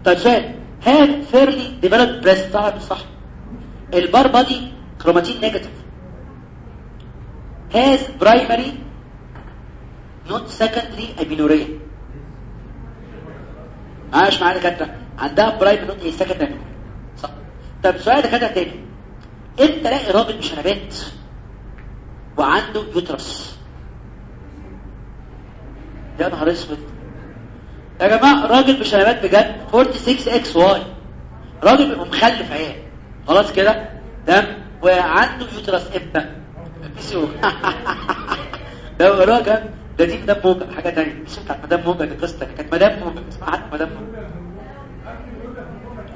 طيب سؤال. هل فيرلي ديفلوبد بريست صح. مش صح ال Barr body chromatin negative has primary not secondary amenorrhea. عاش معايا دكاتره عندها primary not secondary صح. طب سؤال دكاترة تاني. انت تلاقي راجل بشنبات وعنده uterus يا نهار أسود. يا جماعة راجل بشنبات بجد. 46 XY. راجل بيبقى مخلف عيال. خلاص كده؟ تمام؟ وعنده uterus إمتى بيسيو [laughs] ده راجل. ده دي مدام موجة. حاجة تانية. مش بتاعت مدام موجة دي قصة. كانت مدام موجة. اسمها مدام موجة.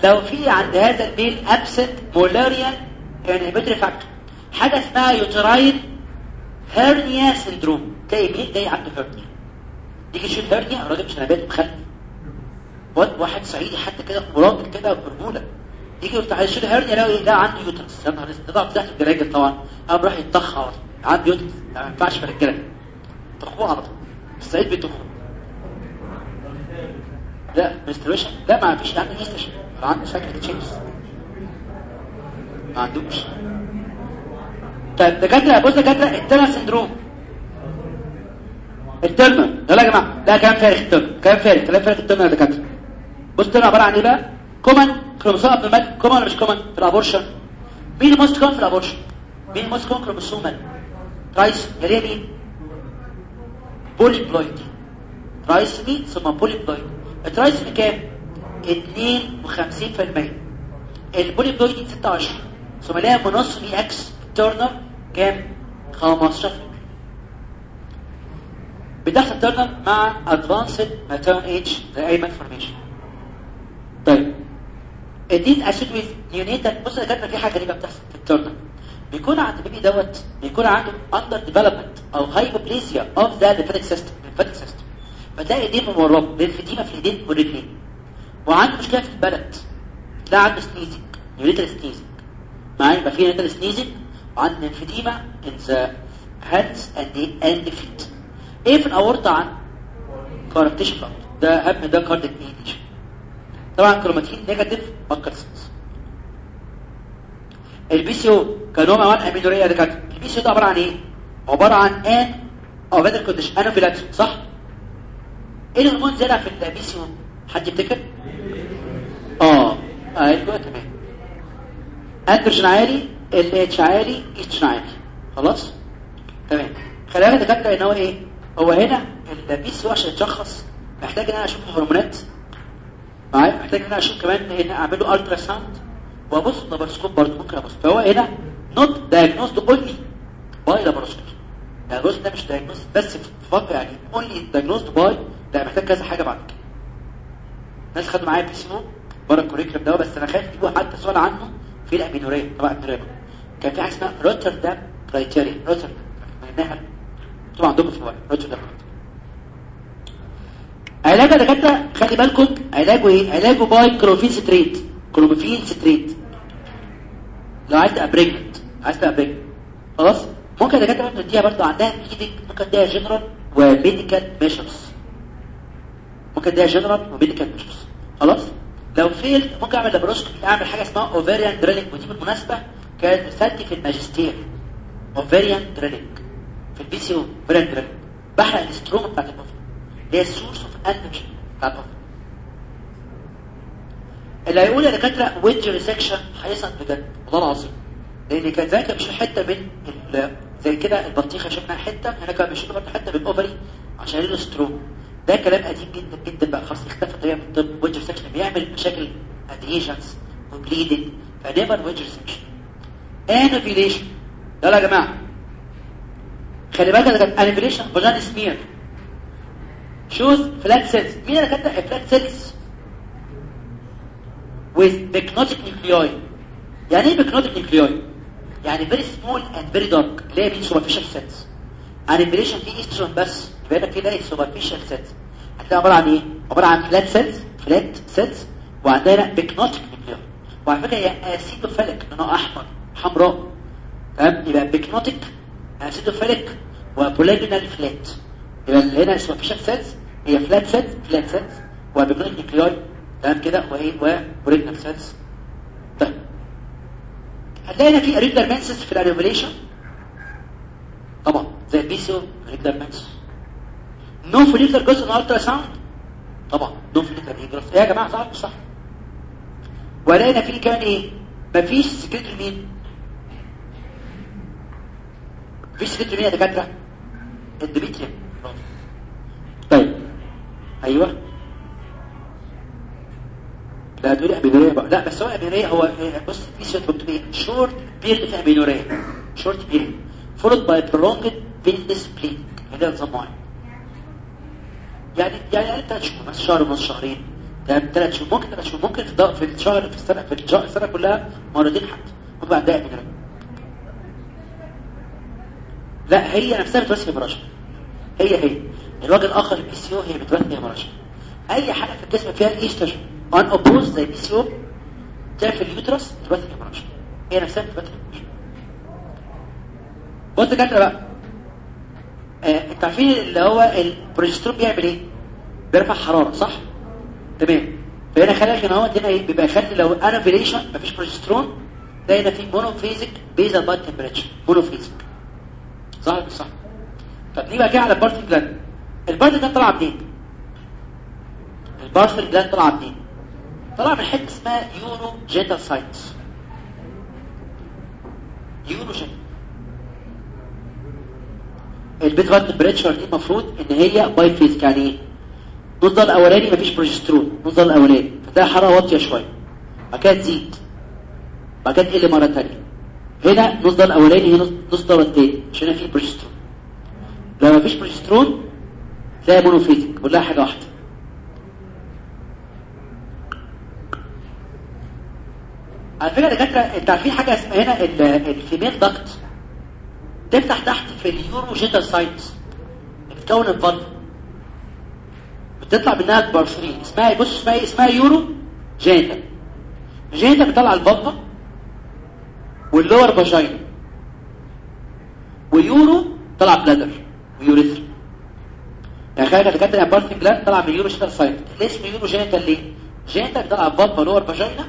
لو في عند هذا ال male absent Mullerian inhibitory factor حاجة اسمها uterine hernia syndrome. تلاقي مين جاي عنده hernia. يجي يشيل hernia الراجل بشنبات مخلف واد واحد صعيدي حتى كده مراجل كده برجوله يجي يفتح يشيل يلاقي لا عنده يوترس. يا نهار ده تحت الجراجل طبعا. قام راح يتطخ عنده يوترس. ما ينفعش في الرجاله طخوه على طول. الصعيد بيطخوه لا مسترويشن لا ما فيش عنده مستشن عنده شكل تشينجز ما عندوش. طيب دكاترة بص دكاترة الترنر سندروم ال Turner يلا يا جماعة لا كلام فارغ ال Turner كلام فارغ كلام فارغ ال Turner يا دكاتره بص ال Turner عبارة عن إيه بقى؟ common chromosome abnormal common مش common؟ في ال abortion. مين ال most common في ال abortion؟ مين ال most common؟ chromosomal trisomy يا مين؟ polyploid. trisomy ثم polyploid. ال trisomy كام؟ 52% ال polyploid 26 ثم ال monosomy X. Turner كام؟ 15 بتحصل Turner مع advanced maternal age زي اي malformation طيب. then associated with neonatal بص يا جدع في حاجة غريبة بتحصل في ال Turner بيكون عند ال baby دوت بيكون عنده underdevelopment أو hypoplasia of the lymphatic system lymphatic system فتلاقي ايدين مورم lymphedema في الايدين والرجلين وعنده مشكلة في البلد. لا عنده سنيزنج نيوريتال سنيزنج معايا يبقى في نيوريتال سنيزنج وعنده ليمفيديما ان ذا هاندز اند اند فيت إيه في الأورطة عن كاركتيشن ده اهم ده كارديك ايديشن طبعا كروماتين نيجاتيف ماركرسنس البي سي أو كنوع من امينوريا دكاتره البي سي أو ده عبارة عن إيه؟ عبارة عن ان أو بدل كونديشن انوفيلاكس صح؟ إيه الهرمون زرع في ال PCO حد يفتكر؟ آه. أيوه تمام. أندروجين عالي LH عالي LH عالي. خلاص؟ تمام. خلي بالك دكاترة إن هو إيه؟ هو هنا ال PC عشان يتشخص محتاج إن أنا أشوف هرمونات. معايا محتاج إن أنا أشوف كمان إن اعمل له ultrasound وابص laparoscope برضه ممكن أبص. فهو هنا not diagnosed only by laparoscope دايجنوز ده مش دايجنوز بس فقط يعني اونلي دايجنوزد باي لا محتاج كذا حاجة بعد كده. ناس خدوا معايا بيسمو بره الكوريكولم ده بس أنا خايف تجيبوا حتى سؤال عنه في الأمينورية طبعا الدرجه كان في حاجة اسمها روتردام كرايتيريا روتردام طبعا عندكم في الورق روتردام علاج يا دكاترة خلي بالكم علاجه إيه؟ علاجه باي كروفين ستريت كروموفين ستريت لو عايز تبقى pregnant عايز تبقى pregnant خلاص؟ ممكن الدكاتره تديها برضه عندها إيدك ممكن تديها general و medical measures ممكن تديها general و medical measures خلاص؟ لو fail ممكن أعمل laparoscopy أعمل حاجة اسمها ovarian drilling ودي بالمناسبة كانت رسالتي في الماجستير. ovarian drilling في ال PCO ovarian drilling بحرق ال stroma بتاعت الطفل اللي هي ال source of androgen بتاعت الطفل اللي هيقول يا دكاترة wedge resection هيسقط بجد. والله العظيم. لأن كان زي كان بيشيل حتة من زي كده البطيخة شفنا حتة. هنا كان بيشيل برضه حتة من ال ovary عشان يعمل stroma ده كلام قديم جدا جدا بقى. خلاص اختفى طريقه من الطب wedge resection بيعمل مشاكل adhesions و bleeding ف never wedge resection anovulation يلا يا جماعة. خلي بالك ده كان انفيليشن فاجان سمير shows flat cells مين اللي كاتب flat cells with pyknotic nuclei يعني إيه pyknotic nuclei يعني very small and very dark. اللي هي مين superficial cells anovulation فيه استروجين بس. يبقى لك كده superficial cells هتلاقي عبارة عن إيه؟ عبارة عن flat cells flat cells وعندنا pyknotic nuclei وعلى فكرة هي acidophilic لونها أحمر حمراء. تمام؟ يبقى pyknotic acidophilic و polygonal flat يبقى هنا اسمها superficial cells هي flat cells flat cells و pyknotic nuclei تمام كده؟ وإيه؟ و polygonal cells طيب. هتلاقي هنا في irregular menses في ال anovulation طبعا. زي ال PCO irregular menses no follicular جزء من ultrasound طبعا. no follicular graph إيه يا جماعة؟ صح؟ صح. ولقينا فيه كمان إيه؟ مفيش secretory مين مفيش secretory مين يا دكاترة؟ ال endometrium طيب. أيوه. لا تقول amenorrhea بقى. لا بس هو amenorrhea هو بص في شوية إيه short period في amenorrhea short period followed by prolonged painless bleeding هذا نظام معين يعني يعني ثلاث شهور بس شهر ونص شهرين. يعني ثلاث شهور ممكن ثلاث شهور ممكن في في الشهر في السنة في السنة كلها مرتين حتى. ممكن بعدها amenorrhea لا هي نفسها بتوسع برشا هي هي. الراجل الآخر ال PCO هي بتوسع برشا أي حاجة في الجسم فيها estrogen unopposed زي PCO تعرف ال uterus بتوسع برشا هي نفسها بتوسع برشا بص كده بقى. آه، انت عارفين اللي هو البروجسترون بيعمل إيه؟ بيرفع حرارة صح؟ تمام. فهنا خلي هنا هو هنا إيه؟ بيبقى يخلي لو anovulation مفيش بروجسترون ده هنا في monophasic basal body temperature monophasic مش صح. طب نيجي بقى كده على ال Bartholin gland ال Bartholin ده طلع منين؟ ال Bartholin gland طلع منين؟ طلع من حتة اسمها urogenital sinus urogenital ال basal body temperature دي المفروض إن هي biphasic يعني إيه النص الاولاني مفيش بروجسترون النص الاولاني فتلاقي حرارة واطية شوية. بعد كده تزيد. بعد كده تقل مرة ثانية هنا النص الاولاني هنا النص ده الثاني عشان في بروجسترون لو مفيش بروجسترون تلاقي monophasic كلها حاجة واحدة. على فكرة دكاترة انت عارفين حاجة اسمها هنا الفيميل دكت تفتح تحت في اليورو جيتال سايتس بتكون الفالف بتطلع منها البارسلين اسمها بص اسمها إيه؟ اسمها يورو جينتا جينتا بتطلع البطه واللور فاجينا ويورو طلع بلادر ويوريثر خلي بالك كده البارتنج جلاند طلع من يورو جينتال سايت اسمه يورو جينتال ليه؟ جينتا بتطلع بطه ولور فاجينا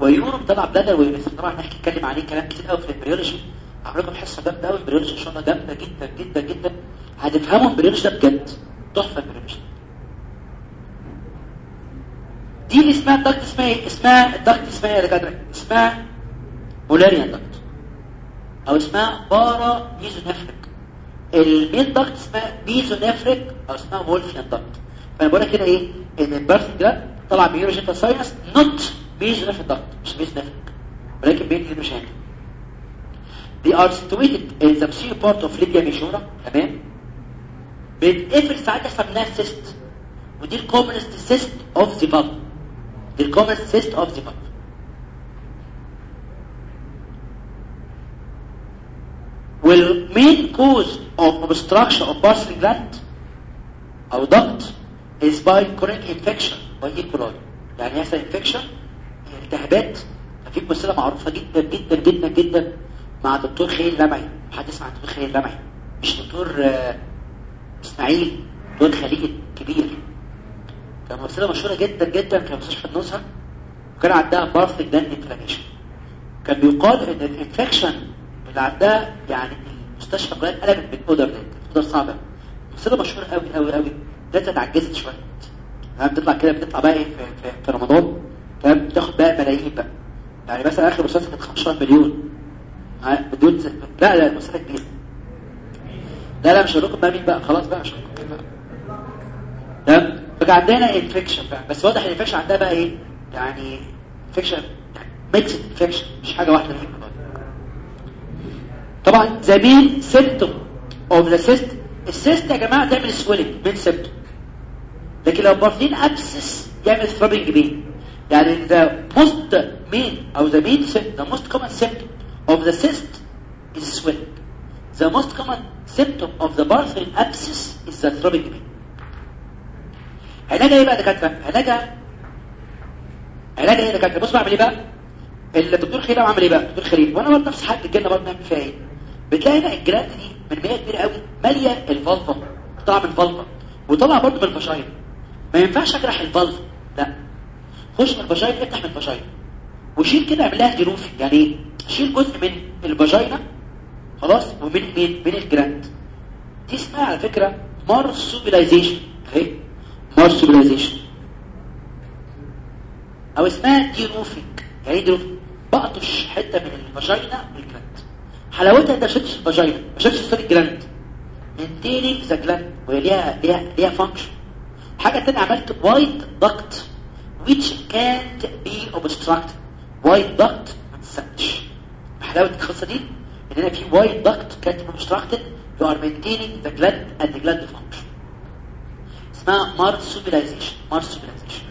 ويورو بتطلع بلادر ويوريثر طبعا إحنا نتكلم عليه كلام كتير قوي في الامبريولوجي هعمل لكم حصه جامده قوي البريولوجي ان شاء الله جامدة جدا جدا جدا. هتفهموا البريولوجي ده بجد. تحفة البريولوجي دي اللي اسمها الضغط اسمها إيه؟ اسمها الضغط اسمها إيه يا اسمها مولاريان ضغط أو اسمها بارا ميزونيفريك المين ضغط اسمها ميزونيفريك أو اسمها مولفيان ضغط فأنا بقول لك كده إيه؟ إن البرث ده طلع ب urogenital sinus not mesonephric duct مش mesonephric ولكن بين هنا they are situated in the posterior part of labia majora تمام؟ بتقفل ساعات يحصل منها cyst. ودي ال commonest cyst of the vulva دي ال commonest cyst of the vulva وال main cause of obstruction of Bartholin gland أو duct is by chronic infection by E. coli. يعني يحصل infection التهابات في ممثله معروفة جدا جدا جدا جدا مع دكتور خليل لمعي حد يسمع دكتور خليل لمعي. مش دكتور آه، إسماعيل دكتور خليل كبير. كان ممثله مشهورة جدا جدا في مستشفى النزهه وكان عندها Bartholin gland inflammation كان بيقال إن ال infection اللي عندها يعني المستشفى كلها اتقلبت بال odor ده odor صعبة. ممثله مشهورة قوي قوي قوي ده اتعجزت شوية. تمام؟ بتطلع كده بتطلع بقى إيه في, في, في رمضان. تمام؟ بتاخد بقى ملايين بقى. يعني مثلا آخر مسلسل كانت 15 مليون. بدون لا لا المسألة كبيرة. لا لا مش هقول بقى مين بقى. خلاص بقى مش هقول لكم بقى. تمام؟ فكان عندنا infection بقى. بس واضح ال infection عندها بقى إيه؟ يعني infection mixed infection مش حاجة واحدة. فيهم طبعا the main symptom of the cyst ال cyst يا جماعة تعمل swelling main symptom لكن لو Bartholin abscess يعمل throbbing pain يعني the most main أو the main the most common symptom of the cyst is swelling. The most common symptom of the Bartholin abscess is the throbbing pain. علاجها إيه بقى دكاترة؟ علاجها علاجها إيه دكاترة؟ بص بعمل إيه بقى؟ الدكتور خليل عمل إيه بقى؟ الدكتور خليل وأنا برضه نفس حد الجنة برضه نعمل فيها إيه؟ بتلاقي هنا الجلاند دي من ميه كبيرة قوي مالية الفالفا قطاع من الفالفا وطلع برضه من الفشاير ما ينفعش أجرح الفالفا لا. خش من الفشاير افتح من الفشاير وشيل كده اعمل لها جروفي يعني إيه؟ شيل جزء من الفاجينا خلاص؟ ومن مين؟ من الجراند دي اسمها على فكرة marsupialization اهي marsupialization أو اسمها deroofing يعني إيه deroofing بقطش حتة من ال vagina وال gland حلاوتها انت ما شلتش ال vagina ما شلتش sorry ال gland maintaining the gland وهي ليها ليها ليها function حاجة تانية عملت wide duct which can't be obstructed. wide duct ما تسمش حلاوة القصة دي إن أنا في wide duct كانت obstructed you are maintaining the gland and the gland function. اسمها marsupialization marsupialization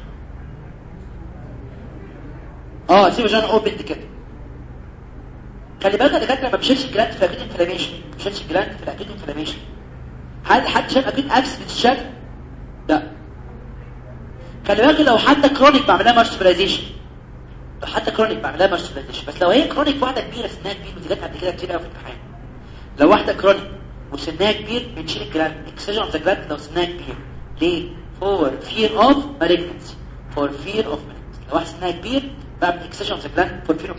آه سيبه gland open كده. خلي بالك يا دكاترة ما بيشيلش ال gland في ال acute inflammation. ما بيشيلش ال gland في ال acute inflammation. هل حد شاف acute abscess بتشال لا. خلي بالك لو حد chronic بعملها marsupialization لو حد chronic بعملها marsupialization بس لو هي chronic واحدة كبيرة سنها كبير ودي جت قبل كده كتير قوي في الامتحان. لو واحدة chronic وسنها كبير بنشيل ال gland excision of the gland لو سنها كبير. ليه؟ for fear of malignancy for fear of malignancy لو واحد سنها كبير بعمل excision of the gland for fear of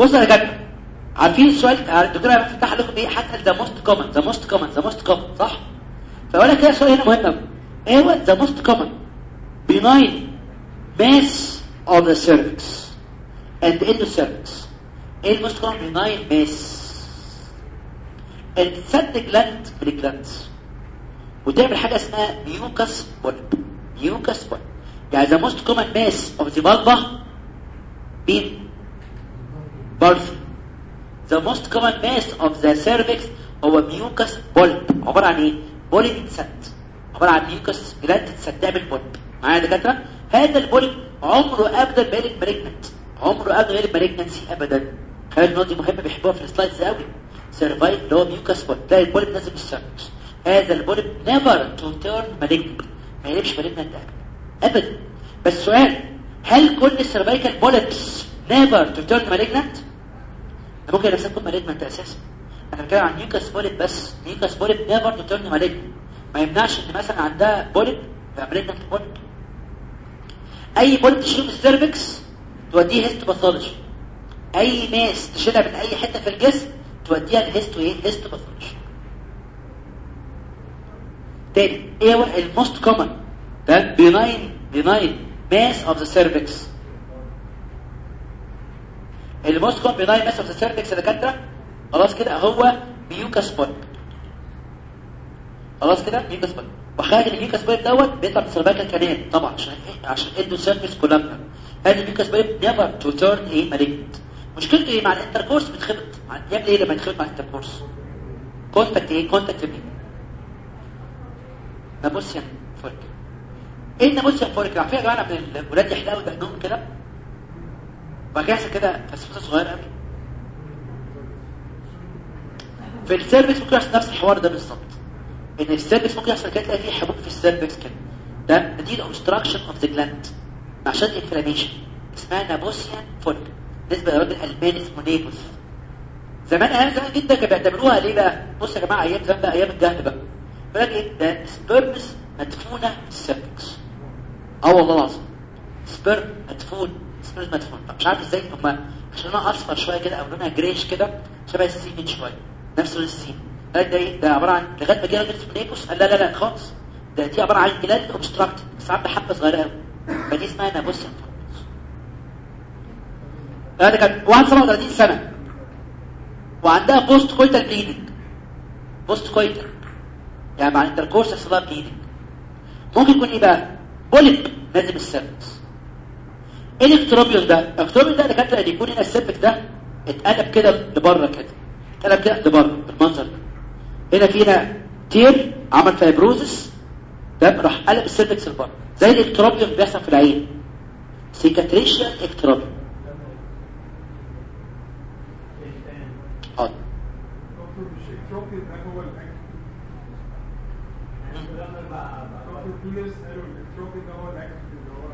بصوا يا جدع عارفين السؤال الدكتور هيفتح لكم إيه؟ حتى the most common the most common the most common صح؟ فاقول لك كده سؤال هنا مهم قوي إيه هو the most common benign mass of the cervix. And endocervix إيه ال most common benign mass. تسد gland من ال glands وتعمل حاجة اسمها mucus polyp mucus polyp يعني the most common mass of the vulva بين birth the most common mass of the cervix هو mucus polyp. عبارة عن إيه؟ polyp يتسد عبارة عن mucus gland تتسد تعمل polyp معايا يا دكاترة؟ هذا ال polyp عمره ابدا ما malignant عمره ابدا ما malignancy ابدا. خلي النقطة دي مهمة بيحبوها في ال slides قوي cervix اللي هو mucus polyp تلاقي ال polyp نازل ال cervix هذا ال polyp never to turn malignant. ما يقلبش malignant ابدا. ابدا. بس سؤال هل كل ال cervical polyps never to turn malignant. ممكن نفسها تكون malignant أساسا. أنا بتكلم عن mucus polyp بس. mucus polyp never to turn malignant ما يمنعش إن مثلا عندها polyp يبقى malignant polyp أي polyp تشيله من ال cervix توديه histopathology أي mass تشيلها من أي حتة في الجسم توديها ل histo إيه؟ histopathology تاني إيه هو ال most common ده benign benign mass of the cervix of the cervix يا دكاتره خلاص كده هو mucus polyp خلاص كده mucus polyp وخارج ال mucus polyp دوت بيطلع من ال cervical canal طبعا عشان إيه؟ عشان endocervix columnar هذا ال mucus polyp never to turn إيه malignant مشكلته إيه؟ مع ال intercourse بتخبط. يعمل إيه لما يتخبط مع ال intercourse contact إيه؟ contact مين Nabothian follicle إيه ال Nabothian follicle عارفين يا جماعة من الولاد يحلقوا دقنهم كده. وبعد كده يحصل كده فسفوسه صغيرة قوي في ال cervix ممكن يحصل نفس الحوار ده بالظبط. إن ال cervix ممكن يحصل كده تلاقي فيه حبوب في ال cervix كده. ده نتيجه obstruction of the gland عشان inflammation اسمها Nabothian follicle بالنسبة لراجل ألماني اسمه نيبوس زمان أيام زمان جدا كانوا بيعتبروها ليه بقى؟ بص يا جماعة أيام زمان بقى أيام الجهل بقى. يقول إيه؟ ده sperms مدفونة في ال cervix آه والله العظيم. sperm مدفون sperm مدفون مش عارف إزاي هم أنا أصفر شوية كده أو لونها greyish كده شبه ال semen شوية. نفس لون ال semen قال ده إيه؟ ده عبارة عن لغاية ما جه راجل اسمه قال لا لا لا خالص. ده دي عبارة عن gland obstructed بس عاملة حبة صغيرة قوي فدي اسمها Nabothian هذا كان واحد 37 سنة. وعندها post-coital bleeding post-coital يعني مع ال intercourse يحصل لها bleeding ممكن يكون إيه بقى؟ polyp نازل ال cervix إيه ال ectropion ده ال ectropion ده دكاتره اللي يكون هنا ال cervix ده اتقلب كده لبره كده اتقلب كده لبره بالمنظر ده. هنا فينا tear عمل fibrosis ده راح قلب ال cervix لبره زي ال ectropion اللي بيحصل في العين. cicatricial ectropion حاضر دكتور مش التروفي ده هو الاكل دكتور في ناس قالوا التروفي ده هو الاكل اللي هو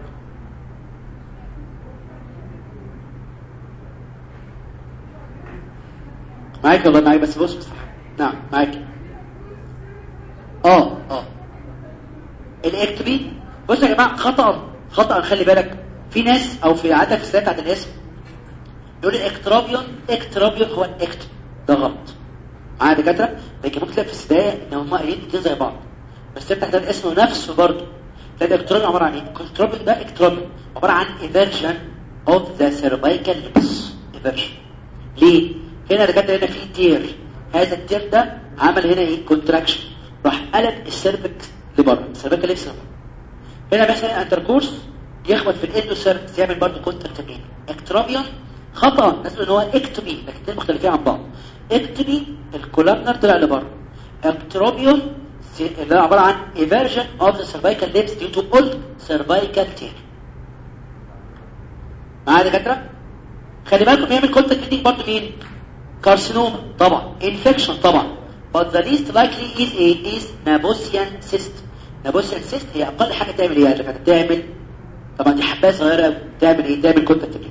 معاك والله معاك بس بص. نعم معاك آه. آه. الاكتبي بص يا جماعة خطأ. خطأ خلي بالك. في ناس أو في عاده في السياسة بتاعت الاسم يقول ال ectropion ectropion هو ال ectopy ده غلط. معايا دكاترة؟ لكن ممكن تلاقي في السباق إن هم قايلين كده زي بعض. بس انت تحتاج اسمه نفسه برضه. تلاقي ال ectropion عبارة عن إيه؟ ال ectropion ده ectropion عبارة عن eversion of the cervical lips eversion ليه؟ هنا دكاتره هنا في tear هذا ال tear ده عمل هنا إيه؟ contraction راح قلب ال cervix لبره. ال cervical lips لبره هنا مثلا intercourse يخبط في ال endocervix يعمل برضه contact bleeding ectropion خطا ناس إن هو ectopy لكن مختلفين عن بعض. ectopy ال columnar طلع لبره. ectropion اللي هو عبارة عن eversion of the cervical lips due to old cervical tear. معايا يا دكاترة؟ خلي بالكم بيعمل contact برضه مين؟ carcinoma طبعا infection طبعا but the least likely is a is Nabothian cyst. Nabossian cyst هي أقل حاجة تعمل إيه يا تعمل طبعا دي حباية صغيرة تعمل إيه؟ تعمل كونتاكت كتير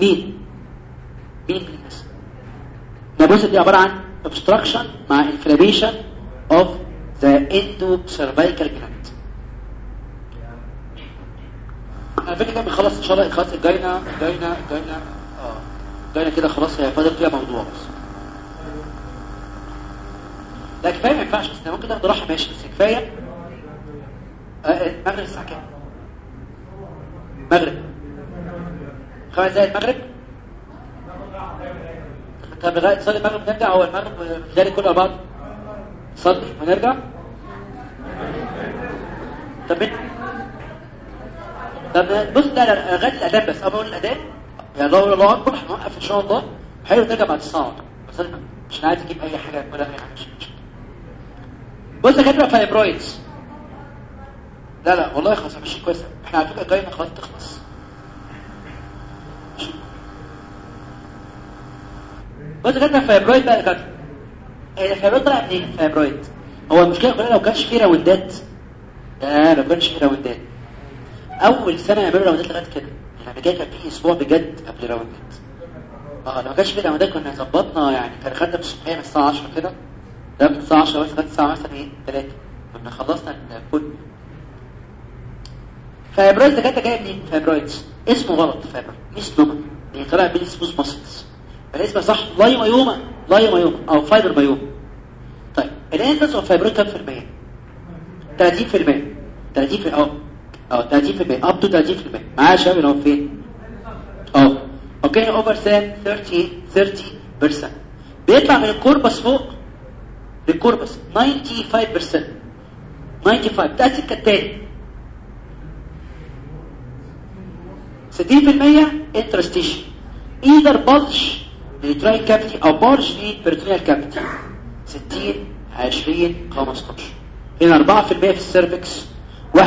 مين؟ مين الناس؟ نابوسة دي عبارة عن obstruction مع inflammation of the endocervical gland. على فكرة كده بنخلص إن شاء الله خلاص الجاينا الجاينا الجاينا الجاينا كده خلاص هي فاضل فيها موضوع بس. لا كفاية ما ينفعش بس ممكن تاخد راحة ماشي بس كفاية آه، المغرب الساعة كام؟ المغرب خمس دقايق المغرب؟ طب لغايه تصلي المغرب نرجع؟ هو المغرب كله على بعض صلي ونرجع طب طب بص لا لا لغايه الأذان بس اول الأذان. يا الله الله اكبر هنوقف إن شاء الله. حلو نرجع بعد الصلاة. بس أنا مش عايز أجيب أي حاجة ولا اي حاجة بص يا كده fibroids. لا لا والله خلاص مش كويس إحنا على فكرة جاينا خلاص تخلص. بص كده fibroid بقى. كده ال fibroid طلع منين؟ ال fibroid هو المشكلة كلها لو كانش فيه راوندات. ده لو كانش فيه راوندات. أول سنة يعملوا راوندات لغاية كده. يعني كده كان في أسبوع بجد قبل راوندات آه لو ما كانش فيه راوندات كنا ظبطنا يعني كان خدنا في الصبحية من الساعة 10 كده. ده من الساعة 10 بس لغاية الساعة مثلا إيه 3 كنا خلصنا الكل fibroid ده جاي منين؟ fibroid اسمه غلط fibroid misnomer يعني طلع بين smooth muscles الاسم صح. leiomyoma leiomyoma أو fibromyoma طيب ال incidence of fibroid كام في المية؟ 30 في المية. 30 في آه آه 30 في المية up to 30 في المية معايا شباب اللي هو فين آه okay over than 30 30% بيطلع من ال corpus فوق لل corpus 95% 95 تأتي كالتالي. 60% interstitial either bulge لل uterine cavity أو bulge لل peritoneal cavity 60 20 15 هنا 4% في ال cervix 1%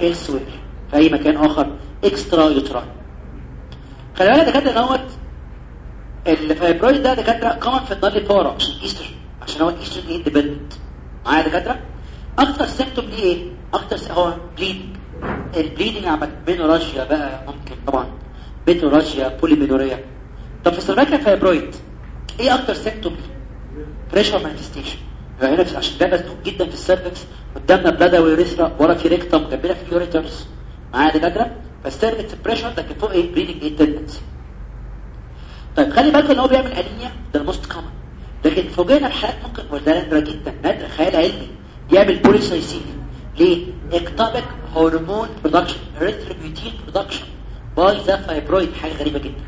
elsewhere في أي مكان آخر extrauterine خلي بالك دكاترة دوت ال fibroid ده دكاترة common في ال nullipara عشان ايستروجين عشان هو estrogen dependent معايا دكاترة؟ أكتر symptom ليه إيه؟ أكتر هو bleeding ال bleeding عمل menorrhagia بقى ممكن طبعا. menorrhagia polymenorrhea طب في ال cervical fibroid إيه أكتر symptom pressure manifestation في- عشان ده مسدود جدا في ال cervix قدامنا bladder و urethra ورا في rectum جنبنا في ureters معايا دكاتره فال cervix pressure لكن فوق إيه؟ bleeding إيه tendency طيب خلي بالك إن هو بيعمل انيميا ده ال most common لكن فوجئنا بحالات ممكن وده نادره جدا. نادره خيال علمي. يعمل polycythemia ليه؟ ectopic hormone production erythropoietin production by the fibroid حاجة غريبة جدا.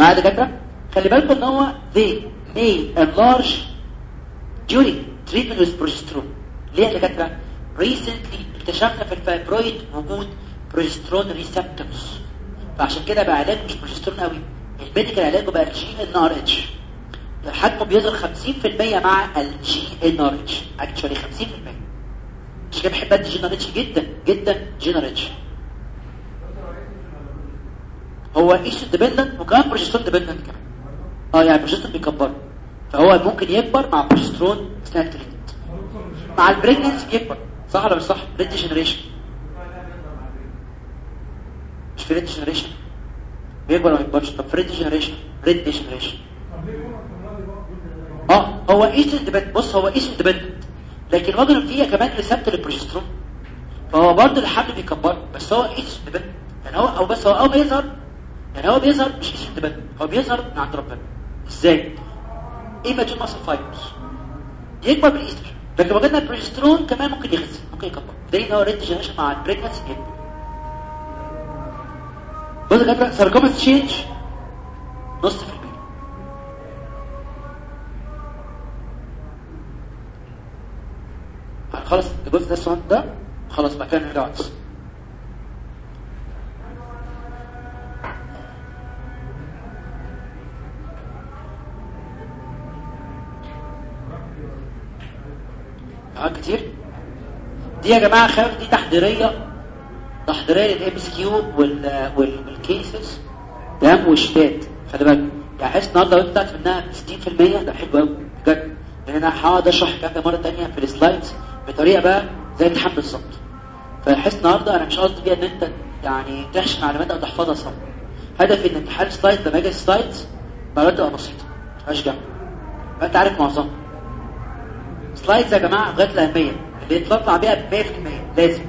مع دكاتره خلي بالكم إن هو they may enlarge during treatment with progesterone ليه يا دكاتره recently اكتشفنا في ال fibroid وجود progesterone receptors فعشان كده بقى علاج مش بروجسترون قوي ال medical علاجه بقى ال GnRH حجمه بيظهر 50% مع ال GnRH actually 50% مش كده بحب ادي جي ار اتش جدا جدا GnRH هو estrogen dependent وكمان progesterone dependent كمان آه يعني بروجسترون بيكبره فهو ممكن يكبر مع بروجسترون اثناء ال treatment مع ال pregnancy بيكبر صح ولا مش صح؟ red degeneration مش في red degeneration بيكبر ولا ما بيكبرش طب في degeneration red degeneration هو estrogen dependent بص هو estrogen dependent لكن الراجل فيها كمان receptor لل progesterone فهو برضه الحمل بيكبره. بس هو estrogen dependent يعني هو أو بس هو اول ما يظهر يعني هو بيظهر مش estrogen dependent هو بيظهر من عند ربنا. إزاي؟ ما تشوف muscle fibers يكبر بالايستروجين لكن لو جبنا البروجسترون كمان ممكن يخزن ممكن يكبر. ده ان هو red degeneration مع ال pregnancy يكبر بص يا جدع sarcoma change نص في المية. خلاص الجزء ده السؤال ده؟ خلاص بقى كده حاجات كتير. دي يا جماعة خاف دي تحضيرية. تحضيرية لل MCQ وال cases. تمام؟ والشيتات. خلي بالك. يعني حصة النهارده لو أنت طلعت منها 60% ده حلو قوي بجد. لأن أنا هقعد أشرح الكلام ده مرة ثانية في ال slides بطريقة بقى زي الامتحان بالظبط. فحصة النهارده أنا مش قصدي بيها إن أنت يعني تحشي معلومات أو تحفظها صم هدفي إن امتحان slide لما أجي slides معلومات تبقى بسيطة تبقاش جامده انت عارف معظمها. slides يا جماعة غايه الاهميه اللي تطلع بيها ب 100% لازم.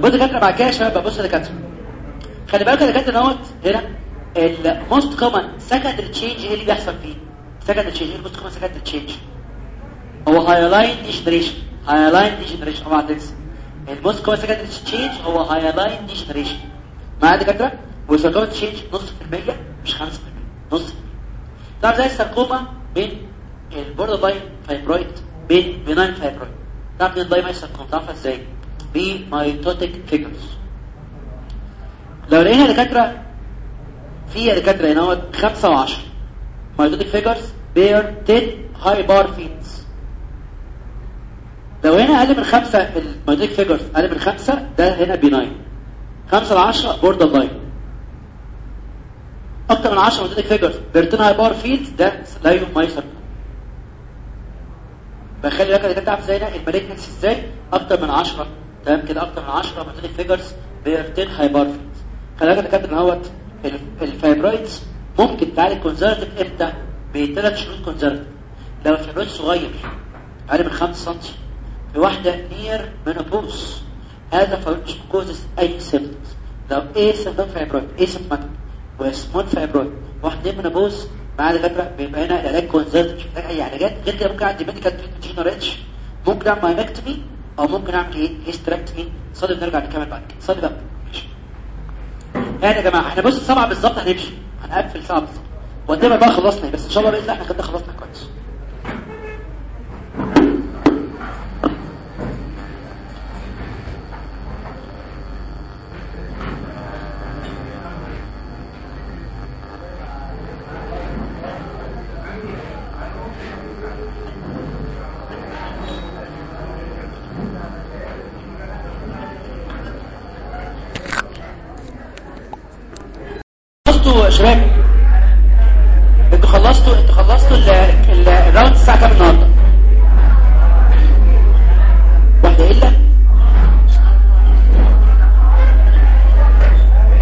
بص دكاترة بعد كده يا شباب بص يا دكاترة. خلي بالك دكاترة دوت هنا ال most common secondary change إيه اللي بيحصل فيه. secondary change ال most common secondary change هو hyaline degeneration hyaline degeneration اوعى تنسى ال most common secondary change هو hyaline degeneration معايا يا دكاترة؟ وال sarcoma change نص في المية مش 5% نص تعرف زي الساركوما بين ال borderline fibroid بين benign fibroid تعرف إن الدايما الساركوما تعرفها إزاي؟ ب mitotic figures لو لقينا دكاترة في دكاترة هنا هو 5 و10 mitotic figures per 10 high power fields لو هنا أقل من 5 ال mitotic figures أقل من 5 ده هنا benign 5 ل 10 borderline أكتر من 10 mitotic figures per 10 high power fields ده لا يميز بخلي بالك انت تعرف زينا المالجنس إزاي؟ أكتر من 10 تمام كده؟ أكتر من 10 ماتيريال فيجرز بيرتين هايبرفيد خلي بالك كده ان هوت الفايبرويدز ممكن تعالج كونزرفتيف إمتى؟ بثلاث شهور كونزرفتيف لو الفايبرويد صغير أقل من 5 سم في واحدة نير مينوبوز هذا فايبرويد كوزز أي سيمبتومز لو إيه سيمبتوم فايبرويد إيه سيمبتوم و small fibroid واحدة menopause مع الفكرة بيبقى هنا العلاج conservative مش محتاج أي علاجات. غير كده ممكن عندي medical treatment ممكن أعمل myomectomy أو ممكن اعمل إيه؟ hysterectomy صلي نرجع نكمل بعد كده. صلي بقى. يعني يا جماعة إحنا بص سبعة بالظبط هنمشي. هنقفل سبعة بالظبط. وقدامنا بقى خلصنا بس إن شاء الله بإذن الله إحنا كده خلصنا كويس. شباب أنتوا خلصتوا أنتوا خلصتوا ال- ال- الراوند الساعة كام النهارده؟ واحدة إلا؟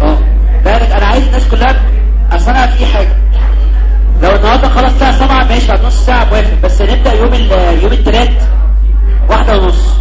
آه. بالك أنا عايز الناس كلها أصل أنا في حاجة. لو النهارده خلاص الساعة 7 ماشي بعد نص ساعه موافق بس نبدأ يوم يوم الثلاث واحدة ونص.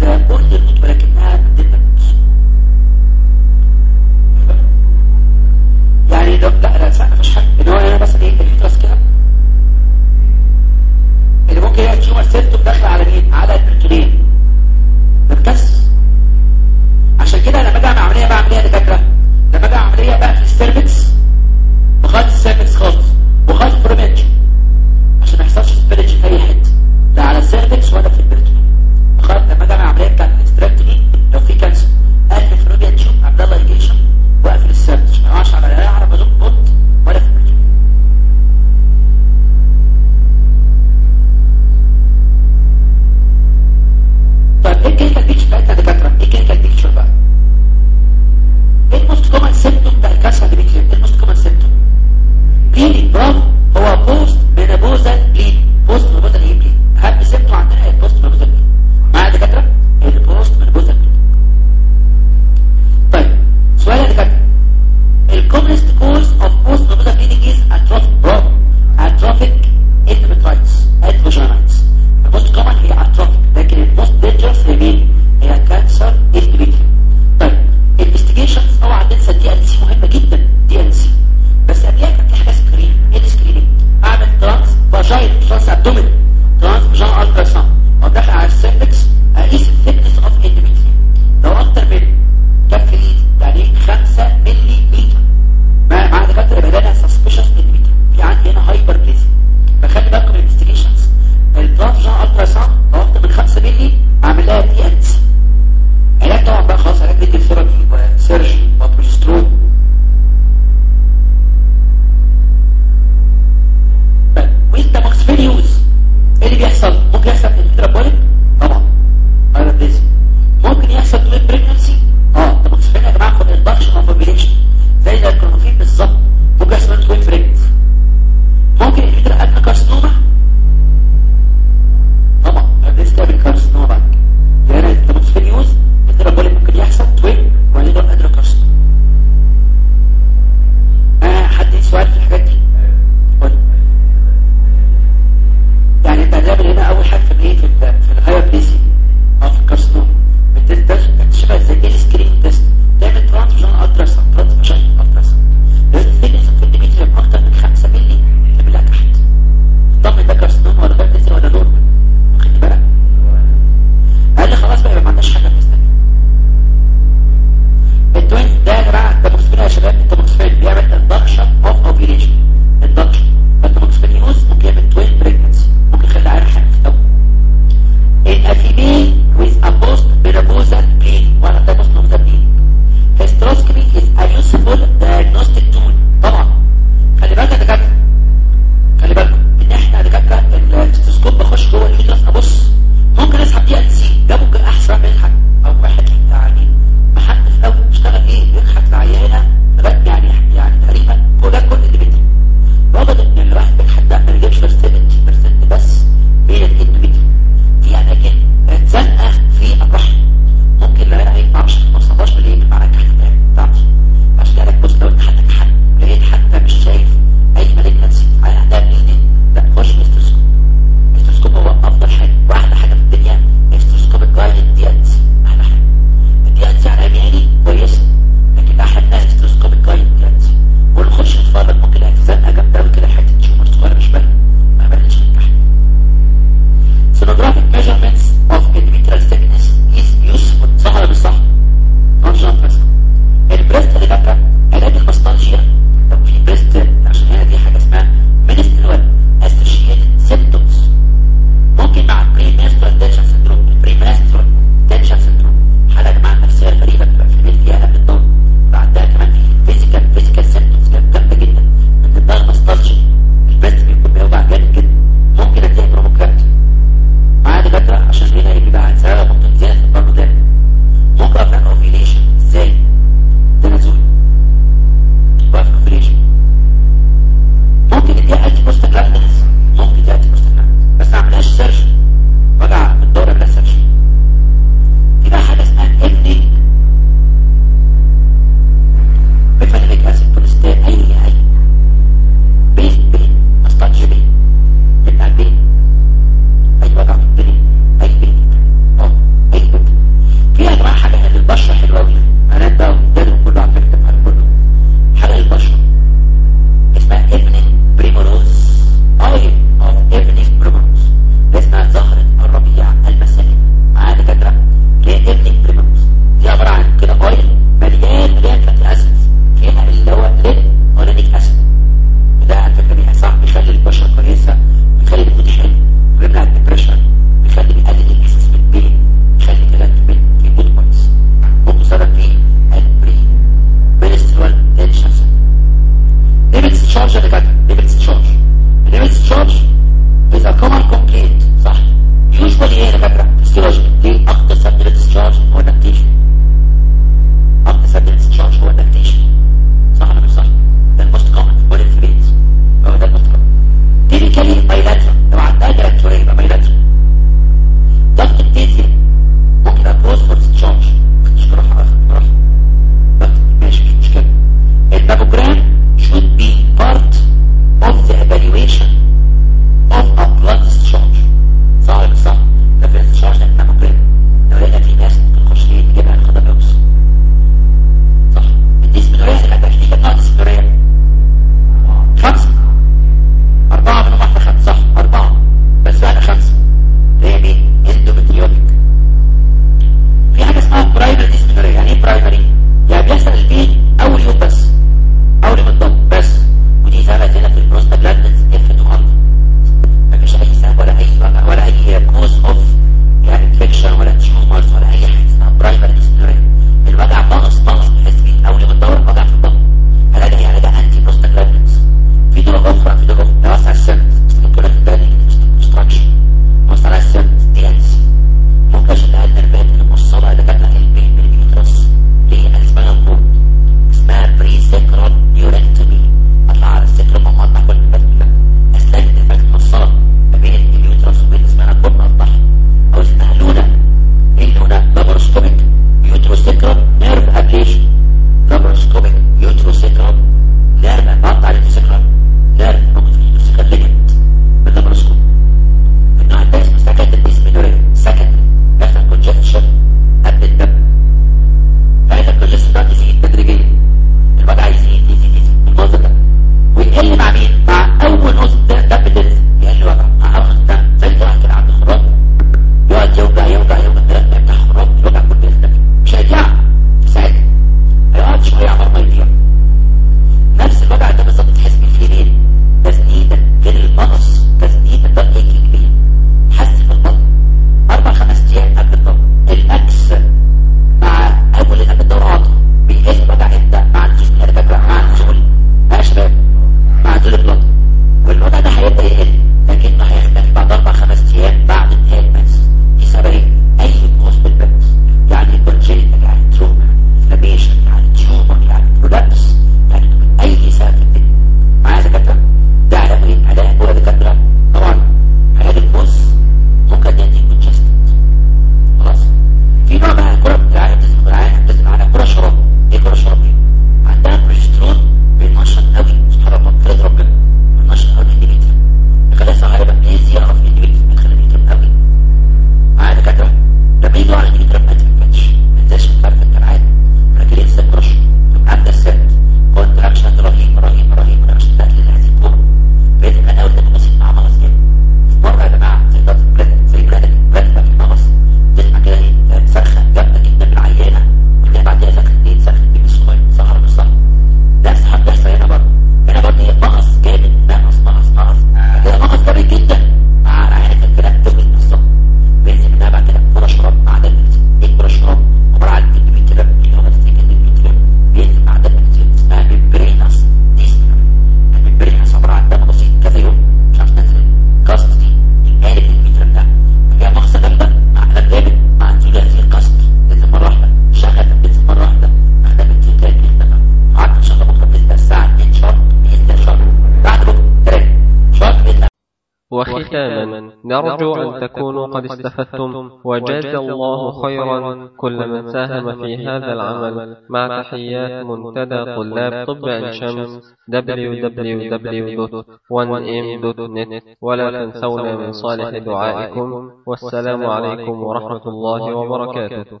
الله خيرا كل من ساهم في هذا العمل. مع تحيات منتدى طلاب طب عين شمس www.1m.net ولا تنسونا من صالح دعائكم. والسلام عليكم ورحمة الله وبركاته.